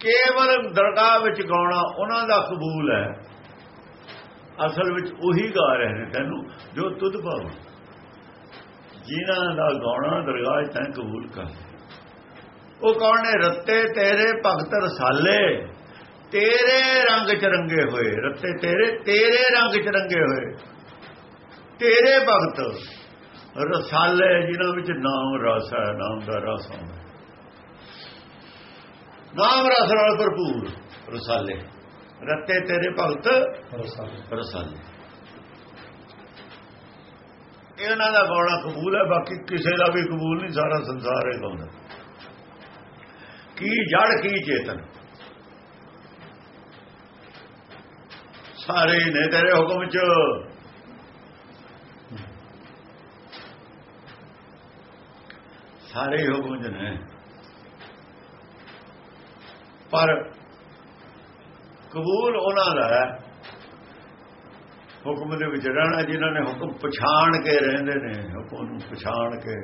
ਕੇਵਲ ਦਰਗਾਹ ਵਿੱਚ ਗਾਉਣਾ ਉਹਨਾਂ ਦਾ ਕਬੂਲ ਹੈ। ਅਸਲ ਵਿੱਚ ਉਹੀ ਗਾ ਰਹੇ ਨੇ ਤੈਨੂੰ ਜੋ ਤੁਧ ਭਾਵਣ। ਜਿਨ੍ਹਾਂ ਦਾ ਗਾਉਣਾ ਦਰਗਾਹ 'ਚ ਤੈਂ ਕਬੂਲ ਕਰ ਉਹ ਕੌਣ ਨੇ? ਰੱਤੇ ਤੇਰੇ ਭਗਤ ਰਸਾਲੇ। ਤੇਰੇ ਰੰਗ ਚ ਰੰਗੇ ਹੋਏ। ਰੱਤੇ ਤੇਰੇ ਤੇਰੇ ਰੰਗ ਚ ਰੰਗੇ ਹੋਏ। ਤੇਰੇ ਭਗਤ ਰਸਾਲੇ ਜਿਨ੍ਹਾਂ ਵਿੱਚ ਨਾਮ ਰਸ ਹੈ ਨਾਮ ਦਾ ਰਸ ਆਉਂਦਾ। ਨਾਮ ਰਸ ਨਾਲ ਭਰਪੂਰ ਰਸਾਲੇ। ਰੱਤੇ ਤੇਰੇ ਭਗਤ ਰਸਾਲ। ਰਸਾਲੇ। ਇਹਨਾਂ ਦਾ ਗਾਉਣਾ ਕਬੂਲ ਹੈ, ਬਾਕੀ ਕਿਸੇ ਦਾ ਵੀ ਕਬੂਲ ਨਹੀਂ, ਸਾਰਾ ਸੰਸਾਰ ਇਹ ਗਾਉਂਦਾ ਕੀ ਜੜ, ਕੀ ਚੇਤਨ? ਸਾਰੇ ਨੇ ਤੇਰੇ ਹੁਕਮ ਚ। ਸਾਰੇ ਹੀ ਹੁਕਮ ਚ ਨੇ। ਪਰ ਕਬੂਲ ਉਹਨਾਂ ਦਾ ਹੈ। ਹੁਕਮ ਦੇ ਵਿੱਚ ਰਹਿਣਾ ਜਿਨ੍ਹਾਂ ਨੇ ਹੁਕਮ ਪਛਾਣ ਕੇ ਰਹਿੰਦੇ ਨੇ, ਹੁਕਮ ਨੂੰ ਪਛਾਣ ਕੇ।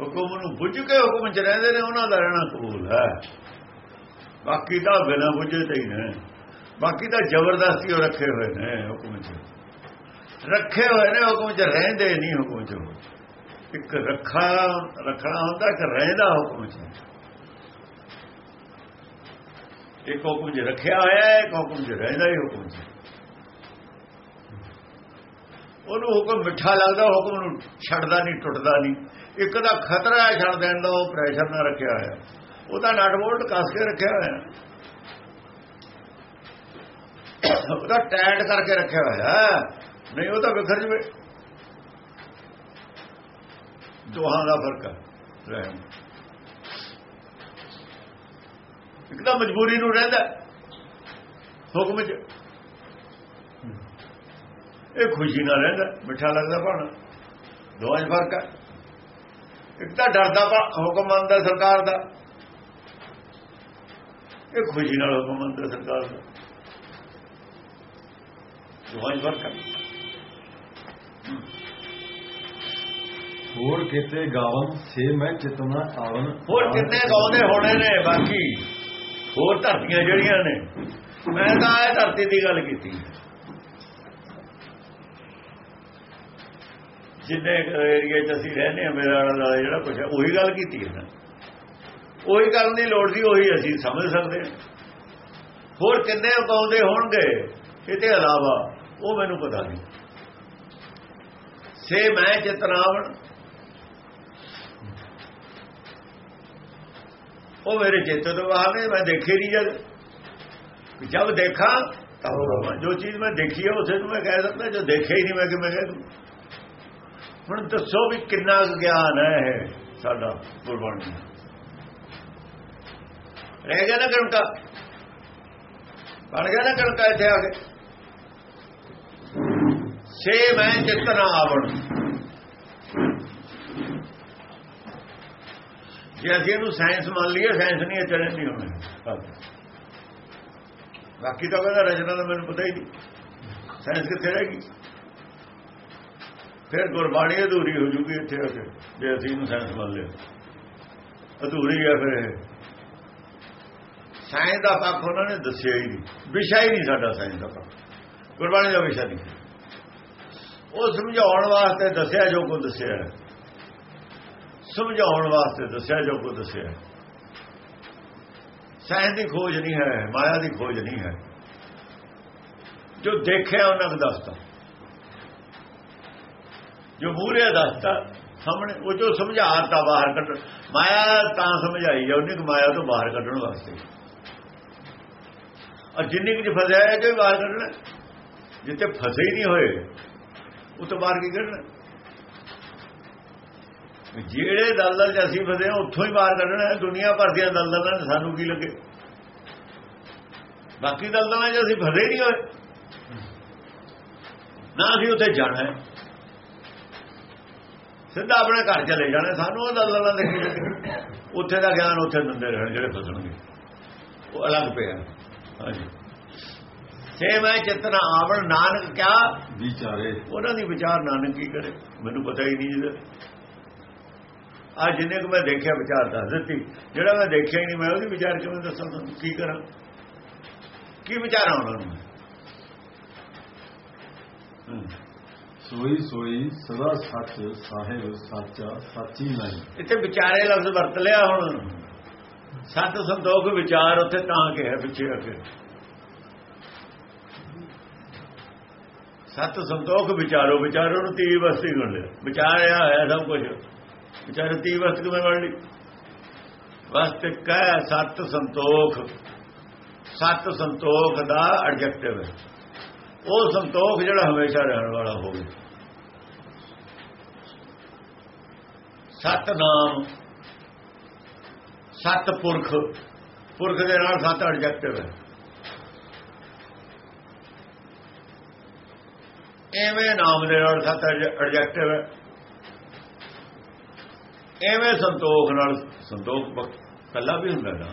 ਹੁਕਮ ਨੂੰ ਬੁੱਝ ਕੇ ਹੁਕਮ ਚ ਰਹਿੰਦੇ ਨੇ, ਉਹਨਾਂ ਦਾ ਰਹਿਣਾ ਕਬੂਲ ਹੈ। ਬਾਕੀ ਤਾਂ ਬਿਨਾਂ ਬੁੱਝੇ ਤੇ ਹੀ ਨੇ। ਬਾਕੀ ਤਾਂ ਜ਼ਬਰਦਸਤੀ ਉਹ ਰੱਖੇ ਹੋਏ ਨੇ ਹੁਕਮ ਚ ਰੱਖੇ ਹੋਏ ਨੇ ਹੁਕਮ ਚ ਰਹਿੰਦੇ ਨਹੀਂ ਹੁਕਮ ਚ ਇੱਕ ਰੱਖਾ, ਰੱਖਣਾ ਹੁੰਦਾ ਕਿ ਰਹਿੰਦਾ ਹੁਕਮ ਚ ਇੱਕ ਹੁਕਮ ਚ ਰੱਖਿਆ ਹੋਇਆ ਹੈ ਇੱਕ ਹੁਕਮ ਚ ਰਹਿੰਦਾ ਹੀ ਹੁਕਮ ਉਹਨੂੰ ਹੁਕਮ ਮਿੱਠਾ ਲੱਗਦਾ, ਹੁਕਮ ਨੂੰ ਛੱਡਦਾ ਨਹੀਂ, ਟੁੱਟਦਾ ਨਹੀਂ। ਇੱਕ ਦਾ ਖਤਰਾ ਹੈ ਛੱਡ ਦੇਣ ਦਾ, ਉਹ ਪ੍ਰੈਸ਼ਰ ਨਾਲ ਰੱਖਿਆ ਹੋਇਆ। ਉਹਦਾ ਨਟ ਬੋਲਟ ਕੱਸ ਕੇ ਰੱਖਿਆ ਹੋਇਆ। ਉਹਦਾ ਟਾਈਟ ਕਰਕੇ ਰੱਖਿਆ ਹੋਇਆ। ਨਹੀਂ, ਉਹ ਤਾਂ ਵਿਖਰ ਜਵੇ। ਦੋਹਾਂ ਦਾ ਫ਼ਰਕ ਹੈ। ਰਹਿਣ। ਇੱਕ ਤਾਂ ਮਜਬੂਰੀ ਨੂੰ ਰਹਿੰਦਾ ਹੁਕਮ ਚ। ਇਹ ਖੁਸ਼ੀ ਨਾਲ ਰਹਿੰਦਾ ਮਿੱਠਾ ਲੱਗਦਾ ਭਾਣਾ। ਦੋਹਾਂ 'ਚ ਫ਼ਰਕ ਹੈ। ਇੱਕ ਤਾਂ ਡਰਦਾ ਹੁਕਮ ਮੰਨਦਾ ਸਰਕਾਰ ਦਾ। ਇਹ ਖੁਸ਼ੀ ਨਾਲ ਹੁਕਮ ਮੰਨਦਾ ਸਰਕਾਰ ਦਾ। ਦੋਹਾਂ 'ਚ ਫ਼ਰਕ ਹੈ। ਹੋਰ ਕਿਤੇ ਗਾਵਨ ਸੇ ਮੈਂ ਚਿਤਨਾ ਆਵਨ ਹੋਰ ਕਿੰਨੇ ਗਾਉਂਦੇ ਹੋਣੇ ਨੇ ਬਾਕੀ। ਹੋਰ ਧਰਤੀਆਂ ਜਿਹੜੀਆਂ ਨੇ? ਮੈਂ ਤਾਂ ਇਹ ਧਰਤੀ ਦੀ ਗੱਲ ਕੀਤੀ। ਜਿੰਨੇ ਏਰੀਏ 'ਚ ਅਸੀਂ ਰਹਿੰਦੇ ਆ ਮੇਰਾ ਨਾਲ ਜਿਹੜਾ ਕੁਝ ਹੈ, ਉਹੀ ਗੱਲ ਕੀਤੀ ਹੈ ਉਹੀ ਕਰਨ ਦੀ ਲੋੜ ਸੀ, ਉਹੀ ਅਸੀਂ ਸਮਝ ਸਕਦੇ ਹਾਂ। ਹੋਰ ਕਿੰਨੇ ਗਾਉਂਦੇ ਹੋਣਗੇ, ਇਹਦੇ ਇਲਾਵਾ ਉਹ ਮੈਨੂੰ ਪਤਾ ਨਹੀਂ। ਸੇ ਮੈਂ ਚਿਤਨਾਵਣ ਉਹ ਮੇਰੇ ਚੇਤੇ ਤੋਂ ਬਾਹਰ ਨੇ, ਮੈਂ ਦੇਖੇ ਨਹੀਂ ਜਦ। ਜਦ ਦੇਖਾਂ, ਤਾਂ ਜੋ ਚੀਜ਼ ਮੈਂ ਦੇਖੀ ਹੈ ਉਸੇ ਨੂੰ ਮੈਂ ਕਹਿ ਸਕਦਾ, ਜੋ ਦੇਖਿਆ ਹੀ ਨਹੀਂ ਮੈਂ ਕਿ ਮੈਂ ਕਹਿ ਦੂੰ। ਹੁਣ ਦੱਸੋ ਵੀ ਕਿੰਨਾ ਕੁ ਗਿਆਨ ਹੈ ਇਹ ਸਾਡਾ ਗੁਰਬਾਣੀ ਰਹਿ ਗਿਆ ਨਾ ਕਣਕਾ। ਬਣ ਗਿਆ ਨਾ ਕਣਕਾ ਇੱਥੇ ਆ ਕੇ। ਸੇ ਮੈਂ ਚਿਤਨਾ ਆਵਣ। ਜੇ ਅਸੀਂ ਇਹਨੂੰ ਸਾਇੰਸ ਮੰਨ ਲਈਏ ਸਾਇੰਸ ਨਹੀਂ ਇਹ ਚੱਲਣ ਨਹੀਂ ਹੋਣਾ ਬਾਕੀ ਤਾਂ ਕਹਿੰਦਾ ਰਚਨਾ ਦਾ ਮੈਨੂੰ ਪਤਾ ਹੀ ਨਹੀਂ। ਸਾਇੰਸ ਕਿੱਥੇ ਰਹੇਗੀ ਫਿਰ ਗੁਰਬਾਣੀ ਅਧੂਰੀ ਹੋ ਜੂਗੀ ਇੱਥੇ ਆ ਕੇ ਜੇ ਅਸੀਂ ਇਹਨੂੰ ਸਾਇੰਸ ਮੰਨ ਲਿਆ ਅਧੂਰੀ ਹੈ ਫਿਰ ਸਾਇੰਸ ਦਾ ਪੱਖ ਉਹਨਾਂ ਨੇ ਦੱਸਿਆ ਹੀ ਨਹੀਂ। ਵਿਸ਼ਾ ਹੀ ਨਹੀਂ ਸਾਡਾ ਸਾਇੰਸ ਦਾ ਪੱਖ। ਗੁਰਬਾਣੀ ਦਾ ਵਿਸ਼ਾ ਨਹੀਂ। ਉਹ ਸਮਝਾਉਣ ਵਾਸਤੇ ਦੱਸਿਆ ਜੋ ਕੋ ਦੱਸਿਆ ਹੈ। ਸਮਝਾਉਣ ਵਾਸਤੇ ਦੱਸਿਆ, ਜੋ ਕੋ ਦੱਸਿਆ। ਸਾਇੰਸ ਦੀ ਖੋਜ ਨਹੀਂ ਹੈ, ਮਾਇਆ ਦੀ ਖੋਜ ਨਹੀਂ ਹੈ। ਜੋ ਦੇਖਿਆ, ਉਹਨਾਂ ਨੂੰ ਦੱਸਦਾ ਜੋ ਮੂਰੇ ਦੱਸਦਾ ਸਾਹਮਣੇ ਉਹ ਜੋ ਸਮਝਾਤਾ ਬਾਹਰ ਕੱਢ ਮਾਇਆ ਤਾਂ ਸਮਝਾਈ ਹੈ ਉਹਨੇ ਮਾਇਆ ਤੋਂ ਬਾਹਰ ਕੱਢਣ ਵਾਸਤੇ। ਔਰ ਜਿੰਨੀ ਕਿ ਫਸਿਆ ਹੈ ਜੋ ਬਾਹਰ ਕੱਢਣਾ? ਜਿੱਥੇ ਫਸੇ ਹੀ ਨਹੀਂ ਹੋਏ, ਉਹ ਤੋਂ ਬਾਹਰ ਕੀ ਕੱਢਣਾ? ਜਿਹੜੇ ਦਲਦਲ ਚ ਅਸੀਂ ਫਸੇ ਹਾਂ ਉੱਥੋਂ ਹੀ ਬਾਹਰ ਕੱਢਣਾ ਹੈ ਦੁਨੀਆ ਭਰ ਦੀਆਂ ਦਲਦਲਾਂ ਸਾਨੂੰ ਕੀ ਲੱਗੇ? ਬਾਕੀ ਦਲਦਲਾਂ ਚ ਅਸੀਂ ਫਸੇ ਨਹੀਂ ਹੋਏ। ਨਾ ਅਸੀਂ ਉੱਥੇ ਜਾਣਾ ਹੈ। ਸਿੱਧਾ ਆਪਣੇ ਘਰ ਚਲੇ ਜਾਣਾ ਸਾਨੂੰ ਉਹ ਦਲਦਲਾਂ ਦੇਖੀ ਉੱਥੇ ਦਾ ਗਿਆਨ ਉੱਥੇ ਦਿੰਦੇ ਰਹਿਣ ਜਿਹੜੇ ਫਸਣਗੇ। ਉਹ ਅਲੱਗ ਪਿਆ। ਹਾਂਜੀ। ਸੇ ਮੈਂ ਚਿਤਨਾ ਆਵਣ ਨਾਨਕ ਕਿਆ? ਵਿਚਾਰੇ। ਉਹਨਾਂ ਦੀ ਵਿਚਾਰ ਨਾਨਕ ਕੀ ਕਰੇ? ਮੈਨੂੰ ਪਤਾ ਹੀ ਨਹੀਂ ਜਿਹਦਾ। ਆ ਜਿੰਨੇ ਕੁ ਮੈਂ ਦੇਖਿਆ ਵਿਚਾਰ ਦੱਸ ਦਿੱਤੀ। ਜਿਹੜਾ ਮੈਂ ਦੇਖਿਆ ਹੀ ਨਹੀਂ ਮੈਂ ਉਹਦੀ ਵਿਚਾਰ ਕਿਵੇਂ ਦੱਸਾਂ ਤੁਹਾਨੂੰ? ਕੀ ਕਰਾਂ? ਕੀ ਵਿਚਾਰਾਂ ਉਹਨਾਂ ਨੂੰ। ਸੋਈ ਸੋਈ ਸਦਾ ਸੱਚ ਸਾਹਿਬ ਸਾਚਾ ਸਾਚੀ ਨਹੀਂ ਇੱਥੇ ਵਿਚਾਰੇ ਲਫ਼ਜ਼ ਵਰਤ ਲਿਆ ਹੁਣ। ਸਤ ਸੰਤੋਖ ਵਿਚਾਰ ਉੱਥੇ ਤਾਂ ਕਿ ਹੈ ਪਿੱਛੇ ਅੱਗੇ ਸਤ ਸੰਤੋਖ ਵਿਚਾਰੋ ਵਿਚਾਰੋ ਨੂੰ ਤੀ ਵਸਤੀ ਗਣ ਲਿਆ ਵਿਚਾਰਿਆ ਹੋਇਆ ਸਭ ਕੁਝ ਵਿਚਾਰੇ ਤੀ ਵਸਤ ਕਿਵੇਂ ਗਣ ਲਈ? ਵਸਤ ਕਹਿ ਸਤ ਸੰਤੋਖ। ਸਤ ਸੰਤੋਖ ਦਾ ਐਡਜੈਕਟਿਵ ਹੈ। ਉਹ ਸੰਤੋਖ ਜਿਹੜਾ ਹਮੇਸ਼ਾ ਰਹਿਣ ਵਾਲਾ ਹੋਵੇ। ਸਤ ਨਾਮ। ਸਤ ਪੁਰਖ। ਪੁਰਖ ਦੇ ਨਾਲ ਸਤ ਐਡਜੈਕਟਿਵ ਹੈ। ਐਵੇਂ ਨਾਮ ਦੇ ਨਾਲ ਸਤ ਐਡਜੈਕਟਿਵ ਹੈ। ਐਵੇਂ ਸੰਤੋਖ ਨਾਲ, ਸੰਤੋਖ ਕੱਲਾ ਵੀ ਹੁੰਦਾ ਨਾ।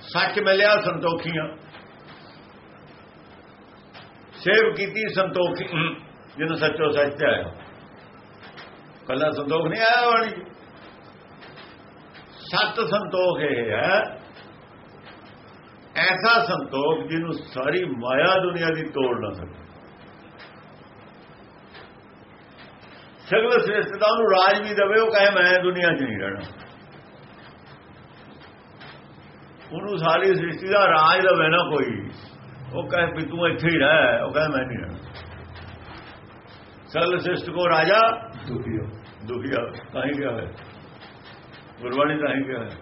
ਸੱਚ ਮਿਲਿਆ ਸੰਤੋਖੀਆਂ। ਸੇਵ ਕੀਤੀ ਸੰਤੋਖੀ ਜਿਹਨੂੰ ਸੱਚੋ ਸੱਚ ਤੇ ਆਇਆ। ਕੱਲਾ ਸੰਤੋਖ ਨਹੀਂ ਆਇਆ ਵਾਣੀ ਸਤ ਸੰਤੋਖ ਇਹ ਹੈ। ਐਸਾ ਸੰਤੋਖ ਜਿਹਨੂੰ ਸਾਰੀ ਮਾਇਆ ਦੁਨੀਆ ਦੀ ਤੋੜ ਨਾ ਸਕੇ। ਸਗਲ ਸ੍ਰੇਸ਼ਟਤਾ ਨੂੰ ਰਾਜ ਵੀ ਦਵੇ ਉਹ ਕਹੇ ਮੈਂ ਦੁਨੀਆ 'ਚ ਨਹੀਂ ਰਹਿਣਾ। ਉਹਨੂੰ ਸਾਰੀ ਸ੍ਰਿਸ਼ਟੀ ਦਾ ਰਾਜ ਦਵੇ ਨਾ ਕੋਈ। ਉਹ ਕਹੇ ਵੀ ਤੂੰ ਇੱਥੇ ਹੀ ਰਹਿ ਉਹ ਕਹੇ ਮੈਂ ਨਹੀਂ ਰਹਿਣਾ। ਸਗਲ ਸ੍ਰਿਸ਼ਟ ਕੋ ਰਾਜਾ ਦੁਖੀ ਹੋ। ਦੁਖੀਆ ਤਾਂ ਹੀ ਗਿਆ ਹੈ। ਗੁਰਬਾਣੀ ਤਾਂ ਹੀ ਗਿਆ ਹੈ।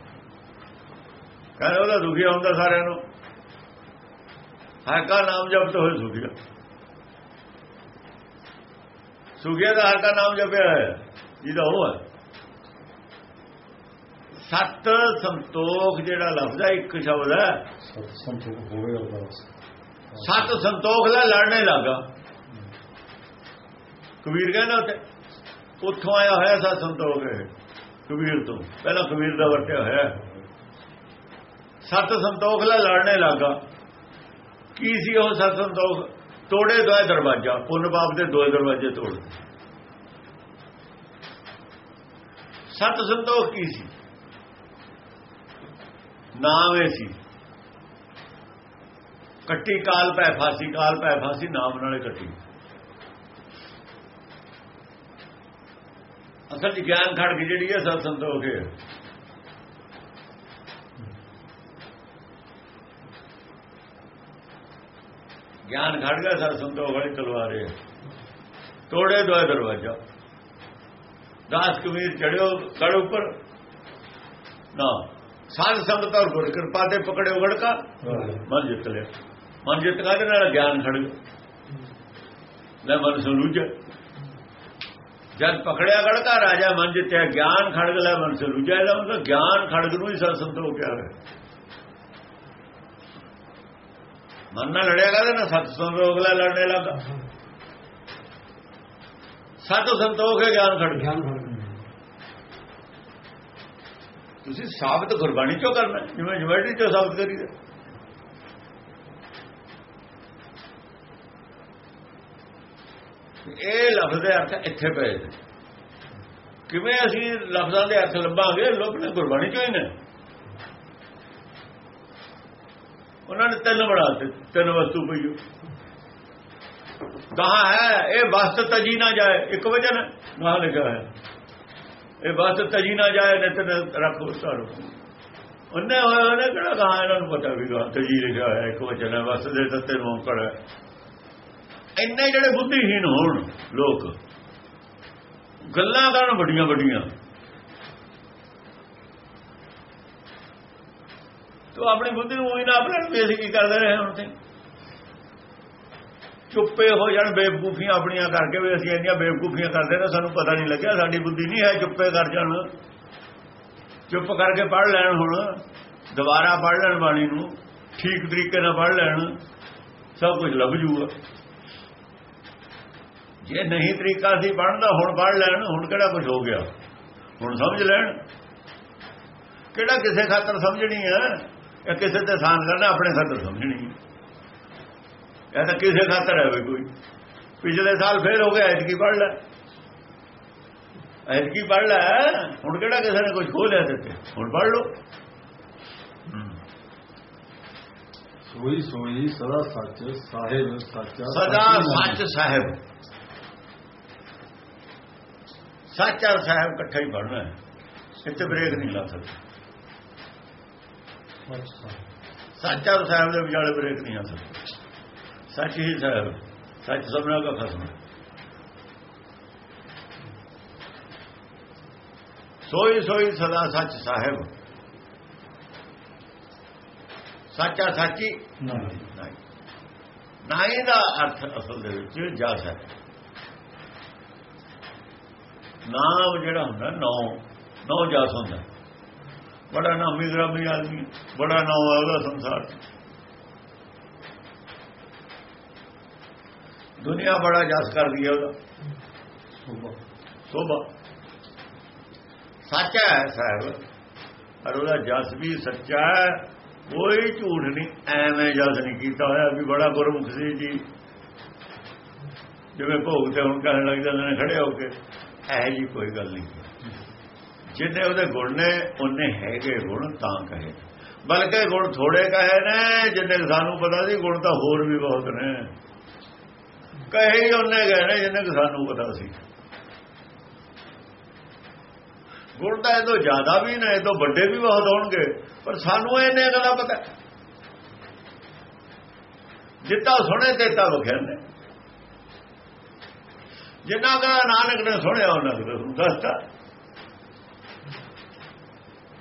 ਕਹਿੰਦਾ ਉਹਦਾ ਦੁਖੀਆ ਹੁੰਦਾ ਸਾਰਿਆਂ ਨੂੰ। ਹਰ ਕਾ ਨਾਮ ਜਪਤ ਹੋਏ ਸੁਖੀਆ ਸੁਖੀਆ ਦਾ ਹਰ ਨਾਮ ਜਪਿਆ ਹੈ ਜਿਹਦਾ ਉਹ ਹੈ। ਸਤ ਸੰਤੋਖ ਜਿਹੜਾ ਲਫ਼ਜ਼ ਹੈ ਇੱਕ ਸ਼ਬਦ ਹੈ। ਸਤ ਸੰਤੋਖ ਹੋਵੇ ਉਹਦਾ। ਸਤ ਸੰਤੋਖ ਲੈ ਲੜਨੇ ਲੱਗਾ। ਕਬੀਰ ਕਹਿੰਦਾ ਉੱਥੇ ਉੱਥੋਂ ਆਇਆ ਹੋਇਆ ਸਤ ਸੰਤੋਖ ਇਹ ਕਬੀਰ ਤੋਂ। ਪਹਿਲਾਂ ਕਬੀਰ ਦਾ ਵਰਤਿਆ ਹੋਇਆ। ਸਤ ਸੰਤੋਖ ਲੈ ਲੜਨੇ ਲੱਗਾ। ਕੀ ਸੀ ਉਹ ਸਤ ਸੰਤੋਖ? ਤੋੜੇ ਦੋਏ ਦਰਵਾਜ਼ਾ, ਪੁੰਨ ਪਾਪ ਦੇ ਦੋਏ ਦਰਵਾਜ਼ੇ ਤੋੜ। ਸਤ ਸੰਤੋਖ ਕੀ ਸੀ? ਨਾਮ ਇਹ ਸੀ। ਕੱਟੀ ਕਾਲ ਪੈ ਫਾਸੀ, ਕਾਲ ਪੈ ਫਾਸੀ, ਨਾਮ ਨਾਲੇ ਕੱਟੀ। ਅਸਲ ਚ ਗਿਆਨ ਖੜ ਗਈ ਜਿਹੜੀ ਹੈ ਸਤ ਸੰਤੋਖ ਹੈ। ਗਿਆਨ ਖੜ ਗਿਆ ਸਤ ਸੰਤੋਖ ਵਾਲੀ ਤਲਵਾਰ। ਤੋੜੇ ਦੋਏ ਦਰਵਾਜ਼ਾ। ਦਾਸ ਕਬੀਰ ਚੜਿਓ ਕੜ ਉੱਪਰ। ਨਾ, ਸਾਧ ਸੰਗਤ ਔਰ ਗੁਰ ਕਿਰਪਾ ਤੇ ਪਕੜਿਓ ਗੜਕਾ ਮਨ ਜਿੱਤ ਲਿਆ। ਮਨ ਜਿੱਤ ਕਾਹਦੇ ਨਾਲ? ਗਿਆਨ ਖੜ ਗਿਆ। ਲੈ ਮਨ ਸੁਲੂਜ ਜਦ ਪਕੜਿਆ ਗੜਕਾ, ਰਾਜਾ ਮਨ ਜਿੱਤਿਆ। ਗਿਆਨ ਖੜਗ ਲੈ ਮਨ ਸੁਲੂਜਾ ਇਹਦਾ ਮਤਲਬ ਗਿਆਨ ਖੜਗ ਨੂੰ ਹੀ ਸਤ ਸੰਤੋਖ ਕਿਹਾ ਹੈ ਮਨ ਨਾਲ ਲੜਿਆ ਕਾਹਦੇ ਨਾਲ ਸਤ ਸੰਤੋਖ ਲੈ ਲੜਨੇ ਲੱਗਾ। ਸਤ ਸੰਤੋਖ ਹੈ ਗਿਆਨ ਖੜਗ ਗਿਆਨ ਤੁਸੀਂ ਸਾਬਤ ਗੁਰਬਾਣੀ ਚੋਂ ਕਰਨਾ ਜਿਵੇਂ ਯੂਨੀਵਰਸਿਟੀ ਚੋਂ ਸਾਬਤ ਕਰੀਦਾ ਇਹ ਲਫ਼ਜ਼ ਦੇ ਅਰਥ ਇੱਥੇ ਪਏ ਨੇ। ਕਿਵੇਂ ਅਸੀਂ ਲਫ਼ਜ਼ਾਂ ਦੇ ਅਰਥ ਲੱਭਾਂਗੇ ਲੋਕ ਨੇ ਗੁਰਬਾਣੀ ਚੋਂ ਹੀ ਨੇ। ਉਹਨਾਂ ਨੇ ਤਿੰਨ ਬਣਾਤੇ ਤਿੰਨ ਵਸਤੂ ਪਈ ਕਹਾ ਹੈ, ਇਹ ਵਸਤ ਤਜੀ ਨਾ ਜਾਏ। ਇੱਕ ਵਜਨ ਨਾ ਲਿਖਿਆ ਹੈ। ਇਹ ਵਸਤ ਤਜੀ ਨਾ ਜਾਏ ਨਿਤਨ ਰੱਖੋ ਸਾਰੋ ਉਹਨੇ ਹੋਇਆ ਉਹਨੇ ਕਿਹੜਾ ਕਹਾ ਇਹਨਾਂ ਨੂੰ ਪਤਾ ਵੀ ਗਾ ਤਜੀ ਲਿਖਿਆ ਹੈ ਇੱਕ ਵਚਨ ਹੈ, ਵਸਤ ਦੇ ਤੱਤੇ ਨੂੰ ਹੈ। ਇੰਨੇ ਜਿਹੜੇ ਬੁੱਧੀਹੀਨ ਹੋਣ ਲੋਕ, ਗੱਲਾਂ ਕਰਨ ਵੱਡੀਆਂ ਵੱਡੀਆਂ ਤੋ ਆਪਣੀ ਬੁੱਧੀ ਨੂੰ ਹੀ ਨਾ ਆਪਣੇ ਬੇਸ ਕੀ ਕਰਦੇ ਰਹੇ ਹੁਣ ਤੇ ਚੁੱਪੇ ਹੋ ਜਾਣ, ਬੇਵਕੂਫੀਆਂ ਆਪਣੀਆਂ ਕਰਕੇ ਵੀ ਅਸੀਂ ਇੰਨੀਆਂ ਬੇਵਕੂਫੀਆਂ ਕਰਦੇ ਨੇ, ਸਾਨੂੰ ਪਤਾ ਨਹੀਂ ਲੱਗਿਆ, ਸਾਡੀ ਬੁੱਧੀ ਨਹੀਂ ਹੈ ਚੁੱਪੇ ਕਰ ਜਾਣ। ਚੁੱਪ ਕਰਕੇ ਪੜ ਲੈਣ ਹੁਣ, ਦੁਬਾਰਾ ਪੜ ਲੈਣ ਬਾਣੀ ਨੂੰ, ਠੀਕ ਤਰੀਕੇ ਨਾਲ ਪੜ ਲੈਣ, ਸਭ ਕੁਝ ਲੱਭ ਜੂਗਾ। ਜੇ ਨਹੀਂ ਤਰੀਕਾ ਸੀ ਪੜਨ ਦਾ ਹੁਣ ਪੜ ਲੈਣ, ਹੁਣ ਕਿਹੜਾ ਕੁਝ ਹੋ ਗਿਆ? ਹੁਣ ਸਮਝ ਲੈਣ। ਕਿਹੜਾ ਕਿਸੇ ਖਾਤਰ ਸਮਝਣੀ ਹੈ? ਇਹ ਕਿਸੇ ਤੇ ਸਾਨ ਕਰਨਾ ਆਪਣੇ ਖਾਤਰ ਸਮਝਣੀ। ਇਹ ਤਾਂ ਕਿਸੇ ਖਾਤਰ ਹੈ ਵੀ ਕੋਈ। ਪਿਛਲੇ ਸਾਲ ਫੇਰ ਹੋ ਗਿਆ ਐਤਕੀ ਪੜ ਲੈ। ਐਤਕੀ ਪੜ ਲੈ ਹੁਣ ਕਿਹੜਾ ਕਿਸੇ ਨੇ ਕੁਝ ਖੋ ਲਿਆ ਤੇ ਹੁਣ ਪੜ ਲਓ। ਸੋਈ ਸੋਈ ਸਦਾ ਸੱਚ ਸਾਹਿਬ ਸੱਚਾ। ਸਦਾ ਸੱਚੀ ਸਾਹਿਬ। ਸੱਚ ਸਾਹਿਬ ਇਕੱਠਾ ਹੀ ਪੜਨਾ ਹੈ। ਇੱਥੇ ਬ੍ਰੇਕ ਨਹੀਂ ਲਾ ਸਕਦੇ। ਸੱਚ ਔਰ ਸਾਹਿਬ ਦੇ ਵਿਚਾਲੇ ਬ੍ਰੇਕ ਨਹੀਂ ਆ ਸਕਦੇ ਸੱਚ ਹੀ ਸਾਹਿਬ ਸੱਚ ਸਭਨਾ ਦਾ ਖਸਮ। ਹੈ। ਸੋਈ ਸੋਈ ਸਦਾ ਸੱਚ ਸਾਹਿਬ। ਸੱਚਾ ਸਾਚੀ ਨਹੀਂ। ਨਹੀਂ। ਨਹੀਂ ਦਾ ਅਰਥ ਅਸਲ ਦੇ ਵਿੱਚ ਜਸ ਹੈ ਨਾਮ ਜਿਹੜਾ ਹੁੰਦਾ ਨੌ। ਨੌ ਜਸ ਹੁੰਦਾ। ਬੜਾ ਨਾਮੀ ਗ੍ਰਾਮੀ ਆਦਮੀ। ਬੜਾ ਨਾਮ ਹੈ ਉਹਦਾ ਸੰਸਾਰ। ਦੁਨੀਆ ਬੜਾ ਜਸ ਕਰਦੀ ਹੈ ਉਹਦਾ। ਸੁਭਾ। ਸੋਭਾ। ਸੱਚਾ ਹੈ ਸਾਹਿਬ ਪਰ ਉਹਦਾ ਜਸ ਵੀ ਸੱਚਾ ਹੈ। ਕੋਈ ਝੂਠ ਨਹੀਂ ਐਵੇਂ ਜਸ ਨਹੀਂ ਕੀਤਾ ਹੋਇਆ ਵੀ ਬੜਾ ਗੁਰਮੁਖ ਸੀ ਜੀ। ਜਿਵੇਂ ਭੋਗ ਤੇ ਹੁਣ ਕਹਿਣ ਲੱਗ ਜਾਂਦੇ ਨੇ ਖੜੇ ਹੋ ਕੇ। ਇਹ ਜੀ ਕੋਈ ਗੱਲ ਨਹੀਂ। ਜਿੰਨੇ ਉਹਦੇ ਗੁਣ ਨੇ, ਉਹਨੇ ਹੈਗੇ ਗੁਣ ਤਾਂ ਕਹੇ। ਬਲਕਿ ਗੁਣ ਥੋੜੇ ਕਹੇ ਨੇ, ਜਿੰਨੇ ਕੁ ਸਾਨੂੰ ਪਤਾ ਸੀ, ਗੁਣ ਤਾਂ ਹੋਰ ਵੀ ਬਹੁਤ ਨੇ। ਕਹੇ ਹੀ ਉਹਨੇ ਗਏ ਨੇ, ਜਿੰਨੇ ਕੁ ਸਾਨੂੰ ਪਤਾ ਸੀ। ਗੁਣ ਤਾਂ ਇਹ ਤੋਂ ਜ਼ਿਆਦਾ ਵੀ ਨੇ, ਇਹ ਤੋਂ ਵੱਡੇ ਵੀ ਬਹੁਤ ਹੋਣਗੇ, ਪਰ ਸਾਨੂੰ ਇਹਨੇ ਗੱਲਾਂ ਪਤਾ। ਜਿੱਤਾ ਸੁਣੇ ਤੇ ਤਾਂ ਵਖਿਆ ਨੇ ਜਿੰਨਾ ਦਾ ਨਾਨਕ ਨੇ ਸੁਣਿਆ, ਉਹਨਾਂ ਨੂੰ ਦੱਸਦਾ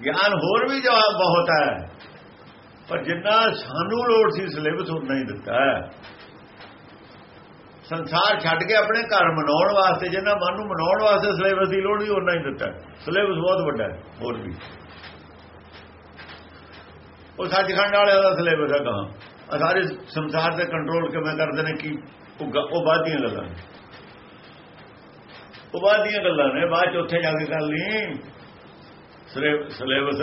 ਗਿਆਨ ਹੋਰ ਵੀ ਜਵਾਬ ਬਹੁਤ ਹੈ। ਪਰ ਜਿੰਨਾ ਸਾਨੂੰ ਲੋੜ ਸੀ ਸਿਲੇਬਸ ਉਨਾ ਹੀ ਦਿੱਤਾ ਹੈ। ਸੰਸਾਰ ਛੱਡ ਕੇ ਆਪਣੇ ਘਰ ਮਨਾਉਣ ਵਾਸਤੇ, ਜਿੰਨਾ ਮਨ ਨੂੰ ਮਨਾਉਣ ਵਾਸਤੇ ਸਿਲੇਬਸ ਦੀ ਲੋੜ ਵੀ ਉਨਾ ਹੀ ਦਿੱਤਾ ਸਿਲੇਬਸ ਬਹੁਤ ਵੱਡਾ ਹੈ, ਹੋਰ ਵੀ। ਉਹ ਸੱਚਖੰਡ ਵਾਲਿਆਂ ਦਾ ਸਿਲੇਬਸ ਹੈ ਕਹਾਂ ਸਾਰੇ ਸੰਸਾਰ ਤੇ ਕੰਟਰੋਲ ਕਿਵੇਂ ਕਰਦੇ ਨੇ, ਕੀ ਉਹ ਗ- ਦੀਆਂ ਗੱਲਾਂ ਨੇ। ਉਹ ਬਾਅਦ ਗੱਲਾਂ ਨੇ, ਬਾਅਦ ਚ ਉੱਥੇ ਜਾ ਕੇ ਗੱਲ ਨਹੀਂ। ਸਿਲੇਬਸ?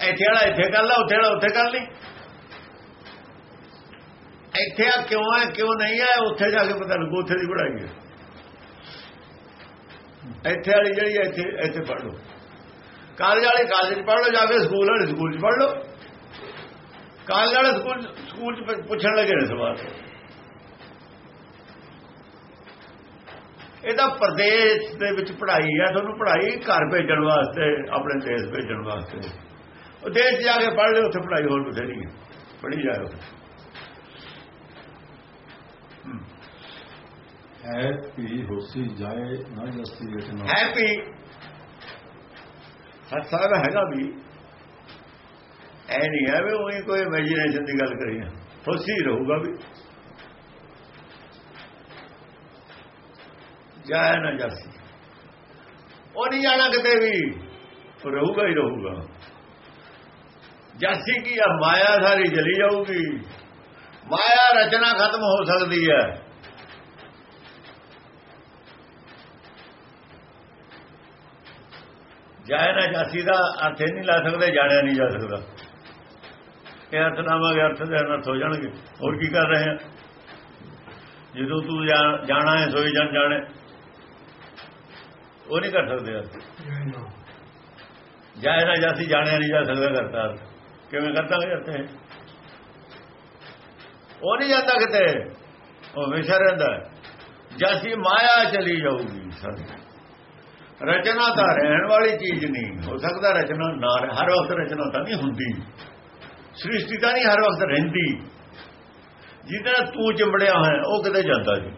ਇੱਥੇ ਵਾਲਾ, ਇੱਥੇ ਕਰ ਲਾ, ਉੱਥੇ ਵਾਲਾ, ਉੱਥੇ ਕਰ ਲਈ। ਇੱਥੇ ਆ ਕਿਉਂ ਹੈ ਕਿਉਂ ਨਹੀਂ ਹੈ ਉੱਥੇ ਜਾ ਕੇ ਪਤਾ ਲੱਗੂ, ਉੱਥੇ ਦੀ ਪੜਾਈ ਹੈ ਇੱਥੇ ਵਾਲੀ ਜਿਹੜੀ ਇੱਥੇ ਇੱਥੇ ਪੜ੍ਹ ਲਓ। ਕਾਲਜ ਵਾਲੇ ਕਾਲਜ ਚ ਪੜ੍ਹ ਲਓ, ਜਾ ਕੇ ਸਕੂਲ ਵਾਲੇ ਸਕੂਲ ਚ ਪੜ੍ਹ ਲਓ। ਕਾਲਜ ਵਾਲੇ ਸਕੂਲ ਸਕੂਲ ਚ ਪੁੱਛਣ ਲੱਗੇ ਨੇ ਸਵਾਲ। ਇਹਦਾ ਪ੍ਰਦੇਸ਼ ਦੇ ਵਿੱਚ ਪੜ੍ਹਾਈ ਹੈ ਤੁਹਾਨੂੰ ਪੜ੍ਹਾਈ ਘਰ ਭੇਜਣ ਵਾਸਤੇ ਆਪਣੇ ਦੇਸ਼ ਭੇਜਣ ਵਾਸਤੇ। ਉਹ ਦੇਸ਼ ਜਾ ਕੇ ਪੜ੍ਹ ਲਿਓ ਉੱਥੇ ਪੜ੍ਹਾਈ ਹੋਰ ਬਥੇਰੀ ਹੈ ਪੜ੍ਹੀ ਜਾਓ ਹੈ। ਵੀ ਹੋਸੀ ਜਾਏ ਨਾ ਜਸਤੀ ਰਚਨਾ ਹੈਪੀ ਸੱਚ ਸਾਹਿਬ ਹੈਗਾ ਵੀ ਐ ਨਹੀਂ ਹੈ ਵੀ ਉਹੀ ਕੋਈ ਇਮੇਜਿਨੇਸ਼ਨ ਦੀ ਗੱਲ ਕਰੀ ਹੋਸੀ ਰਹੂਗਾ ਵੀ ਜਾਏ ਨਾ ਜਾਸੀ ਉਹ ਨਹੀਂ ਜਾਣਾ ਕਿਤੇ ਵੀ। ਉਹ ਰਹੂਗਾ ਹੀ ਰਹੂਗਾ। ਜਾਸੀ ਕੀ ਆ? ਮਾਇਆ ਸਾਰੀ ਜਲੀ ਜਾਊਗੀ। ਮਾਇਆ ਰਚਨਾ ਖਤਮ ਹੋ ਸਕਦੀ ਹੈ। ਜਾਇ ਨਾ ਜਾਸੀ ਦਾ ਅਰਥ ਨਹੀਂ ਲਾ ਸਕਦੇ, ਜਾਣਿਆ ਨਹੀਂ ਜਾ ਸਕਦਾ। ਇਹ ਅਰਥ ਨਾਮਾਂਗੇ ਅਰਥ ਦੇ ਅਰਥ ਹੋ ਜਾਣਗੇ। ਹੋਰ ਕੀ ਕਰ ਰਹੇ ਆ? ਜਦੋਂ ਤੂੰ ਜਾਣਾ ਹੈ, ਸੋਈ ਜਾਣ, ਜਾਣੇ। ਉਹ ਨਹੀਂ ਕਰ ਸਕਦੇ ਅਰਥ ਨਾ। ਜਾਸੀ ਜਾਣਿਆ ਨਹੀਂ ਜਾ ਸਕਦਾ ਕਰਤਾ ਅਰਥ ਕਿਵੇਂ ਕਰਤਾ ਅਰਥ ਇਹ ਉਹ ਨਹੀਂ ਜਾਂਦਾ ਕਿਤੇ। ਉਹ ਹਮੇਸ਼ਾ ਰਹਿੰਦਾ ਹੈ। ਜਾਸੀ ਮਾਇਆ ਚਲੀ ਜਾਊਗੀ ਸਾਡੀ। ਰਚਨਾ ਤਾਂ ਰਹਿਣ ਵਾਲੀ ਚੀਜ਼ ਨਹੀਂ। ਹੋ ਸਕਦਾ ਰਚਨਾ ਨਾ। ਹਰ ਵਕਤ ਰਚਨਾ ਤਾਂ ਨਹੀਂ ਹੁੰਦੀ। ਸ੍ਰਿਸ਼ਟੀ ਤਾਂ ਨਹੀਂ ਹਰ ਵਕਤ ਰਹਿੰਦੀ। ਜਿਹਦੇ ਨਾਲ ਤੂੰ ਚਿੰਬੜਿਆ ਹੋਇਆ ਉਹ ਕਿਤੇ ਜਾਂਦਾ ਜੀ।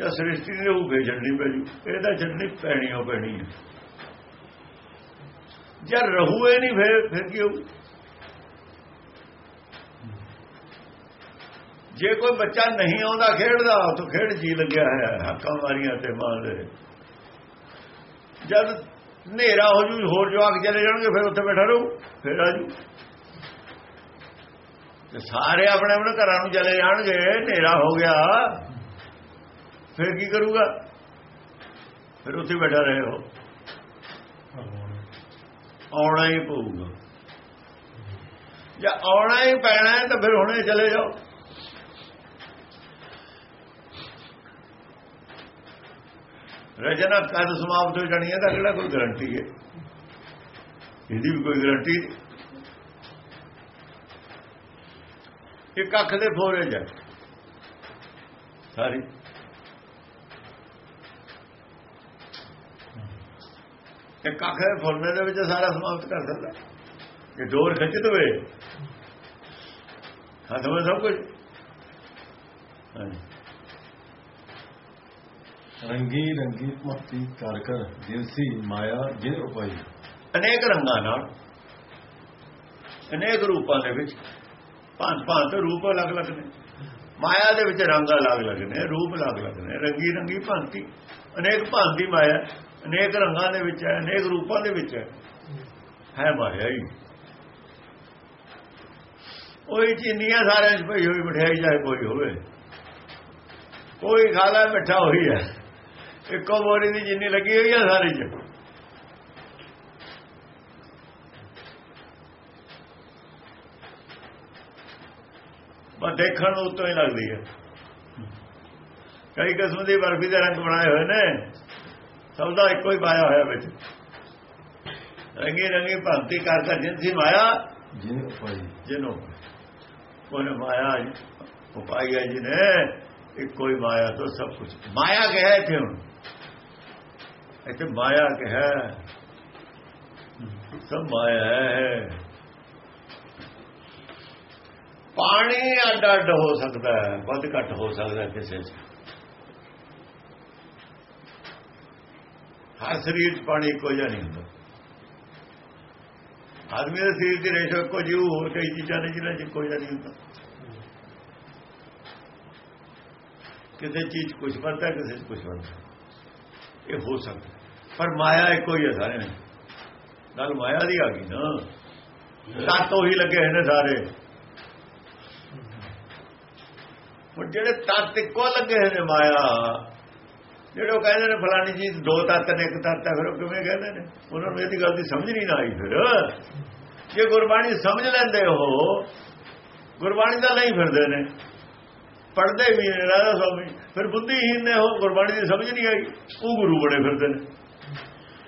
ਜਾਂ ਸ੍ਰਿਸ਼ਟੀ ਨੇ ਉਹ ਭੇਜਣੀ ਪੈਣੀ ਇਹਦਾ ਛੱਡਣੀ ਪੈਣੀ ਹੋ ਪੈਣੀ ਹੈ ਜੇ ਰਹੂਏ ਨਹੀਂ ਫਿਰ ਫਿਰ ਕੀ ਹੋਊ? ਜੇ ਕੋਈ ਬੱਚਾ ਨਹੀਂ ਆਉਂਦਾ ਖੇਡਦਾ, ਤਾਂ ਖੇਡ ਜੀ ਲੱਗਿਆ ਹੈ, ਹੱਕਾਂ ਮਾਰੀਆਂ ਤੇ ਮਾਰਦੇ ਜਦ ਹਨੇਰਾ ਹੋ ਜੂ, ਹੋਰ ਜਵਾਕ ਚਲੇ ਜਾਣਗੇ, ਫਿਰ ਉੱਥੇ ਬੈਠਾ ਰਹੂ, ਫਿਰ ਆਜੂ ਤੇ ਸਾਰੇ ਆਪਣੇ ਆਪਣੇ ਘਰਾਂ ਨੂੰ ਚਲੇ ਜਾਣਗੇ, ਹਨੇਰਾ ਹੋ ਗਿਆ। ਫਿਰ ਕੀ ਕਰੂਗਾ? ਫਿਰ ਉੱਥੇ ਬੈਠਾ ਰਹੇ ਹੋ ਆਉਣਾ ਹੀ ਪਊਗਾ। ਜੇ ਆਉਣਾ ਹੀ ਪੈਣਾ ਹੈ ਤਾਂ ਫਿਰ ਹੁਣੇ ਚਲੇ ਜਾਓ। ਰਚਨਾ ਕਦ ਸਮਾਪਤ ਹੋ ਜਾਣੀ ਹੈ ਤਾਂ ਕਿਹੜਾ ਕੋਈ ਗਾਰੰਟੀ ਹੈ? ਇਹਦੀ ਵੀ ਕੋਈ ਗਾਰੰਟੀ ਨਹੀਂ। ਇਹ ਕੱਖ ਦੇ ਫੋਰੇ ਜਾ ਸਾਰੀ। ਇਹ ਕੱਖ ਦੇ ਫੋਰਨੇ ਦੇ ਵਿੱਚ ਸਾਰਾ ਸਮਾਪਤ ਕਰ ਸਕਦਾ ਇਹ ਡੋਰ ਖਿੱਚ ਦਵੇ। ਖਤਮ ਹੈ ਸਭ ਕੁਝ। ਰੰਗੀ ਰੰਗੀ ਮਤੀ ਕਰ ਕਰ ਦਿਲਸੀ ਮਾਇਆ ਜਿਨ ਉਪਾਈ। ਅਨੇਕ ਰੰਗਾਂ ਨਾਲ ਅਨੇਕ ਰੂਪਾਂ ਦੇ ਵਿੱਚ ਭਾਂਤ ਭਾਂਤ ਰੂਪ ਅਲੱਗ-ਅਲੱਗ ਨੇ। ਮਾਇਆ ਦੇ ਵਿੱਚ ਰੰਗ ਅਲੱਗ-ਅਲੱਗ ਨੇ ਰੂਪ ਅਲੱਗ-ਅਲੱਗ ਨੇ। ਰੰਗੀ ਰੰਗੀ ਭਾਂਤੀ ਅਨੇਕ ਭਾਂਤੀ ਮਾਇਆ। ਅਨੇਕ ਰੰਗਾਂ ਦੇ ਵਿੱਚ ਹੈ, ਅਨੇਕ ਰੂਪਾਂ ਦੇ ਵਿੱਚ ਹੈ। ਹੈ ਮਾਇਆ ਹੀ। ਉਹੀ ਚੀਨੀਆਂ ਸਾਰਿਆਂ 'ਚ ਪਈ ਹੋਈ ਮਠਿਆਈ ਚਾਹੇ ਕੋਈ ਹੋਵੇ। ਕੋਈ ਖਾਲਾ ਮਿੱਠਾ ਹੋਈ ਹੈ। ਇੱਕੋ ਬੋਰੀ ਦੀ ਜਿੰਨੀ ਲੱਗੀ ਹੋਈ ਹੈ ਸਾਰੀ 'ਚ। ਬਸ ਦੇਖਣ ਨੂੰ ਉਤੋਂ ਹੀ ਲੱਗਦੀ ਹੈ। ਕਈ ਕਿਸਮ ਦੀ ਬਰਫੀ ਦੇ ਰੰਗ ਬਣਾਏ ਹੋਏ ਨੇ। ਸਭ ਦਾ ਇੱਕੋ ਹੀ ਪਾਇਆ ਹੋਇਆ ਵਿੱਚ। ਰੰਗੀ ਰੰਗੀ ਭਗਤੀ ਕਰ ਕਰ ਜਿੰਸੀ ਮਾਇਆ ਜਿਨ ਉਪਾਈ। ਜਿਹਨੂੰ ਉਹਨੇ ਮਾਇਆ ਉਪਾਈ ਹੈ ਜਿਹਨੇ ਇੱਕੋ ਹੀ ਮਾਇਆ ਤੋਂ ਸਭ ਕੁਝ ਮਾਇਆ ਕਹੇ ਇੱਥੇ ਹੁਣ? ਇੱਥੇ ਮਾਇਆ ਕਹੇ। ਸਭ ਮਾਇਆ ਹੈ। ਪਾਣੀ ਅੱਡ ਅੱਡ ਹੋ ਸਕਦਾ ਹੈ ਵੱਧ ਘੱਟ ਹੋ ਸਕਦਾ ਕਿਸੇ 'ਚ। ਹਰ ਸਰੀਰ 'ਚ ਪਾਣੀ ਇੱਕੋ ਜਿਹਾ ਨਹੀਂ ਹੁੰਦਾ। ਆਦਮੀ ਦੇ ਸਰੀਰ ਦੀ ਰੇਸ਼ੋ ਇੱਕੋ ਜਿਹੀ, ਹੋਰ ਕਈ ਚੀਜ਼ਾਂ ਨੇ ਜਿਹਨਾਂ 'ਚ ਇੱਕੋ ਜਿਹਾ ਨਹੀਂ ਹੁੰਦਾ। ਕਿਸੇ ਚੀਜ਼ ਕੁਝ ਬਣਦਾ, ਕਿਸੇ 'ਚ ਕੁਝ ਬਣਦਾ। ਇਹ ਹੋ ਸਕਦਾ। ਪਰ ਮਾਇਆ ਇੱਕੋ ਹੀ ਹੈ ਸਾਰੇ ਨੇ ਨਾਲ ਮਾਇਆ ਦੀ ਆ ਗਈ ਨਾ। ਤੱਤ ਉਹੀ ਲੱਗੇ ਹੋਏ ਨੇ ਸਾਰੇ। ਹੁਣ ਜਿਹੜੇ ਤੱਤ ਇੱਕੋ ਲੱਗੇ ਹੋਏ ਨੇ ਮਾਇਆ ਜਿਹੜੇ ਉਹ ਕਹਿੰਦੇ ਨੇ ਫਲਾਣੀ ਚੀਜ਼ ਦੋ ਤੱਤ ਨੇ, ਇੱਕ ਤੱਤ ਹੈ, ਫਿਰ ਉਹ ਕਿਵੇਂ ਕਹਿੰਦੇ ਨੇ? ਉਹਨਾਂ ਨੂੰ ਇਹਦੀ ਗੱਲ ਦੀ ਸਮਝ ਨਹੀਂ ਨਾ ਆਈ ਫਿਰ। ਜੇ ਗੁਰਬਾਣੀ ਸਮਝ ਲੈਂਦੇ ਹੋ, ਗੁਰਬਾਣੀ ਦਾ ਨਹੀਂ ਫਿਰਦੇ ਨੇ। ਪੜਦੇ ਵੀ ਨੇ, ਰਾਧਾ ਸਵਾਮੀ ਫਿਰ ਬੁੱਧੀਹੀਨ ਨੇ ਉਹ ਗੁਰਬਾਣੀ ਦੀ ਸਮਝ ਨਹੀਂ ਆਈ, ਉਹ ਗੁਰੂ ਬੜੇ ਫਿਰਦੇ ਨੇ।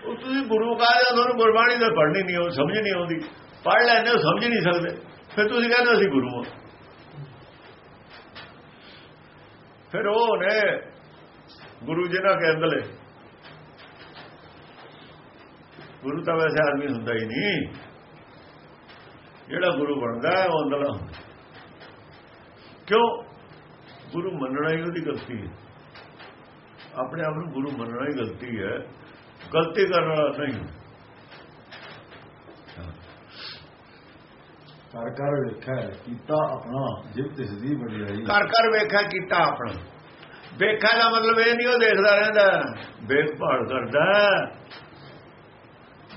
ਉਹ ਤੁਸੀਂ ਗੁਰੂ ਕਹਾਂ ਤੁਹਾਨੂੰ ਗੁਰਬਾਣੀ ਦਾ ਪੜ੍ਹਨੀ ਨਹੀਂ ਉਹ ਸਮਝ ਨਹੀਂ ਆਉਂਦੀ। ਪੜ੍ਹ ਲੈਂਦੇ ਹੋ, ਸਮਝ ਨਹੀਂ ਸਕਦੇ। ਫਿਰ ਤੁਸੀਂ ਕਹਿੰਦੇ ਅਸੀਂ ਗੁਰੂ ਹਾਂ। ਫਿਰ ਉਹ ਨੇ ਗੁਰੂ ਜੀ ਨਾਲ ਕਹਿੰਦਲੇ ਗੁਰੂ ਤਾਂ ਵੈਸੇ ਆਦਮੀ ਹੁੰਦਾ ਹੀ ਨਹੀਂ। ਜਿਹੜਾ ਗੁਰੂ ਬਣਦਾ ਹੈ ਉਹ ਅੰਦਰਲਾ ਹੁੰਦਾ। ਕਿਉਂ? ਗੁਰੂ ਮੰਨਣਾ ਹੀ ਉਹਦੀ ਗਲਤੀ ਹੈ। ਆਪਣੇ ਆਪ ਨੂੰ ਗੁਰੂ ਮੰਨਣਾ ਹੀ ਗਲਤੀ ਹੈ। ਗਲਤੀ ਕਰਨ ਵਾਲਾ ਨਹੀਂ। ਕਰ ਕਰ ਵੇਖਿਆ ਕੀਤਾ ਆਪਣਾ ਜਿਵ ਤਿਸ ਦੀ ਵਡਿਆਈ। ਕਰ ਕਰ ਵੇਖਿਆ ਕੀਤਾ ਆਪਣਾ। ਵੇਖਿਆ ਦਾ ਮਤਲਬ ਇਹ ਨਹੀਂ, ਉਹ ਦੇਖਦਾ ਰਹਿੰਦਾ। ਵੇਖਭਾਲ ਕਰਦਾ।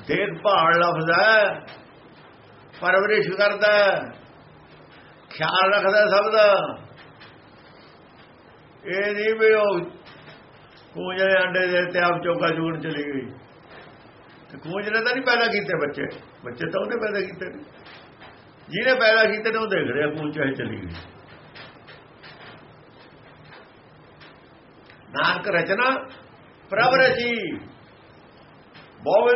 ਦੇਖਭਾਲ ਲਫ਼ਜ਼। ਹੈ ਪਰਵਰਿਸ਼ ਕਰਦਾ। ਖਿਆਲ ਰੱਖਦਾ ਸਭ ਦਾ। ਇਹ ਨਹੀਂ ਵੀ ਉਹ ਕੂੰਜਰੇ ਅੰਡੇ ਦੇ ਤੇ ਆਪ ਚੌਕਾ ਜੂਣ ਚਲੀ ਗਈ। ਤੇ ਕੂੰਜਰੇ ਤਾਂ ਨਹੀਂ ਪੈਦਾ ਕੀਤੇ ਬੱਚੇ। ਬੱਚੇ ਤਾਂ ਉਹਨੇ ਪੈਦਾ ਕੀਤੇ। ਨੇ ਜਿਹਨੇ ਪੈਦਾ ਕੀਤੇ ਨੇ ਉਹ ਦੇਖ ਰਿਹਾ ਕੂੰਜ ਚਾਹੇ ਚਲੀ ਗਈ। ਨਾਨਕ ਰਚਨਾ ਪ੍ਰਭ ਰਚੀ। ਬਹੁਤ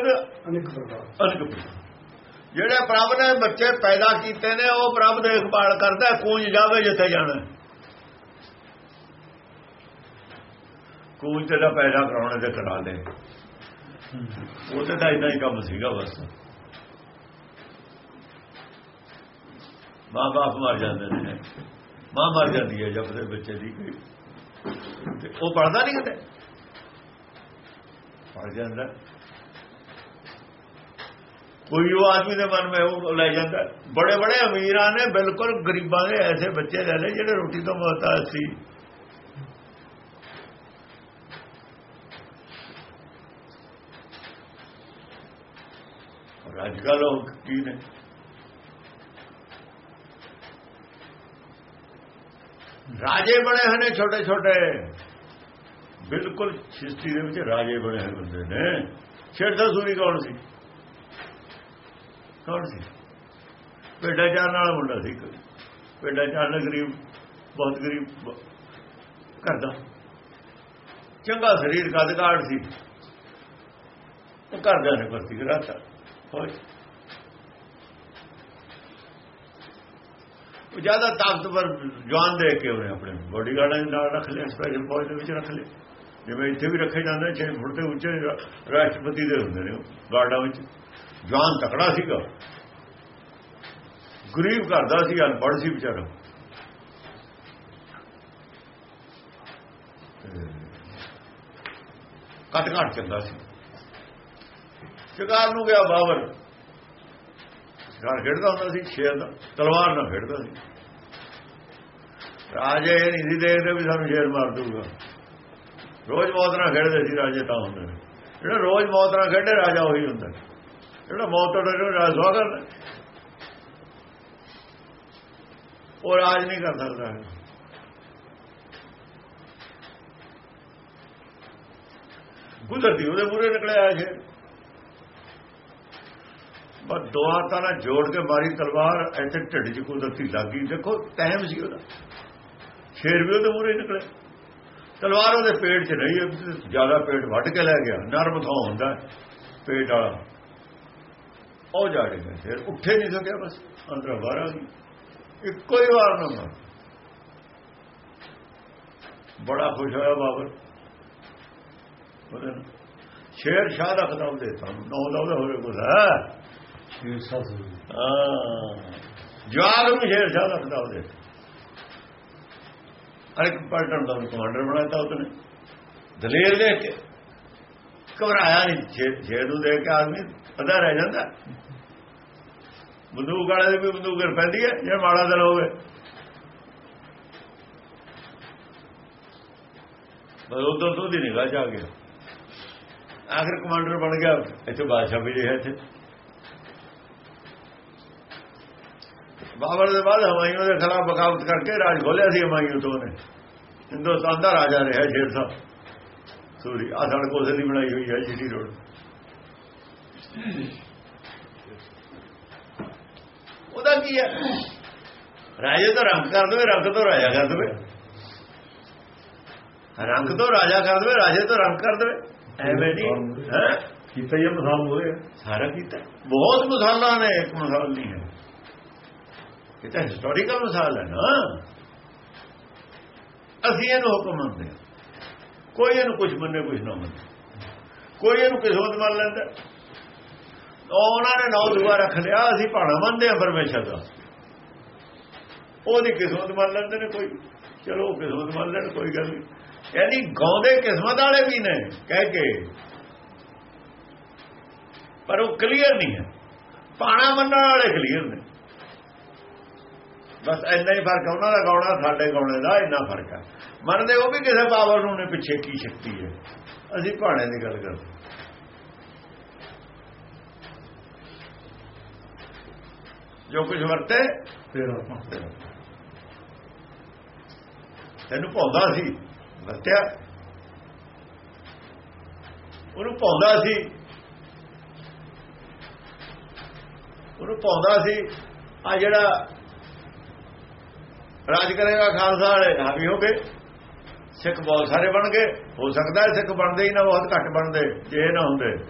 ਅਨੇਕ ਪ੍ਰਕਾਰ। ਅਨਕ ਜਿਹੜੇ ਪ੍ਰਭ ਨੇ ਬੱਚੇ ਪੈਦਾ ਕੀਤੇ ਨੇ ਉਹ ਪ੍ਰਭ ਦੇਖਭਾਲ ਕਰਦਾ ਕੂੰਜ ਜਾਵੇ ਜਿੱਥੇ ਜਾਣਾ। ਕੂੰਜ ਦਾ ਪੈਦਾ ਕਰਾਉਣੇ ਤੇ ਕਰਾ ਦੇ। ਉਹਦੇ ਦਾ ਇਦਾਂ ਹੀ ਕੰਮ ਸੀਗਾ ਬਸ। ਮਾਂ ਬਾਪ ਮਰ ਜਾਂਦੇ ਨੇ। ਮਾਂ ਮਰ ਜਾਂਦੀ ਹੈ ਜਦ ਦੇ ਬੱਚੇ ਦੀ। ਕੋਈ ਤੇ ਉਹ ਪੜਦਾ ਨਹੀਂ ਕਿਤੇ ਪੜ ਜਾਂਦਾ। ਕੋਈ ਉਹ ਆਦਮੀ ਦੇ ਮਨ ਵਿੱਚ ਉਹ ਲੈ ਜਾਂਦਾ। ਬੜੇ ਬੜੇ ਅਮੀਰਾਂ ਨੇ ਬਿਲਕੁਲ ਗਰੀਬਾਂ ਦੇ ਐਸੇ ਬੱਚੇ ਲੈ ਲਏ ਜਿਹੜੇ ਰੋਟੀ ਤੋਂ ਮੁਹਤਾਜ ਸੀ। ਅੱਜ ਕੱਲ੍ਹ ਉਹ ਕੀ ਨੇ? ਰਾਜੇ ਬਣੇ ਹੋਏ ਛੋਟੇ ਛੋਟੇ। ਬਿਲਕੁਲ ਸ੍ਰਿਸ਼ਟੀ ਦੇ ਵਿੱਚ ਰਾਜੇ ਬਣੇ ਹੋਏ ਬੰਦੇ ਨੇ। ਛੇੜਦਾ ਸੂਰੀ ਕੌਣ ਸੀ? ਕੌਣ ਸੀ? ਪੇਡਾ ਚਾਰ ਨਾਲ ਮੁੰਡਾ ਸੀ ਪੇਡਾ ਚਾਰ ਨਾਲ ਗਰੀਬ, ਬਹੁਤ ਗਰੀਬ ਕਰਦਾ ਚੰਗਾ ਸਰੀਰ ਕਦਕਾੜ ਸੀ। ਉਹ ਕਰਦਾ ਨੇ ਭਰਤੀ ਕਰਾਤਾ। ਹੋਏ ਜ਼ਿਆਦਾ ਤਾਕਤਵਰ ਜਵਾਨ ਦੇ ਕੇ ਉਹਨੇ ਆਪਣੇ। ਬੋਡੀਗਾਰਡਾਂ ਦੇ ਨਾਲ ਰੱਖ ਲਿਆ ਸਪੈਸ਼ਲ ਫੌਜ ਦੇ ਵਿੱਚ ਰੱਖ ਲਿਆ। ਜਿਵੇਂ ਇੱਥੇ ਵੀ ਰੱਖੇ ਜਾਂਦੇ 6 ਫੁੱਟ ਦੇ ਉੱਚੇ ਰਾਸ਼ਟਰਪਤੀ ਦੇ ਹੁੰਦੇ ਨੇ ਗਾਰਡਾਂ ਵਿੱਚ। ਜਵਾਨ ਤਕੜਾ ਸੀਗਾ। ਗਰੀਬ ਕਰਦਾ ਸੀ, ਅਨਪੜ੍ਹ ਸੀ ਵਿਚਾਰਾ। ਕੱਟ ਘਾਟ ਚੰਗਾ ਸੀ। ਸ਼ਿਕਾਰ ਨੂੰ ਗਿਆ ਬਾਬਰ। ਸ਼ਿਕਾਰ ਖੇਡਦਾ ਹੁੰਦਾ ਸੀ ਸ਼ੇਰ ਦਾ ਤਲਵਾਰ ਨਾਲ ਖੇਡਦਾ ਸੀ। ਰਾਜੇ ਇਹ ਨਹੀਂ ਸੀ ਦੇਖਦੇ ਵੀ ਸਾਨੂੰ ਸ਼ੇਰ ਮਾਰ ਦੂਗਾ ਰੋਜ਼ ਮੌਤ ਨਾਲ ਖੇਡਦੇ ਸੀ ਰਾਜੇ ਤਾਂ ਹੁੰਦੇ ਨੇ। ਜਿਹੜਾ ਰੋਜ਼ ਮੌਤ ਨਾਲ ਖੇਡੇ, ਰਾਜਾ ਉਹੀ ਹੁੰਦਾ ਜਿਹੜਾ ਮੌਤ ਤੋਂ ਡਰੇ, ਰਾਜ ਸਵਾਗਤ ਹੈ ਉਹ ਰਾਜ ਨਹੀਂ ਕਰ ਸਕਦਾ ਹੈ। ਕੁਦਰਤੀ ਉਹਦੇ ਮੂਰੇ ਨਿਕਲਿਆ ਜੇ ਪਰ ਦੋ ਤਾਰਾ ਜੋੜ ਕੇ ਮਾਰੀ ਤਲਵਾਰ ਇੱਥੇ ਢਿੱਡ 'ਚ ਕੁਦਰਤੀ ਲੱਗੀ। ਦੇਖੋ ਟਾਈਮ ਸੀ ਉਹਦਾ। ਸ਼ੇਰ ਵੀ ਉਹਦੇ ਮੂਰੇ ਨਿਕਲੇ। ਤਲਵਾਰ ਉਹਦੇ ਪੇਟ 'ਚ ਨਹੀਂ, ਜ਼ਿਆਦਾ ਪੇਟ ਵੱਢ ਕੇ ਲੈ ਗਿਆ। ਨਰਮ ਥਾਂ ਹੁੰਦਾ ਪੇਟ ਵਾਲਾ। ਉਹ ਜਾ ਗਿਆ ਉੱਠੇ ਨਹੀਂ ਸਕਿਆ ਬਸ, ਅੰਦਰ ਬਾਹਰ ਆ ਗਈ। ਇੱਕੋ ਹੀ ਵਾਰ ਨਾ ਮਾਰ। ਬੜਾ ਖੁਸ਼ ਹੋਇਆ ਬਾਬਰ। ਉਹਨੇ ਸ਼ੇਰ ਸ਼ਾਹ ਦਾ ਖਤਮ ਦੇਤਾ ਨੌ ਦਾ ਉਹਦਾ ਹੋਰੇ ਕੁਝ ਹੈ। ਜਵਾਬ ਨੂੰ ਸ਼ੇਰ ਸ਼ਾਹ ਦਾ ਖਤਮ ਦੇ। ਅਰੇ ਪਲਟਣ ਦਾ ਕਮਾਂਡਰ ਬਣਾਇਆ ਉਹਨੇ ਦਲੇਰ ਦੇ ਕੇ। ਘਬਰਾਇਆ ਨਹੀਂ ਸ਼ੇਰ ਨੂੰ ਦੇਖ ਕੇ ਆਦਮੀ, ਪਤਾ ਰਹਿ ਜਾਂਦਾ। ਬੰਦੂਕ ਵਾਲੇ ਦੀ ਵੀ ਬੰਦੂਕ ਕਰ ਪੈਂਦੀ ਹੈ, ਜੇ ਮਾੜਾ ਦਿਲ ਹੋਵੇ। ਬਸ ਉਧਰ ਤੋਂ ਦੀ ਨਿਗਾਹ ਜਾ ਗਿਆ। ਆਖਰ ਕਮਾਂਡਰ ਬਣ ਗਿਆ, ਇੱਥੇ ਬਾਦਸ਼ਾਹ ਵੀ ਰਿਹਾ ਇੱਥੇ। ਬਾਬਰ ਦੇ ਬਾਅਦ ਹਮਾਇੂ ਦੇ ਖਿਲਾਫ ਬਗਾਵਤ ਕਰਕੇ ਰਾਜ ਖੋਲਿਆ ਸੀ ਹਮਾਇੂ ਤੋਂ ਨੇ ਹਿੰਦੁਸਤਾਨ ਦਾ ਰਾਜਾ ਰਿਹਾ ਸ਼ੇਰ ਸਾਹਿਬ। ਸੂਰੀ ਆ ਸੜਕ ਉਸੇ ਦੀ ਬਣਾਈ ਹੋਈ ਹੈ ਜੀਟੀ ਰੋਡ। ਉਹਦਾ ਕੀ ਹੈ? ਰਾਜੇ ਤੋਂ ਰੰਗ ਕਰ ਦੇਵੇ ਰੰਗ ਤੋਂ ਰਾਜਾ ਕਰ ਦੇਵੇ। ਰੰਗ ਤੋਂ ਰਾਜਾ ਕਰ ਦੇਵੇ ਰਾਜੇ ਤੋਂ ਰੰਗ ਕਰ ਦੇਵੇ। ਐਵੇਂ ਨਹੀਂ। ਹੈ ਕੀਤਾ ਹੀ ਮਸਾਲ ਹੋਏ ਸਾਰਾ ਕੀਤਾ। ਬਹੁਤ ਮਿਸਾਲਾਂ ਨੇ ਇੱਕ ਮਿਸਾਲ ਨਹੀਂ ਹੈ। ਇਹ ਤਾਂ ਹਿਸਟੋਰੀਕਲ ਮਿਸਾਲ ਹੈ ਨਾ। ਅਸੀਂ ਇਹਨੂੰ ਹੁਕਮ ਮੰਨਦੇ ਹਾਂ। ਕੋਈ ਇਹਨੂੰ ਕੁਝ ਮੰਨੇ ਕੁਝ ਨਾ ਮੰਨੇ। ਕੋਈ ਇਹਨੂੰ ਕਿਸਮਤ ਮੰਨ ਲੈਂਦਾ। ਉਹਨਾਂ ਨੇ ਨੌ ਦੁਆ ਰੱਖ ਲਿਆ, ਅਸੀਂ ਭਾਣਾ ਮੰਨਦੇ ਹਾਂ ਪਰਮੇਸ਼ਰ ਦਾ। ਉਹਦੀ ਕਿਸਮਤ ਮੰਨ ਲੈਂਦੇ ਨੇ ਕੋਈ। ਚਲੋ ਕਿਸਮਤ ਮੰਨ ਲੈਣ, ਕੋਈ ਗੱਲ ਨਹੀਂ। ਯਾਨੀ ਗਾਉਂਦੇ ਕਿਸਮਤ ਵਾਲੇ ਵੀ ਨੇ, ਕਹਿ ਕੇ। ਪਰ ਉਹ ਕਲੀਅਰ ਨਹੀਂ ਹੈ। ਪਾਣਾ ਮੰਨਣ ਵਾਲੇ ਕਲੀਅਰ ਨੇ। ਬਸ ਇੰਨਾ ਹੀ ਫ਼ਰਕ ਹੈ ਉਹਨਾਂ ਦਾ ਗਾਉਣਾ ਸਾਡੇ ਗਾਉਣੇ ਦਾ ਇੰਨਾ ਫ਼ਰਕ ਹੈ ਮੰਨਦੇ ਉਹ ਵੀ ਕਿਸੇ ਪਾਵਰ ਨੂੰ ਨੇ ਪਿੱਛੇ ਕੀ ਸ਼ਕਤੀ ਹੈ? ਅਸੀਂ ਭਾਣੇ ਦੀ ਗੱਲ ਕਰਦੇ ਜੋ ਕੁਝ ਵਰਤੇ, ਫਿਰ ਆਪਾਂ ਤੈਨੂੰ ਪਾਉਂਦਾ ਸੀ, ਵਰਤਿਆ। ਉਹਨੂੰ ਪਾਉਂਦਾ ਸੀ। ਉਹਨੂੰ ਪਾਉਂਦਾ ਸੀ ਆ ਜਿਹੜਾ ਰਾਜ ਕਰੇਗਾ ਖਾਲਸਾ ਵਾਲੇ ਹਾਵੀ ਹੋ ਗਏ ਸਿੱਖ ਬਹੁਤ ਸਾਰੇ ਬਣ ਗਏ। ਹੋ ਸਕਦਾ ਹੈ ਸਿੱਖ ਬਣਦੇ ਹੀ ਨਾ, ਬਹੁਤ ਘੱਟ ਬਣਦੇ, ਜੇ ਇਹ ਨਾ ਹੁੰਦੇ।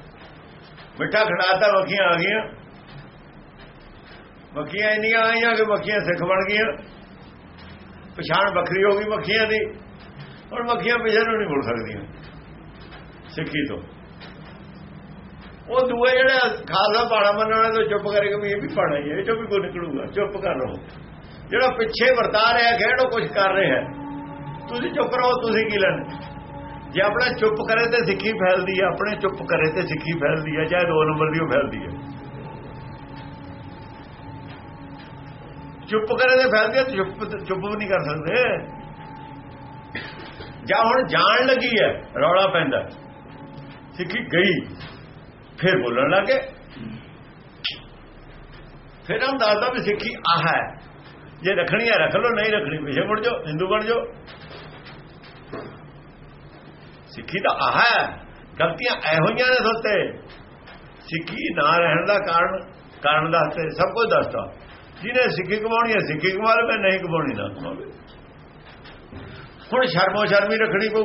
ਮਿੱਠਾ ਖੜਾਤਾ ਮੱਖੀਆਂ ਆ ਗਈਆਂ। ਮੱਖੀਆਂ ਇੰਨੀਆਂ ਆਈਆਂ ਕਿ ਮੱਖੀਆਂ ਸਿੱਖ ਬਣ ਗਈਆਂ। ਪਛਾਣ ਵੱਖਰੀ ਹੋ ਗਈ ਮੱਖੀਆਂ ਦੀ। ਹੁਣ ਮੱਖੀਆਂ ਪਿਛੇ ਨੂੰ ਨਹੀਂ ਮੁੜ ਸਕਦੀਆਂ। ਸਿੱਖੀ ਤੋਂ। ਉਹ ਦੂਏ ਜਿਹੜੇ ਖਾਲਸਾ ਪਾਣਾ ਮੰਨਣ ਵਾਲੇ ਤੋਂ ਚੁੱਪ ਕਰੇਗਾ ਵੀ ਇਹ ਵੀ ਪਾਣਾ ਹੀ, ਇਹ ਚੋਂ ਵੀ ਕੋਈ ਨਿਕਲੂਗਾ। ਚੁੱਪ ਕਰ ਰਹੋ। ਜਿਹੜਾ ਪਿੱਛੇ ਵਰਤਾ ਰਿਹਾ ਖੇਡ ਉਹ ਕੁਝ ਕਰ ਰਿਹਾ ਤੁਸੀਂ ਚੁੱਪ ਰਹੋ, ਤੁਸੀਂ ਕੀ ਲੈਣਾ? ਜੇ ਆਪਣਾ ਚੁੱਪ ਕਰੇ ਤੇ ਸਿੱਖੀ ਫੈਲਦੀ ਹੈ ਆਪਣੇ ਚੁੱਪ ਕਰੇ ਤੇ ਸਿੱਖੀ ਫੈਲਦੀ ਹੈ ਚਾਹੇ ਦੋ ਨੰਬਰ ਦੀ ਉਹ ਫੈਲਦੀ ਹੈ ਚੁੱਪ ਕਰੇ ਤੇ ਫੈਲਦੀ ਹੈ ਚੁੱਪ ਚੁੱਪ ਵੀ ਨਹੀਂ ਕਰ ਸਕਦੇ। ਜਾਂ ਹੁਣ ਜਾਣ ਲੱਗੀ ਹੈ, ਰੌਲਾ ਪੈਂਦਾ। ਸਿੱਖੀ ਗਈ, ਫਿਰ ਬੋਲਣ ਲੱਗੇ ਫਿਰ ਹਮ ਦੱਸਦਾ ਵੀ ਸਿੱਖੀ ਆਹ ਹੈ। ਜੇ ਰੱਖਣੀ ਹੈ, ਰੱਖ ਲਓ, ਨਹੀਂ ਰੱਖਣੀ, ਪਿਛੇ ਮੁੜ ਜਾਓ, ਹਿੰਦੂ ਬਣ ਜਾਓ। ਸਿੱਖੀ ਤਾਂ ਆਹ ਹੈ, ਗਲਤੀਆਂ ਐਹੋਈਆਂ ਨੇ ਸੋਤੇ ਸਿੱਖੀ ਨਾ ਰਹਿਣ ਦਾ ਕਾਰਨ ਕਾਰਨ ਦੱਸਦੇ, ਸਭ ਕੁਝ ਦੱਸਦਾ। ਜਿਹਨੇ ਸਿੱਖੀ ਕਮਾਉਣੀ ਹੈ, ਸਿੱਖੀ ਕਮਾ ਲਵੇ, ਨਹੀਂ ਕਮਾਉਣੀ ਨਾ ਕਮਾਵੇ। ਹੁਣ ਸ਼ਰਮੋ ਸ਼ਰਮੀ ਰੱਖਣੀ ਪਊ।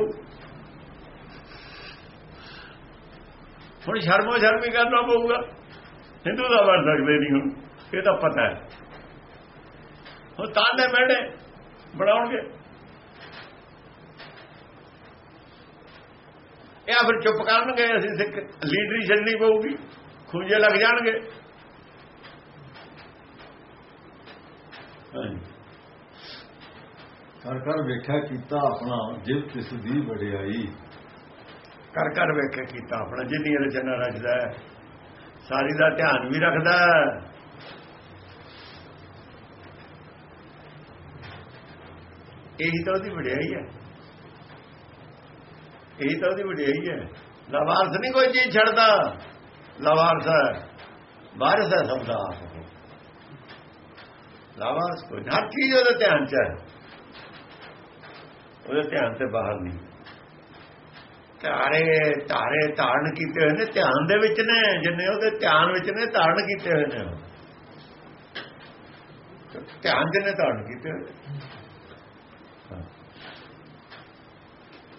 ਹੁਣ ਸ਼ਰਮੋ ਸ਼ਰਮੀ ਕਰਨਾ ਪਊਗਾ। ਹਿੰਦੂ ਦਾ ਬਣ ਸਕਦੇ ਨਹੀਂ ਹੁਣ, ਇਹ ਤਾਂ ਪਤਾ ਹੈ। ਹੁਣ ਤਾਨੇ ਮੈਣੇ ਬਣਾਉਣਗੇ। ਇਹ ਫਿਰ ਚੁੱਪ ਕਰਨਗੇ ਅਸੀਂ ਸਿੱਖ ਲੀਡਰੀ ਛੱਡਣੀ ਪਊਗੀ ਖੁੰਝੇ ਲੱਗ ਜਾਣਗੇ। ਕਰ ਕਰ ਵੇਖਿਆ ਕੀਤਾ ਆਪਣਾ ਜਿਵ ਤਿਸ ਦੀ ਵਡਿਆਈ। ਕਰ ਕਰ ਵੇਖੇ ਕੀਤਾ ਆਪਣਾ ਜਿੰਨੀ ਰਚਨਾ ਰਚਦਾ ਸਾਰੀ ਦਾ ਧਿਆਨ ਵੀ ਰੱਖਦਾ ਇਹੀ ਤਾਂ ਉਹਦੀ ਵਡਿਆਈ ਹੈ। ਇਹੀ ਤਾਂ ਉਹਦੀ ਵਡਿਆਈ ਹੈ। ਲਵਾਰਸ ਨਹੀਂ ਕੋਈ ਚੀਜ਼ ਛੱਡਦਾ। ਲਵਾਰਸ ਹੈ। ਵਾਰਸ ਹੈ ਸਭ ਦਾ ਲਵਾਰਸ ਕੋਈ ਹਰ ਚੀਜ਼ ਉਹਦੇ ਧਿਆਨ ਚ ਹੈ। ਉਹਦੇ ਧਿਆਨ ਤੇ ਬਾਹਰ ਨਹੀਂ। ਧਾਰੇ ਧਾਰੇ ਧਾਰਨ ਕੀਤੇ ਹੋਏ ਨੇ, ਧਿਆਨ ਦੇ ਵਿੱਚ ਨੇ, ਜਿੰਨੇ ਉਹਦੇ ਧਿਆਨ ਵਿੱਚ ਨੇ, ਧਾਰਨ ਕੀਤੇ ਹੋਏ ਨੇ। ਉਹ। ਧਿਆਨ ਜਿੰਨੇ ਧਾਰਨ ਕੀਤੇ ਹੋਏ ਨੇ।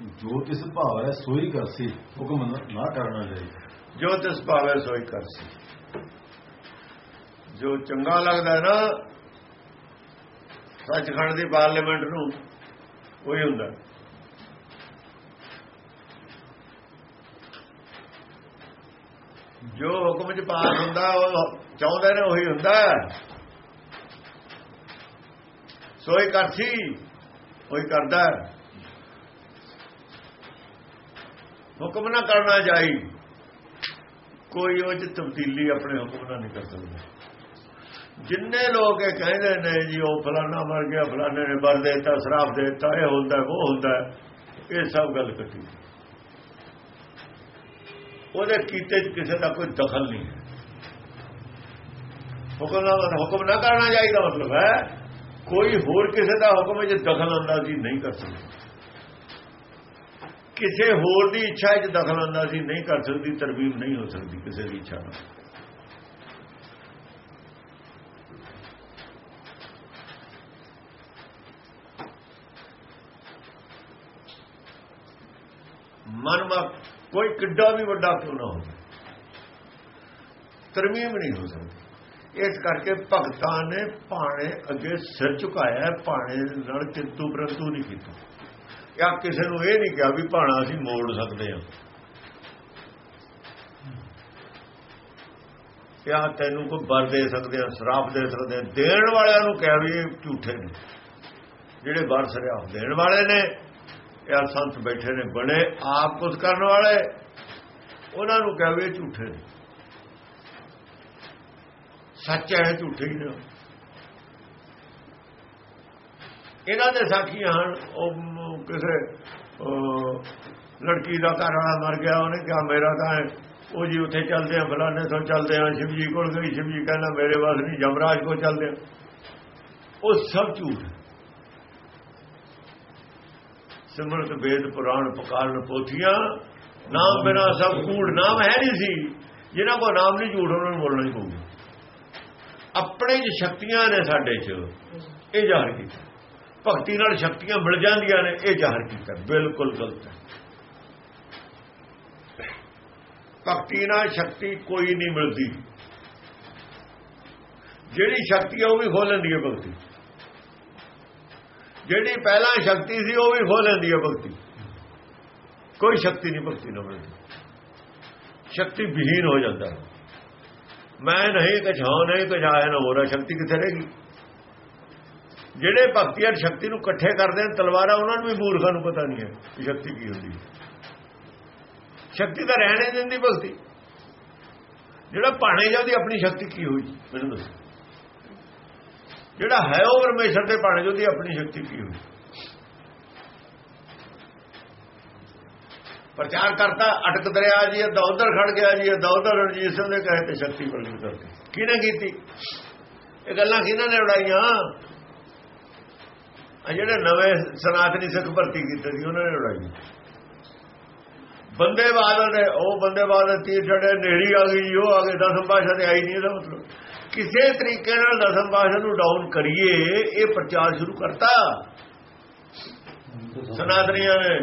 ਜੋ ਤਿਸ ਭਾਵ ਹੈ, ਸੋਈ ਕਰਸੀ ਹੁਕਮ ਨਾ ਕਰਨਾ ਚਾਹੀਦਾ। ਜੋ ਤਿਸ ਭਾਵੇ ਸੋਈ ਕਰਸੀ ਜੋ ਚੰਗਾ ਲੱਗਦਾ ਨਾ, ਸੱਚਖੰਡ ਦੀ ਪਾਰਲੀਮੈਂਟ ਨੂੰ, ਉਹੀ ਹੁੰਦਾ। ਜੋ ਹੁਕਮ ਚ ਪਾਸ ਹੁੰਦਾ, ਉਹ ਚਾਹੁੰਦੇ ਨੇ, ਉਹੀ ਹੁੰਦਾ। ਸੋਈ ਕਰਸੀ ਉਹੀ ਕਰਦਾ। ਹੈ। ਹੁਕਮ ਨਾ ਕਰਨਾ ਚਾਹੀ ਕੋਈ ਉਹ ਚ ਤਬਦੀਲੀ ਆਪਣੇ ਹੁਕਮ ਨਾਲ ਨਹੀਂ ਕਰ ਸਕਦਾ। ਜਿੰਨੇ ਲੋਕ ਇਹ ਕਹਿੰਦੇ ਨੇ ਜੀ, ਉਹ ਫਲਾਣਾ ਮਰ ਗਿਆ ਫਲਾਣੇ ਨੇ ਮਰ ਦੇਤਾ ਸ਼ਰਾਪ ਦਿੱਤਾ, ਇਹ ਹੁੰਦਾ, ਉਹ ਹੁੰਦਾ, ਇਹ ਸਭ ਗੱਲ ਕੱਟੀ ਉਹਦੇ ਕੀਤੇ ਚ ਕਿਸੇ ਦਾ ਕੋਈ ਦਖਲ ਨਹੀਂ ਹੈ। ਹੁਕਮ ਨਾ ਹੁਕਮ ਨਾ ਕਰਨਾ ਚਾਹੀਦਾ ਮਤਲਬ ਹੈ, ਕੋਈ ਹੋਰ ਕਿਸੇ ਦਾ ਹੁਕਮ ਵਿੱਚ ਦਖਲ ਅੰਦਾਜ਼ੀ ਨਹੀਂ ਕਰ ਸਕਦਾ। ਕਿਸੇ ਹੋਰ ਦੀ ਇੱਛਾ ਵਿੱਚ ਦਖਲ ਅੰਦਾਜ਼ੀ ਨਹੀਂ ਕਰ ਸਕਦੀ, ਤਰਬੀਬ ਨਹੀਂ ਹੋ ਸਕਦੀ ਕਿਸੇ ਦੀ ਇੱਛਾ ਨਾਲ। ਮਨ ਮਾ ਕੋਈ ਕਿੱਡਾ ਵੀ ਵੱਡਾ ਕਿਉਂ ਨਾ ਹੋਵੇ। ਤਰਮੀਮ ਨਹੀਂ ਹੋ ਸਕਦੀ। ਇਸ ਕਰਕੇ ਭਗਤਾਂ ਨੇ ਭਾਣੇ ਅੱਗੇ ਸਿਰ ਝੁਕਾਇਆ, ਭਾਣੇ ਨਾਲ ਕਿੰਤੂ ਪਰੰਤੂ ਨਹੀਂ ਕੀਤਾ। ਜਾਂ ਕਿਸੇ ਨੂੰ ਇਹ ਨਹੀਂ ਕਿਹਾ ਵੀ ਭਾਣਾ ਅਸੀਂ ਮੋੜ ਸਕਦੇ ਹਾਂ। ਜਾਂ ਤੈਨੂੰ ਕੋਈ ਵਰ ਦੇ ਸਕਦੇ ਆ ਸ਼ਰਾਪ ਦੇ ਸਕਦੇ ਆ ਦੇਣ ਵਾਲਿਆਂ ਨੂੰ ਕਹਿ ਵੀ ਇਹ ਝੂਠੇ ਨੇ। ਜਿਹੜੇ ਵਰ ਸਰਿਆ ਦੇਣ ਵਾਲੇ ਨੇ, ਇਹ ਸੰਤ ਬੈਠੇ ਨੇ ਬੜੇ ਆਪ ਕੁਝ ਕਰਨ ਵਾਲੇ। ਉਹਨਾਂ ਨੂੰ ਕਹਿ ਵੀ ਇਹ ਝੂਠੇ ਨੇ। ਸੱਚ ਹੈ ਝੂਠੇ ਹੀ ਨੇ। ਇਹਨਾਂ ਦੇ ਸਾਖੀਆਂ ਹਨ, ਉਹ ਕਿਸੇ ਲੜਕੀ ਦਾ ਘਰ ਵਾਲਾ ਮਰ ਗਿਆ, ਉਹਨੇ ਕਿਹਾ, ਮੇਰਾ ਤਾਂ ਉਹ ਜੀ ਉੱਥੇ ਚੱਲਦੇ ਆ, ਫਲਾਣੇ ਤੋਂ ਚੱਲਦੇ ਆ ਸ਼ਿਵ ਜੀ ਕੋਲ ਗਈ ਸ਼ਿਵ ਜੀ ਕਹਿੰਦਾ, ਮੇਰੇ ਵਾਸ ਨਹੀਂ ਜਮਰਾਜ ਕੋਲ ਚੱਲਦੇ ਆ। ਉਹ ਸਭ ਝੂਠ ਸਿਮਰਤ ਵੇਦ ਪੁਰਾਣ ਪਕਾਰਨ ਪੋਥੀਆਂ, ਨਾਮ ਬਿਨਾ ਸਭ ਕੂੜ, ਨਾਮ ਹੈ ਨਹੀਂ ਸੀ। ਜਿਹਨਾਂ ਕੋ ਨਾਮ ਨਹੀਂ ਝੂਠ, ਉਹਨਾਂ ਨੂੰ ਬੋਲਣਾ ਹੀ ਪਊਗਾ। ਆਪਣੇ ਚ ਸ਼ਕਤੀਆਂ ਨੇ ਸਾਡੇ ਚ। ਇਹ ਜ਼ਾਹਰ ਕੀਤਾ। ਭਗਤੀ ਨਾਲ ਸ਼ਕਤੀਆਂ ਮਿਲ ਜਾਂਦੀਆਂ ਨੇ, ਇਹ ਜ਼ਾਹਰ ਕੀਤਾ। ਬਿਲਕੁਲ ਗਲਤ ਹੈ। ਭਗਤੀ ਨਾਲ ਸ਼ਕਤੀ ਕੋਈ ਨਹੀਂ ਮਿਲਦੀ। ਜਿਹੜੀ ਸ਼ਕਤੀ ਹੈ ਉਹ ਵੀ ਖੋ ਲੈਂਦੀ ਹੈ ਭਗਤੀ। ਜਿਹੜੀ ਪਹਿਲਾਂ ਸ਼ਕਤੀ ਸੀ, ਉਹ ਵੀ ਖੋ ਲੈਂਦੀ ਹੈ ਭਗਤੀ। ਕੋਈ ਸ਼ਕਤੀ ਨਹੀਂ, ਭਗਤੀ ਨਾਲ ਮਿਲਦੀ। ਸ਼ਕਤੀ ਵਿਹੀਨ ਹੋ ਜਾਂਦਾ। ਹੈ ਮੈਂ ਨਹੀਂ ਕਛਾਉ ਨਹੀਂ ਕਛਾਇਆ ਨਾ ਰਿਹਾ ਸ਼ਕਤੀ ਕਿੱਥੇ ਰਹੇਗੀ ਜਿਹੜੇ ਭਗਤੀ ਔਰ ਸ਼ਕਤੀ ਨੂੰ ਇਕੱਠੇ ਕਰਦੇ ਨੇ, ਤਲਵਾਰਾਂ ਉਹਨਾਂ ਨੂੰ ਵੀ ਮੂਰਖਾਂ ਨੂੰ ਪਤਾ ਨਹੀਂ ਹੈ ਸ਼ਕਤੀ ਕੀ ਹੁੰਦੀ ਹੈ। ਸ਼ਕਤੀ ਤਾਂ ਰਹਿਣੇ ਦਿੰਦੀ ਭਗਤੀ ਜਿਹੜਾ ਭਾਣੇ ਜਾਂਦੀ ਆਪਣੀ ਸ਼ਕਤੀ ਕੀ ਹੋਈ, ਮੈਨੂੰ ਦੱਸੋ। ਜਿਹੜਾ ਹੈ ਉਹ ਪਰਮੇਸ਼ਰ ਦੇ ਭਾਣੇ ਜਾਂਦੀ ਆਪਣੀ ਸ਼ਕਤੀ ਕੀ ਹੋਈ? ਪ੍ਰਚਾਰ ਕਰਤਾ, ਅਟਕ ਦਰਿਆ ਜੀ ਇਹ ਉਧਰ ਖੜ ਗਿਆ ਜੀ ਇਹ ਉਧਰ, ਰਣਜੀਤ ਸਿੰਘ ਨੇ ਕਹੇ ਤੇ ਸ਼ਕਤੀ ਪ੍ਰਗਟ ਕਰਤੀ ਕਿਹਨੇ ਕੀਤੀ? ਇਹ ਗੱਲਾਂ ਕਿਹਨਾਂ ਨੇ ਉਡਾਈਆਂ? ਆ ਜਿਹੜੇ ਨਵੇਂ ਸਨਾਤਨੀ ਸਿੱਖ ਭਰਤੀ ਕੀਤੇ ਸੀ, ਉਹਨਾਂ ਨੇ ਉਡਾਈ ਬੰਦੇ ਬਾਦਲ ਨੇ, ਉਹ ਬੰਦੇ ਬਾਦਲ ਤੀਰ ਛੜੇ ਨੇੜੀ ਆ ਗਈ, ਉਹ ਆ ਗਏ ਦਸਮ ਪਾਸ਼ਾ ਤੇ ਆਈ ਨਹੀਂ, ਇਹਦਾ ਮਤਲਬ। ਕਿਸੇ ਤਰੀਕੇ ਨਾਲ ਦਸਮ ਭਾਸ਼ਾ ਨੂੰ ਡਾਊਨ ਕਰੀਏ, ਇਹ ਪ੍ਰਚਾਰ ਸ਼ੁਰੂ ਕਰਤਾ। ਸਨਾਤਨੀਆਂ ਨੇ।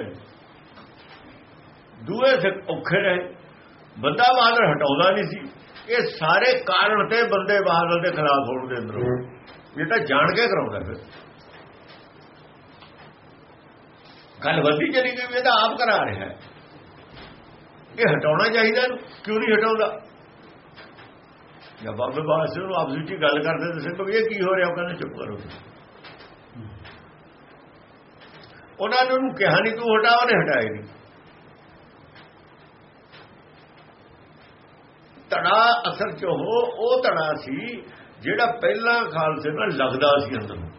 ਦੂਏ ਸਿੱਖ ਔਖੇ ਰਹੇ ਬੰਦਾ ਬਹਾਦਰ ਹਟਾਉਂਦਾ ਨਹੀਂ ਸੀ। ਇਹ ਸਾਰੇ ਕਾਰਨ ਤੇ ਬੰਦੇ ਬਹਾਦਰ ਦੇ ਖਿਲਾਫ ਹੋਣ ਦੇ ਅੰਦਰੋਂ। ਇਹ ਤਾਂ ਜਾਣ ਕੇ ਕਰਾਉਂਦਾ ਫਿਰ। ਗੱਲ ਵੱਡੀ ਚਲੀ ਗਈ ਵੀ ਇਹ ਤਾਂ ਆਪ ਕਰਾ ਰਿਹਾ ਹੈ। ਇਹ ਹਟਾਉਣਾ ਚਾਹੀਦਾ ਕਿਉਂ ਨਹੀਂ ਹਟਾਉਂਦਾ? ਜਾਂ ਬਾਬੇ ਬਾਸ ਨੂੰ ਆਪਸ ਵਿੱਚ ਹੀ ਗੱਲ ਕਰਦੇ ਦੱਸੇ ਕਿ ਇਹ ਕੀ ਹੋ ਰਿਹਾ, ਉਹ ਕਹਿੰਦੇ ਚੁੱਪ ਕਰੋ। ਉਹਨਾਂ ਨੇ ਉਹਨੂੰ ਕਿਹਾ ਨਹੀਂ, ਤੂੰ ਹਟਾ, ਉਹਨੇ ਹਟਾਏ ਨਹੀਂ। ਤੜਾ ਅਸਰ ਚ ਹੋ ਉਹ ਤੜਾ ਸੀ ਜਿਹੜਾ ਪਹਿਲਾਂ ਖਾਲਸੇ ਨਾਲ ਲੱਗਦਾ ਸੀ ਅੰਦਰ। ਨੂੰ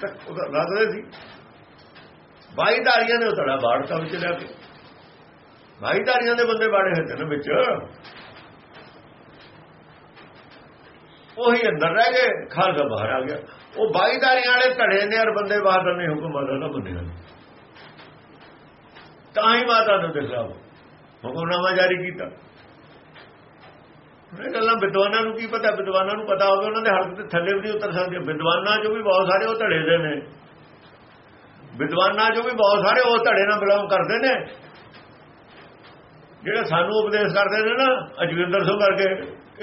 ਤੱਕ ਉਹਦਾ ਰੱਖਦੇ ਸੀ। ਬਾਈਦਾਰੀਆਂ ਨੇ ਉਹ ਧੜਾ ਬਾੜਤਾ ਵਿੱਚ ਲਿਆ ਕੇ। ਬਾਈਦਾਰੀਆਂ ਦੇ ਬੰਦੇ ਬਾੜੇ ਹੋਏ ਨੇ ਵਿੱਚ। ਉਹੀ ਅੰਦਰ ਰਹਿ ਗਏ, ਖਾਲਸਾ ਬਾਹਰ ਆ ਗਿਆ। ਉਹ ਬਾਈਦਾਰੀਆਂ ਵਾਲੇ ਧੜੇ ਨੇ ਔਰ ਬੰਦੇ ਬਾਹਰ ਨੇ ਹੁਕਮ ਆਦਾ ਨਾ ਬੰਦੇ ਤਾਂ ਹੀ ਮਾਤਾ ਨੂੰ ਦਿਖਾਓ ਹੁਕਮਨਾਮਾ ਜਾਰੀ ਕੀਤਾ। ਇਹ ਗੱਲਾਂ ਵਿਦਵਾਨਾਂ ਨੂੰ ਕੀ ਪਤਾ? ਵਿਦਵਾਨਾਂ ਨੂੰ ਪਤਾ ਹੋਵੇ, ਉਹਨਾਂ ਦੇ ਹੱਥ ਤੇ ਥੱਲੇ ਵੀ ਉਤਰ ਸਕਦੇ। ਵਿਦਵਾਨਾਂ ਚੋਂ ਵੀ ਬਹੁਤ ਸਾਰੇ ਉਹ ਧੜੇ ਦੇ ਨੇ। ਵਿਦਵਾਨਾਂ ਚੋਂ ਵੀ ਬਹੁਤ ਸਾਰੇ ਉਹ ਧੜੇ ਨਾਲ ਬਿਲੋਂਗ ਕਰਦੇ ਨੇ। ਜਿਹੜੇ ਸਾਨੂੰ ਉਪਦੇਸ਼ ਕਰਦੇ ਨੇ ਨਾ ਅਜਵਿੰਦਰ ਸਿੰਘ ਕਰਕੇ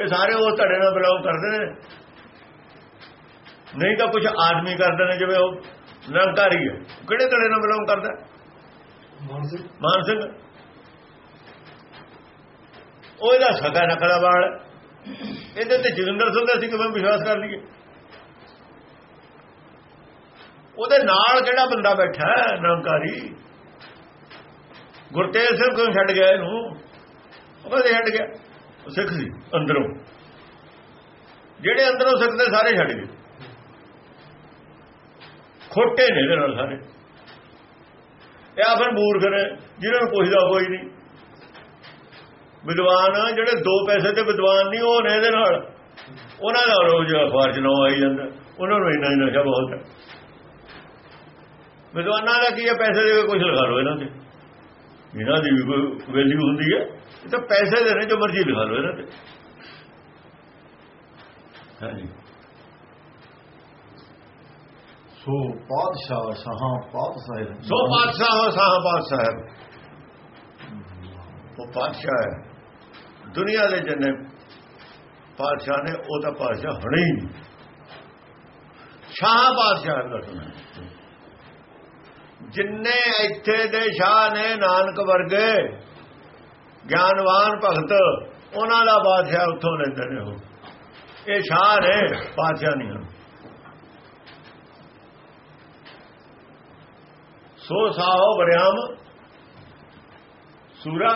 ਇਹ ਸਾਰੇ ਉਸ ਧੜੇ ਨਾਲ ਬਿਲੋਂਗ ਕਰਦੇ ਨੇ। ਨਹੀਂ ਤਾਂ ਕੁਝ ਆਦਮੀ ਕਰਦੇ ਨੇ ਜਿਵੇਂ ਉਹ ਨਿਰੰਕਾਰੀ ਹੈ। ਕਿਹੜੇ ਧੜੇ ਨਾਲ ਬਿਲੋਂਗ ਕਰਦਾ? ਮਾਨ ਸਿੰਘ। ਉਹ ਇਹਦਾ ਸਗਾ ਨਕਲਾ ਵਾਲ ਇਹਦੇ ਤੇ ਜਗਿੰਦਰ ਸਿੰਘ ਅਸੀਂ ਕਿਵੇਂ ਵਿਸ਼ਵਾਸ ਕਰ ਲਈਏ? ਉਹਦੇ ਨਾਲ ਕਿਹੜਾ ਬੰਦਾ ਬੈਠਾ ਹੈ ਨਿਰੰਕਾਰੀ ਗੁਰਤੇਜ ਸਿੰਘ ਕਿਉਂ ਛੱਡ ਗਿਆ ਇਹਨੂੰ? ਉਹ ਕਹਿੰਦੇ ਛੱਡ ਗਿਆ। ਉਹ ਸਿੱਖ ਸੀ, ਅੰਦਰੋਂ। ਜਿਹੜੇ ਅੰਦਰੋਂ ਸਿੱਖ ਦੇ ਸਾਰੇ ਛੱਡ ਗਏ। ਖੋਟੇ ਨੇ ਇਹਦੇ ਨਾਲ ਸਾਰੇ। ਇਹ ਆ ਫਿਰ ਮੂਰਖ ਨੇ, ਜਿਹਨਾਂ ਨੂੰ ਪੁੱਛਦਾ ਕੋਈ ਨਹੀਂ। ਵਿਦਵਾਨ, ਜਿਹੜੇ ਦੋ ਪੈਸੇ ਤੇ ਵਿਦਵਾਨ ਨਹੀਂ, ਉਹ ਨੇ ਇਹਦੇ ਨਾਲ। ਉਹਨਾਂ ਦਾ ਰੋਜ਼ ਅਖਬਾਰ ਚ ਨਾਮ ਆਈ ਜਾਂਦਾ। ਉਹਨਾਂ ਨੂੰ ਇੰਨਾ ਹੀ ਨਸ਼ਾ ਬਹੁਤ ਹੈ। ਵਿਦਵਾਨਾਂ ਦਾ ਕੀ ਹੈ ਪੈਸੇ ਦੇ ਕੇ ਕੁਝ ਲਗਾ ਲਓ ਇਹਨਾਂ ਤੇ। ਇਹਨਾਂ ਦੀ ਵੀ ਕੋਈ ਵੈਲਿਊ ਹੁੰਦੀ ਹੈ ਇਹ ਤਾਂ ਪੈਸੇ ਦੇ ਨੇ ਜੋ ਮਰਜ਼ੀ ਲਗਾ ਲਓ ਇਹਨਾਂ ਤੇ। ਹਾਂਜੀ। ਸੋ ਪਾਤਸ਼ਾਹ ਸ਼ਾਹਾਂ ਪਾਤਸ਼ਾਹ। ਸੋ ਪਾਤਸ਼ਾਹ ਸਾਹ ਪਾਤਸ਼ਾਹ। ਉਹ ਪਾਤਸ਼ਾਹ ਹੈ। ਦੁਨੀਆ ਦੇ ਜਿੰਨੇ ਪਾਤਸ਼ਾਹ ਨੇ ਉਹ ਤਾਂ ਪਾਤਸ਼ਾਹ ਹਣੇ ਹੀ ਸ਼ਾਹ ਪਾਤਸ਼ਾਹ ਦਾ ਸੁਣਾ ਜਿੰਨੇ ਇੱਥੇ ਦੇ ਸ਼ਾਹ ਨੇ ਨਾਨਕ ਵਰਗੇ ਗਿਆਨਵਾਨ ਭਗਤ ਉਹਨਾਂ ਦਾ ਬਾਦਸ਼ਾਹ ਉੱਥੋਂ ਲੈਂਦੇ ਨੇ ਉਹ ਇਹ ਸ਼ਾਹ ਨੇ ਬਾਦਸ਼ਾਹ ਨਹੀਂ ਸੋ ਸਾਹੋ ਬਰਿਆਮ ਸੂਰਾ।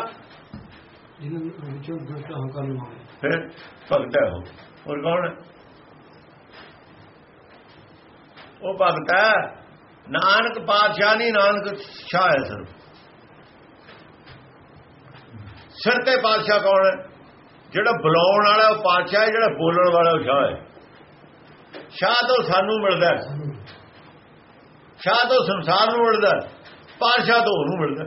ਜਿਹਨਾਂ ਵਿੱਚੋਂ ਦੁਸ਼ਟ ਹੰਕਾਰ ਨੂੰ ਫਿਰ ਭਗਤ ਹੈ ਹੋਰ ਕੌਣ ਉਹ ਭਗਤ ਹੈ। ਨਾਨਕ ਪਾਤਸ਼ਾਹ ਨਹੀਂ, ਨਾਨਕ ਸ਼ਾਹ ਹੈ ਸਰ। ਸਿਰ ਤੇ ਪਾਤਸ਼ਾਹ ਕੌਣ ਹੈ? ਜਿਹੜਾ ਬੁਲਾਉਣ ਵਾਲਾ ਉਹ ਪਾਤਸ਼ਾਹ ਹੈ, ਜਿਹੜਾ ਬੋਲਣ ਵਾਲਾ ਉਹ ਸ਼ਾਹ ਹੈ। ਸ਼ਾਹ ਤੋਂ ਸਾਨੂੰ ਮਿਲਦਾ ਸ਼ਾਹ ਤੋਂ ਸੰਸਾਰ ਨੂੰ ਮਿਲਦਾ ਪਾਤਸ਼ਾਹ ਤੋਂ ਉਹਨੂੰ ਮਿਲਦਾ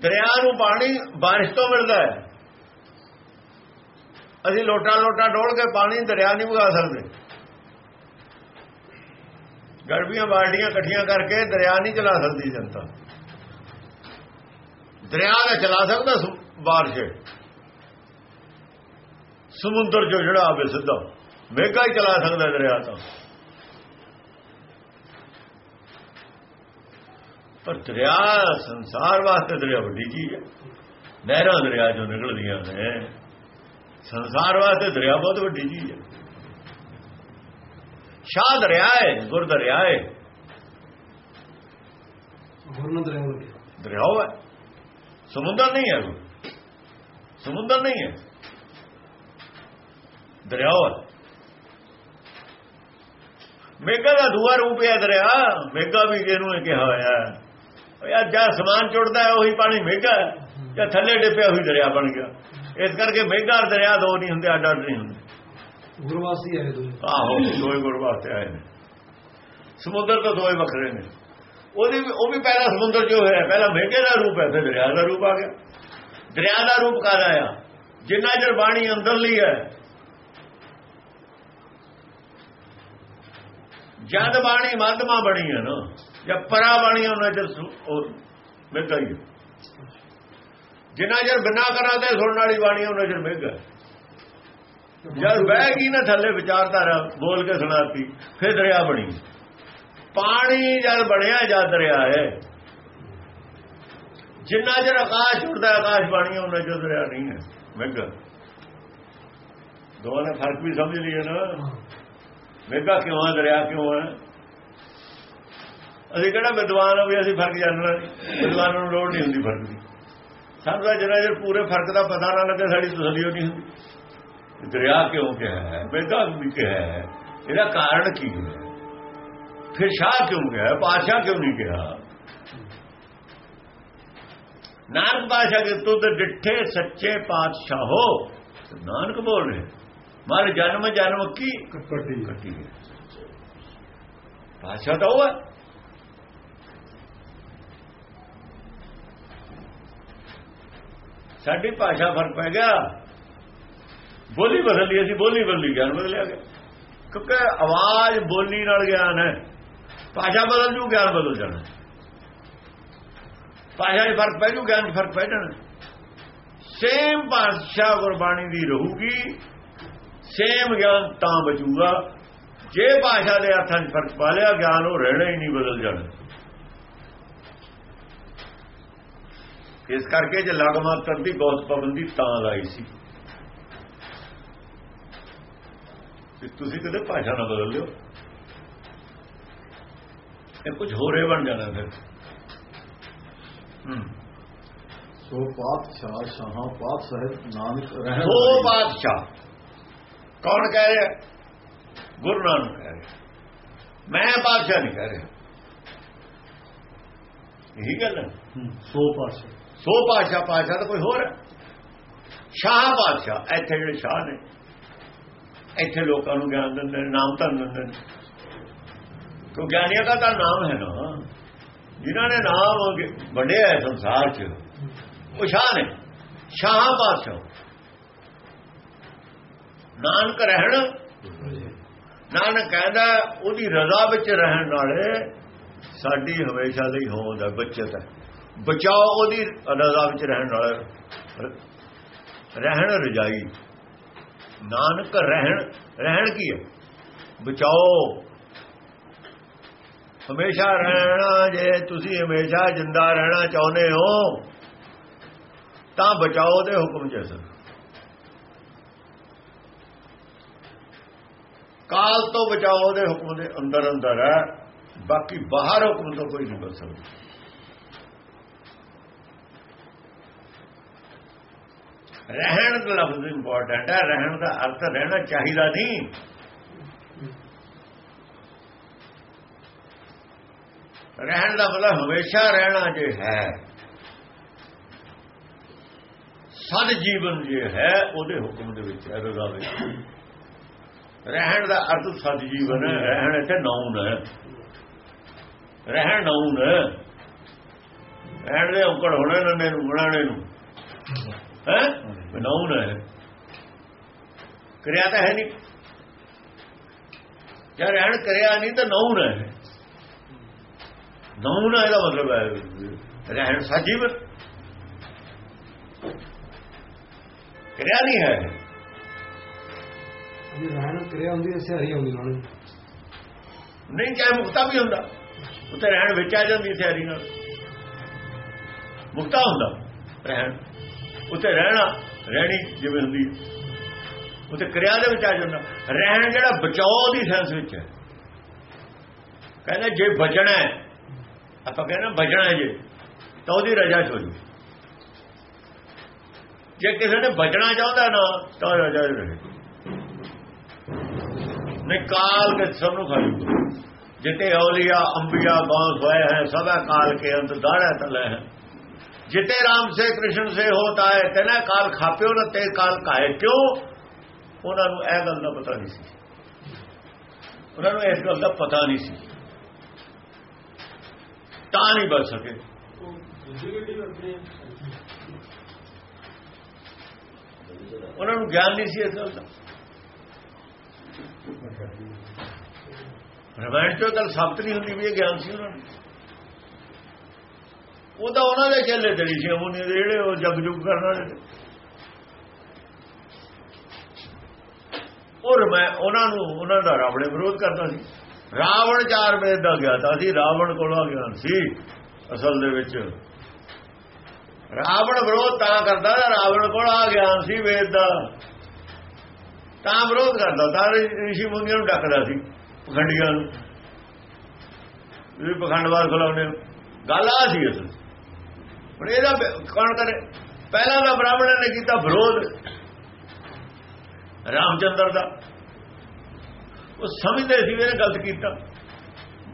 ਦਰਿਆ ਨੂੰ ਪਾਣੀ ਬਾਰਿਸ਼ ਤੋਂ ਮਿਲਦਾ ਹੈ। ਅਸੀਂ ਲੋਟਾ ਲੋਟਾ ਡੋਲ ਕੇ ਪਾਣੀ ਦਰਿਆ ਨਹੀਂ ਵਗਾ ਸਕਦੇ। ਗੜਬੀਆਂ ਬਾਲਟੀਆਂ ਇਕੱਠੀਆਂ ਕਰਕੇ ਦਰਿਆ ਨਹੀਂ ਚਲਾ ਸਕਦੀ ਜਨਤਾ। ਦਰਿਆ ਦਾ ਚਲਾ ਸਕਦਾ ਸੁ- ਬਾਰਿਸ਼। ਸਮੁੰਦਰ ਜੋ ਜਿਹੜਾ ਆਵੇ ਸਿੱਧਾ ਮੇਗਾ ਹੀ ਚਲਾ ਸਕਦਾ ਦਰਿਆ ਤਾਂ। ਪਰ ਦਰਿਆ ਸੰਸਾਰ ਵਾਸਤੇ ਦਰਿਆ ਵੱਡੀ ਚੀਜ਼ ਹੈ। ਨਹਿਰਾਂ ਦਰਿਆ ਜੋ ਨਿਕਲਦੀਆਂ ਨੇ। ਸੰਸਾਰ ਵਾਸਤੇ ਦਰਿਆ ਬਹੁਤ ਵੱਡੀ ਚੀਜ਼ ਹੈ। ਸ਼ਾਹ ਦਰਿਆ ਹੈ ਗੁਰ ਦਰਿਆ ਹੈ ਗੁਰਨ ਦਰਿਆ ਦਰਿਆ ਹੈ। ਸਮੁੰਦਰ ਨਹੀਂ ਹੈ ਕੋਈ। ਸਮੁੰਦਰ ਨਹੀਂ ਹੈ। ਦਰਿਆ ਹੈ। ਮੇਗਾ ਦਾ ਦੂਆ ਰੂਪ ਹੈ ਦਰਿਆ। ਮੇਗਾ ਵੀ ਇਹਨੂੰ ਇਹ ਕਿਹਾ ਹੋਇਆ ਹੈ। ਯਾਰ ਜਾਂ ਸਮਾਨ ਚੁੜਦਾ ਹੈ ਉਹੀ ਪਾਣੀ ਮੇਗਾ ਹੈ। ਜਾਂ ਥੱਲੇ ਡਿੱਪਿਆ ਹੋਈ ਦਰਿਆ ਬਣ ਗਿਆ। ਇਸ ਕਰਕੇ ਮੇਗਾ ਦਰਿਆ ਦੋ ਨਹੀਂ ਹੁੰਦੇ ਅੱਡ ਅੱਡ ਨਹੀਂ ਹੁੰਦੇ। ਗੁਰਵਾਸੀ ਆਏ ਦੋਵੇਂ। ਆਹੋ ਦੋਏ ਗੁਰ ਵਾਸਤੇ ਆਏ ਨੇ। ਸਮੁੰਦਰ ਤੋਂ ਦੋਏ ਵੱਖਰੇ ਨੇ। ਉਹਦੀ ਉਹ ਵੀ ਪਹਿਲਾ ਸਮੁੰਦਰ ਜੋ ਹੋਇਆ, ਪਹਿਲਾ ਮੇਘੇ ਦਾ ਰੂਪ ਹੈ, ਫਿਰ ਦਰਿਆ ਦਾ ਰੂਪ ਆ ਗਿਆ। ਦਰਿਆ ਦਾ ਰੂਪ ਕਾਹਦਾ ਆ ਜਿੰਨਾ ਚਿਰ ਬਾਣੀ ਅੰਦਰਲੀ ਹੈ। ਜਦ ਬਾਣੀ ਮੱਧਮਾ ਬਣੀ ਹੈ ਨਾ, ਜਾਂ ਪਰਾ ਬਾਣੀ ਉਹਨਾਂ ਚਿਰ ਸੁ- ਉਹ ਹੀ ਜਿੰਨਾ ਚਿਰ ਬਿਨਾ ਕਰਾਂ ਤੇ ਸੁਣਨ ਵਾਲੀ ਬਾਣੀ ਉਹਨਾਂ ਚਿਰ ਮੇਘਾ ਹੈ। ਜਦ ਬਹਿ ਗਈ ਨਾ ਥੱਲੇ ਵਿਚਾਰਧਾਰਾ ਬੋਲ ਕੇ ਸੁਣਾਤੀ, ਫਿਰ ਦਰਿਆ ਬਣੀ। ਪਾਣੀ ਜਦ ਬਣਿਆ, ਜਦ ਦਰਿਆ ਹੈ। ਜਿੰਨਾ ਚਿਰ ਆਕਾਸ਼ ਉੱਡਦਾ, ਆਕਾਸ਼ ਬਾਣੀ ਉਹਨਾਂ ਚਿਰ ਦਰਿਆ ਨਹੀਂ ਹੈ। ਮੇਗਾ ਦੋਵਾਂ ਦਾ ਫ਼ਰਕ ਵੀ ਸਮਝ ਲਈਏ ਨਾ। ਮੇਗਾ ਕਿਉਂ ਹੈ, ਦਰਿਆ ਕਿਉਂ ਹੈ? ਅਸੀਂ ਕਿਹੜਾ ਵਿਦਵਾਨ ਆ ਵੀ ਅਸੀਂ ਫ਼ਰਕ ਜਾਣਨਾ? ਵਿਦਵਾਨਾਂ ਨੂੰ ਲੋੜ ਨਹੀਂ ਹੁੰਦੀ ਫ਼ਰਕ ਦੀ। ਸਾਨੂੰ ਤਾਂ ਜਿਹੜਾ ਜੇ ਪੂਰੇ ਫ਼ਰਕ ਦਾ ਪਤਾ ਨਾ ਲੱਗੇ, ਸਾਡੀ ਤਸੱਲੀ ਹੋ ਨਹੀਂ ਹੁੰਦੀ। ਦਰਿਆ ਕਿਉਂ ਕਿਹਾ ਹੈ? ਮੇਗਾ ਵੀ ਕਿਹਾ ਹੈ। ਇਹਦਾ ਕਾਰਨ ਕੀ ਹੈ? ਫਿਰ ਸ਼ਾਹ ਕਿਉਂ ਗਿਆ ਪਾਸ਼ਾ ਕਿਉਂ ਨਹੀਂ ਗਿਆ ਨਾਨਕ ਪਾਸ਼ਾ ਕੇ ਤੁਧ ਡਿੱਠੇ ਸੱਚੇ ਪਾਤਸ਼ਾਹੋ। ਨਾਨਕ ਬੋਲ ਰਿਹਾ। ਮਰ ਜਨਮ ਜਨਮ ਕੀ? ਕੱਟੀ। ਕੱਟੀ ਪਾਸ਼ਾ ਤਾਂ ਉਹ ਸਾਡੀ ਭਾਸ਼ਾ ਫ਼ਰਕ ਪੈ ਗਿਆ। ਬੋਲੀ ਬਦਲ ਲਈ, ਅਸੀਂ ਬੋਲੀ ਬਦਲੀ ਗਿਆਨ ਬਦਲਿਆ ਗਿਆ। ਕਿਉਂਕਿ ਆਵਾਜ਼ ਬੋਲੀ ਨਾਲ ਗਿਆਨ ਹੈ। ਭਾਸ਼ਾ ਬਦਲ ਜੂ, ਗਿਆਨ ਬਦਲ ਜਾਣਾ। ਭਾਸ਼ਾ 'ਚ ਫ਼ਰਕ ਪੈ ਜੂ, ਗਿਆਨ 'ਚ ਫ਼ਰਕ ਪੈ ਜਾਣਾ। ਸੇਮ ਭਾਸ਼ਾ ਗੁਰਬਾਣੀ ਦੀ ਰਹੂਗੀ, ਸੇਮ ਗਿਆਨ ਤਾਂ ਬਚੂਗਾ। ਜੇ ਭਾਸ਼ਾ ਦੇ ਅਰਥਾਂ 'ਚ ਫ਼ਰਕ ਪਾ ਲਿਆ, ਗਿਆਨ ਉਹ ਰਹਿਣਾ ਹੀ ਨਹੀਂ, ਬਦਲ ਜਾਣਾ। ਇਸ ਕਰਕੇ ਜੇ ਲਗ ਮਾਤਰ ਦੀ ਬਹੁਤ ਪਾਬੰਦੀ ਤਾਂ ਲਾਈ ਸੀ। ਕਿ ਤੁਸੀਂ ਕਦੇ ਭਾਸ਼ਾ ਨਾ ਬਦਲ ਲਿਓ ਇਹ ਕੁਝ ਹੋਰੇ ਬਣ ਜਾਣਾ ਫਿਰ। ਸੋ ਪਾਤਸ਼ਾਹ ਸ਼ਾਹਾਂ ਪਾਤ ਸਹਿਤ ਨਾਨਕ ਰਹਿਣ ਸੋ। ਬਾਦਸ਼ਾਹ ਕੌਣ ਕਹਿ ਰਿਹਾ? ਗੁਰੂ ਨਾਨਕ ਕਹਿ ਰਿਹਾ। ਮੈਂ ਬਾਦਸ਼ਾਹ ਨਹੀਂ ਕਹਿ ਰਿਹਾ। ਇਹੀ ਗੱਲ ਹੈ। ਸੋ ਪਾਤਸ਼ਾਹ। ਸੋ ਪਾਸ਼ਾ ਪਾਸ਼ਾ ਤਾਂ ਕੋਈ ਹੋਰ ਹੈ। ਸ਼ਾਹ ਪਾਸ਼ਾ ਇੱਥੇ ਜਿਹੜੇ ਸ਼ਾਹ ਨੇ। ਇੱਥੇ ਲੋਕਾਂ ਨੂੰ ਗਿਆਨ ਦਿੰਦੇ ਨੇ, ਨਾਮ ਤਾਂ ਦਿੰਦੇ ਨੇ। ਕਿਉਂ ਗਿਆਨੀਆਂ ਦਾ ਤਾਂ ਨਾਮ ਹੈ ਨਾ। ਜਿਨ੍ਹਾਂ ਨੇ ਨਾਮ ਵੰਡਿਆ ਹੈ ਸੰਸਾਰ 'ਚ, ਉਹ ਸ਼ਾਹ ਨੇ, ਸ਼ਾਹ ਪਾਸ਼ਾ ਨਾਨਕ ਰਹਿਣ, ਨਾਨਕ ਕਹਿੰਦਾ, ਉਹਦੀ ਰਜ਼ਾ ਵਿੱਚ ਰਹਿਣ ਨਾਲੇ ਸਾਡੀ ਹਮੇਸ਼ਾ ਲਈ ਹੋਂਦ ਹੈ, ਬੱਚਤ ਹੈ। ਬਚਾਓ ਉਹਦੀ ਰਜ਼ਾ ਵਿੱਚ ਰਹਿਣ ਵਾਲਾ ਰਹਿਣ ਰਜਾਈ। ਨਾਨਕ ਰਹਿਣ ਰਹਿਣ ਕੀ ਹੈ? ਬਚਾਓ। ਹਮੇਸ਼ਾ ਰਹਿਣਾ ਜੇ ਤੁਸੀਂ ਹਮੇਸ਼ਾ ਜਿੰਦਾ ਰਹਿਣਾ ਚਾਹੁੰਦੇ ਹੋ, ਤਾਂ ਬਚਾਓ ਦੇ ਹੁਕਮ ਜੈਸਾ ਕਾਲ ਤੋਂ ਬਚਾਓ ਦੇ ਹੁਕਮ ਦੇ ਅੰਦਰ ਅੰਦਰ ਹੈ, ਬਾਕੀ ਬਾਹਰ ਹੁਕਮ ਤੋਂ ਕੋਈ ਨਹੀਂ ਬਚ ਸਕਦਾ। ਰਹਿਣ ਦਾ ਲਫ਼ਜ਼ ਇੰਪੋਰਟੈਂਟ ਹੈ, ਰਹਿਣ ਦਾ ਅਰਥ ਰਹਿਣਾ ਚਾਹੀਦਾ ਨਹੀਂ। ਰਹਿਣ ਦਾ ਮਤਲਬ ਹਮੇਸ਼ਾ ਰਹਿਣਾ ਜੇ ਹੈ, ਸਦ ਜੀਵਨ ਜੇ ਹੈ, ਉਹਦੇ ਹੁਕਮ ਦੇ ਵਿੱਚ ਹੈ, ਰਜ਼ਾ ਵਿੱਚ। ਰਹਿਣ ਦਾ ਅਰਥ ਸਦ ਜੀਵਨ ਹੈ, ਰਹਿਣ ਇੱਥੇ ਨਾਉਨ ਹੈ। ਰਹਿਣ ਨਾਉਨ ਹੈ। ਰਹਿਣ ਦੇ ਔਕੜ ਹੋਣੇ ਨੇ ਨੂੰ ਬਣਾਣੇ ਨੂੰ। ਹੈ? ਬਣਾਉਣ। ਹੈ ਕਰਿਆ ਤਾਂ ਹੈ ਨਹੀਂ। ਜੇ ਰਹਿਣ ਕਰਿਆ ਨਹੀਂ ਤਾਂ ਨਾਉਣ ਹੈ। ਨਾਉਣ ਇਹਦਾ ਮਤਲਬ ਹੈ ਰਹਿਣ ਸਜੀਵ। ਕਰਿਆ ਨਹੀਂ ਹੈ। ਜੇ ਰਹਿਣ ਕਰਿਆ ਹੁੰਦੀ ਐ ਸਿਹਰੀ ਆਉਂਦੀ ਨਾਲ। ਨਹੀਂ ਚਾਹੇ ਮੁਕਤਾ ਵੀ ਹੁੰਦਾ। ਉੱਤੇ ਰਹਿਣ ਵਿੱਚ ਆ ਜਾਂਦੀ ਸਿਆਰੀ ਨਾਲ। ਮੁਕਤਾ ਹੁੰਦਾ ਰਹਿਣ। ਉੱਤੇ ਰਹਿਣਾ ਰਹਿਣੀ ਜਿਵੇਂ ਹੁੰਦੀ ਉਹ ਤੇ ਕਿਰਿਆ ਦੇ ਵਿੱਚ ਆ ਜਾਂਦਾ ਰਹਿਣ ਜਿਹੜਾ ਬਚਾਓ ਦੀ ਸੈਂਸ ਵਿੱਚ ਹੈ। ਕਹਿੰਦੇ ਜੇ ਬਚਣਾ ਹੈ, ਆਪਾਂ ਕਹਿੰਦੇ ਬਚਣਾ ਜੇ, ਤਾਂ ਉਹਦੀ ਰਜਾ ਚ ਹੋ ਜੇ ਕਿਸੇ ਨੇ ਬਚਣਾ ਚਾਹੁੰਦਾ ਨਾ, ਤਾਂ ਰਜਾ ਚ ਰਹੇ। ਨੇ ਕਾਲ ਕੇ ਸਭ ਨੂੰ ਖਾਲੀ ਜਿਤੇ ਔਲੀਆ ਅੰਬੀਆ, ਬਾਂਸ ਹੋਏ ਹੈ, ਸਭਾ ਕਾਲ ਕੇ ਅੰਤ ਦਾੜਾ ਤਲੇ ਹੈ। ਜਿਤੇ ਰਾਮ ਸੇ ਕ੍ਰਿਸ਼ਨ ਸੇ ਹੋਤਾ ਹੈ ਤੈਨਾ ਕਾਲ ਖਾਪਿਓ ਨਾ ਤੇ ਕਾਲ ਕਾਏ ਕਿਉਂ? ਉਹਨਾਂ ਨੂੰ ਇਹ ਗੱਲ ਦਾ ਪਤਾ ਨਹੀਂ ਸੀ। ਉਹਨਾਂ ਨੂੰ ਇਸ ਗੱਲ ਦਾ ਪਤਾ ਨਹੀਂ ਸੀ। ਤਾਂ ਨਹੀਂ ਬਚ ਸਕੇ। ਉਹਨਾਂ ਨੂੰ ਗਿਆਨ ਨਹੀਂ ਸੀ ਇਸ ਗੱਲ ਦਾ। ਰਵਾਇਣ ਚੋਂ ਗੱਲ ਸਾਬਤ ਨਹੀਂ ਹੁੰਦੀ ਵੀ ਇਹ ਗਿਆਨ ਸੀ ਉਹਨਾਂ ਨੂੰ। ਉਹ ਤਾਂ ਉਹਨਾਂ ਦੇ ਚੇਲੇ ਤੇ ਸੀ, ਉਹ ਦੇ ਜਿਹੜੇ ਉਹ ਜਗ ਜੁਗ ਕਰਨ ਵਾਲੇ ਔਰ ਮੈਂ ਉਹਨਾਂ ਨੂੰ, ਉਹਨਾਂ ਦਾ ਰਾਵਣੇ ਵਿਰੋਧ ਕਰਦਾ ਸੀ। ਰਾਵਣ ਚਾਰ ਵੇਦ ਦਾ ਗਿਆਤਾ ਸੀ ਰਾਵਣ ਕੋਲੋਂ ਗਿਆਨ ਸੀ ਅਸਲ ਦੇ ਵਿੱਚ। ਰਾਵਣ ਵਿਰੋਧ ਤਾਂ ਕਰਦਾ ਰਾਵਣ ਕੋਲ ਆ ਗਿਆਨ ਸੀ ਵੇਦ ਦਾ। ਤਾਂ ਵਿਰੋਧ ਕਰਦਾ, ਤਾਂ ਰਿਸ਼ੀ ਮੁਨੀਆਂ ਨੂੰ ਡੱਕਦਾ ਸੀ, ਪਖੰਡੀਆਂ ਨੂੰ। ਇਹ ਪਖੰਡਵਾਦ ਖਲਾਉਣੇ ਗੱਲ ਆ ਸੀ ਅਸਲ। ਹੁਣ ਇਹਦਾ ਕੌਣ ਕਰੇ? ਪਹਿਲਾਂ ਤਾਂ ਬ੍ਰਾਹਮਣਾਂ ਨੇ ਕੀਤਾ ਵਿਰੋਧ। ਰਾਮਚੰਦਰ ਦਾ। ਉਹ ਸਮਝਦੇ ਸੀ ਵੀ ਇਹਨੇ ਗਲਤ ਕੀਤਾ।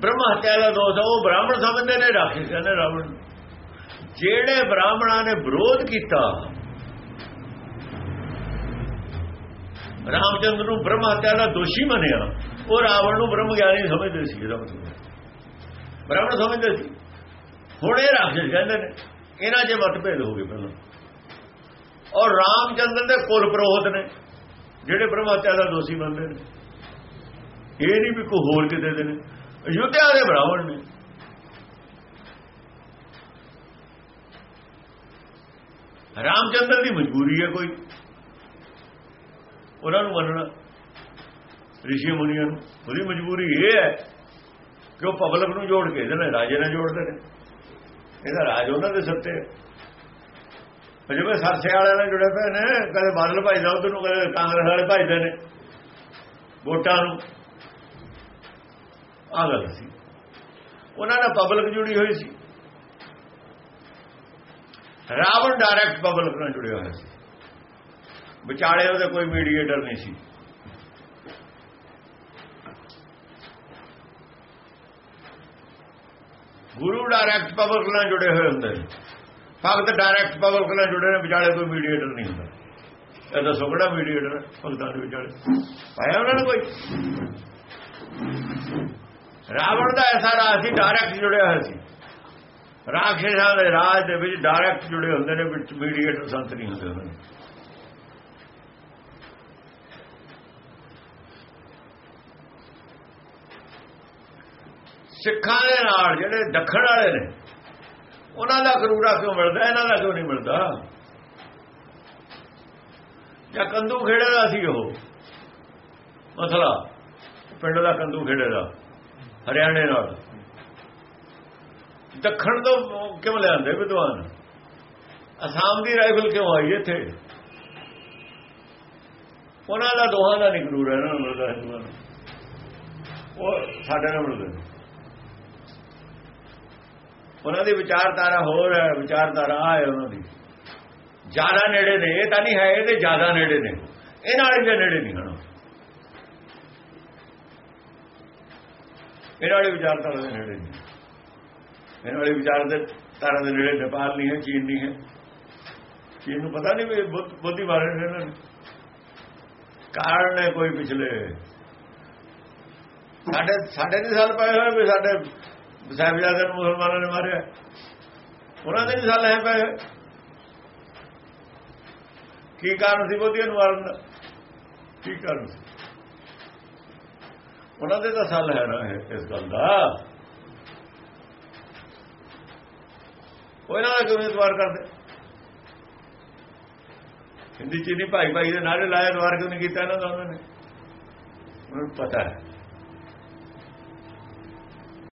ਬ੍ਰਹਮ ਹੱਤਿਆ ਦਾ ਦੋਸ਼ ਆ, ਉਹ ਬ੍ਰਾਹਮਣ ਸਮਝਦੇ ਨੇ ਰਾਖੀ ਕਹਿੰਦੇ ਰਾਵਣ। ਨੂੰ। ਜਿਹੜੇ ਬ੍ਰਾਹਮਣਾਂ ਨੇ ਵਿਰੋਧ ਕੀਤਾ ਰਾਮਚੰਦਰ ਨੂੰ ਬ੍ਰਹਮ ਹੱਤਿਆ ਦਾ ਦੋਸ਼ੀ ਮੰਨਿਆ। ਉਹ ਰਾਵਣ ਨੂੰ ਬ੍ਰਹਮ ਗਿਆਨੀ ਸਮਝਦੇ ਸੀ ਇਹਦਾ ਮਤਲਬ। ਬ੍ਰਾਹਮਣ ਸਮਝਦੇ ਸੀ। ਹੁਣ ਇਹ ਰਾਖਸ਼ ਕਹਿੰਦੇ ਨੇ। ਇਹਨਾਂ 'ਚ ਮਤਭੇਦ ਹੋ ਗਏ ਪਹਿਲਾਂ। ਔਰ ਰਾਮਚੰਦਰ ਦੇ ਕੁਲ ਪ੍ਰੋਹਤ ਨੇ, ਜਿਹੜੇ ਬ੍ਰਹਮ ਦਾ ਦੋਸ਼ੀ ਮੰਨਦੇ ਨੇ। ਇਹ ਨਹੀਂ ਵੀ ਕੋਈ ਹੋਰ ਕਿਤੇ ਦੇ ਨੇ, ਅਯੁੱਧਿਆ ਦੇ ਬ੍ਰਾਹਮਣ ਨੇ। ਰਾਮਚੰਦਰ ਦੀ ਮਜਬੂਰੀ ਹੈ ਕੋਈ। ਉਹਨਾਂ ਨੂੰ ਮੰਨਣਾ। ਰਿਸ਼ੀ ਮੁਨੀਆਂ ਨੂੰ। ਉਹਦੀ ਮਜਬੂਰੀ ਇਹ ਹੈ ਕਿ ਉਹ ਪਬਲਿਕ ਨੂੰ ਜੋੜ ਕੇ ਇਹਦੇ ਨਾਲ ਰਾਜੇ ਨਾਲ ਜੋੜਦੇ ਨੇ। ਇਹਦਾ ਰਾਜ ਉਹਨਾਂ ਦੇ ਸੱਤੇ ਹੈ ਜਿਵੇਂ ਸਰਸੇ ਵਾਲਿਆਂ ਨਾਲ ਜੁੜੇ ਪਏ ਨੇ, ਕਦੇ ਬਾਦਲ ਭਾਈਦਾ ਉਧਰ ਨੂੰ, ਕਦੇ ਕਾਂਗਰਸ ਵਾਲੇ ਭਾਈਦੇ ਨੇ, ਵੋਟਾਂ ਨੂੰ। ਆ ਗੱਲ ਸੀ। ਉਹਨਾਂ ਨਾਲ ਪਬਲਿਕ ਜੁੜੀ ਹੋਈ ਸੀ। ਰਾਵਣ ਡਾਇਰੈਕਟ ਪਬਲਿਕ ਨਾਲ ਜੁੜਿਆ ਹੋਇਆ ਸੀ। ਵਿਚਾਲੇ ਉਹਦੇ ਕੋਈ ਮੀਡੀਏਟਰ ਨਹੀਂ ਸੀ। ਗੁਰੂ ਡਾਇਰੈਕਟ ਪਬਲਿਕ ਨਾਲ ਜੁੜੇ ਹੋਏ ਹੁੰਦੇ ਨੇ। ਭਗਤ ਡਾਇਰੈਕਟ ਪਬਲਿਕ ਨਾਲ ਜੁੜੇ ਨੇ, ਵਿਚਾਲੇ ਕੋਈ ਮੀਡੀਏਟਰ ਨਹੀਂ ਹੁੰਦਾ। ਇਹ ਦੱਸੋ ਸੁਗੜਾ ਮੀਡੀਏਟਰ ਭਗਤਾਂ ਦੇ ਵਿਚਾਲੇ। ਪਾਇਆ ਉਹਨਾਂ ਨੇ ਕੋਈ? ਰਾਵਣ ਦਾ ਐਸਾ ਰਾਜ ਸੀ ਡਾਇਰੈਕਟ ਜੁੜਿਆ ਹੋਇਆ ਸੀ। ਰਾਖਸ਼ਾਂ ਦੇ ਰਾਜ ਦੇ ਵਿੱਚ ਡਾਇਰੈਕਟ ਜੁੜੇ ਹੁੰਦੇ ਨੇ, ਵਿੱਚ ਮੀਡੀਏਟਰ ਸੰਤ ਨਹੀਂ ਹੁੰਦੇ। ਉਹਨਾਂ ਸਿੱਖਾਂ ਦੇ ਨਾਲ ਜਿਹੜੇ ਦੱਖਣ ਵਾਲੇ ਨੇ, ਉਹਨਾਂ ਦਾ ਕਰੂਰਾ ਕਿਉਂ ਮਿਲਦਾ? ਇਹਨਾਂ ਦਾ ਕਿਉਂ ਨਹੀਂ ਮਿਲਦਾ? ਜਾਂ ਕੰਦੂ ਖੇੜੇ ਦਾ ਸੀ ਉਹ? ਮਸਲਾ, ਪਿੰਡ ਦਾ ਕੰਦੂ ਖੇੜੇ ਦਾ, ਹਰਿਆਣੇ ਨਾਲ। ਦੱਖਣ ਤੋਂ ਕਿਉਂ ਲਿਆਂਦੇ ਵਿਦਵਾਨ? ਅਸਾਮ ਦੀ ਰਾਈਫਲ ਕਿਉਂ ਆਈ ਇੱਥੇ? ਉਹਨਾਂ ਦਾ ਦੋਹਾਂ ਦਾ ਨਹੀਂ ਕਰੂਰ ਹੈ ਨਾ ਮਿਲਦਾ ਉਹ ਸਾਡੇ ਨਾਲ ਮਿਲਦੇ ਨੇ। ਉਹਨਾਂ ਦੀ ਵਿਚਾਰਧਾਰਾ ਹੋਰ ਹੈ, ਵਿਚਾਰਧਾਰਾ ਆ ਹੈ ਉਹਨਾਂ ਦੀ। ਜ਼ਿਆਦਾ ਨੇੜੇ ਨੇ, ਇਹ ਤਾਂ ਨਹੀਂ ਹੈ ਇਹਦੇ ਜ਼ਿਆਦਾ ਨੇੜੇ ਨੇ। ਇਹ ਨਾਲ ਦੇ ਨੇੜੇ ਨਹੀਂ ਹਨ। ਇਹਨਾਂ ਵਾਲੇ ਵਿਚਾਰਧਾਰਾ ਦੇ ਨੇੜੇ ਨਹੀਂ। ਇਹਨਾਂ ਵਾਲੇ ਵਿਚਾਰ ਦੇ ਤਾਰਾ ਦੇ ਨੇੜੇ ਨੇਪਾਲ ਨਹੀਂ ਹੈ, ਚੀਨ ਨਹੀਂ ਹੈ। ਚੀਨ ਨੂੰ ਪਤਾ ਨਹੀਂ ਵੀ ਬੁੱਧੀ ਬਾਰੇ ਨੇ ਇਹਨਾਂ ਨੇ। ਕਾਰਨ ਹੈ ਕੋਈ ਪਿਛਲੇ। ਸਾਡੇ ਸਾਡੇ ਨਹੀਂ ਸਾਲ ਪਏ ਹੋਏ ਵੀ ਸਾਡੇ ਸਾਹਿਬਜ਼ਾਦੇ ਨੂੰ ਮੁਸਲਮਾਨਾਂ ਨੇ ਮਾਰਿਆ। ਉਹਨਾਂ ਦੇ ਨਹੀਂ ਸਾਲ ਹੈ ਪਏ। ਕੀ ਕਾਰਨ ਸੀ ਬੋਧੀਆਂ ਨੂੰ ਮਾਰਨ ਦਾ? ਕੀ ਕਾਰਨ ਸੀ? ਉਹਨਾਂ ਦੇ ਤਾਂ ਸਾਲ ਹੈ ਨਾ ਇਸ ਗੱਲ ਦਾ। ਕੋਈ ਦਾ ਕਿਉਂ ਇਤਵਾਰ ਕਰਦੇ? ਹਿੰਦੀ ਚੀਨੀ ਭਾਈ ਭਾਈ ਦੇ ਨਾਰੇ ਲਾਇਆ ਇਤਵਾਰ ਕਿਉਂ ਨਹੀਂ ਕੀਤਾ ਇਹਨਾਂ ਦਾ ਉਹਨਾਂ ਨੇ? ਉਹਨਾਂ ਨੂੰ ਪਤਾ ਹੈ।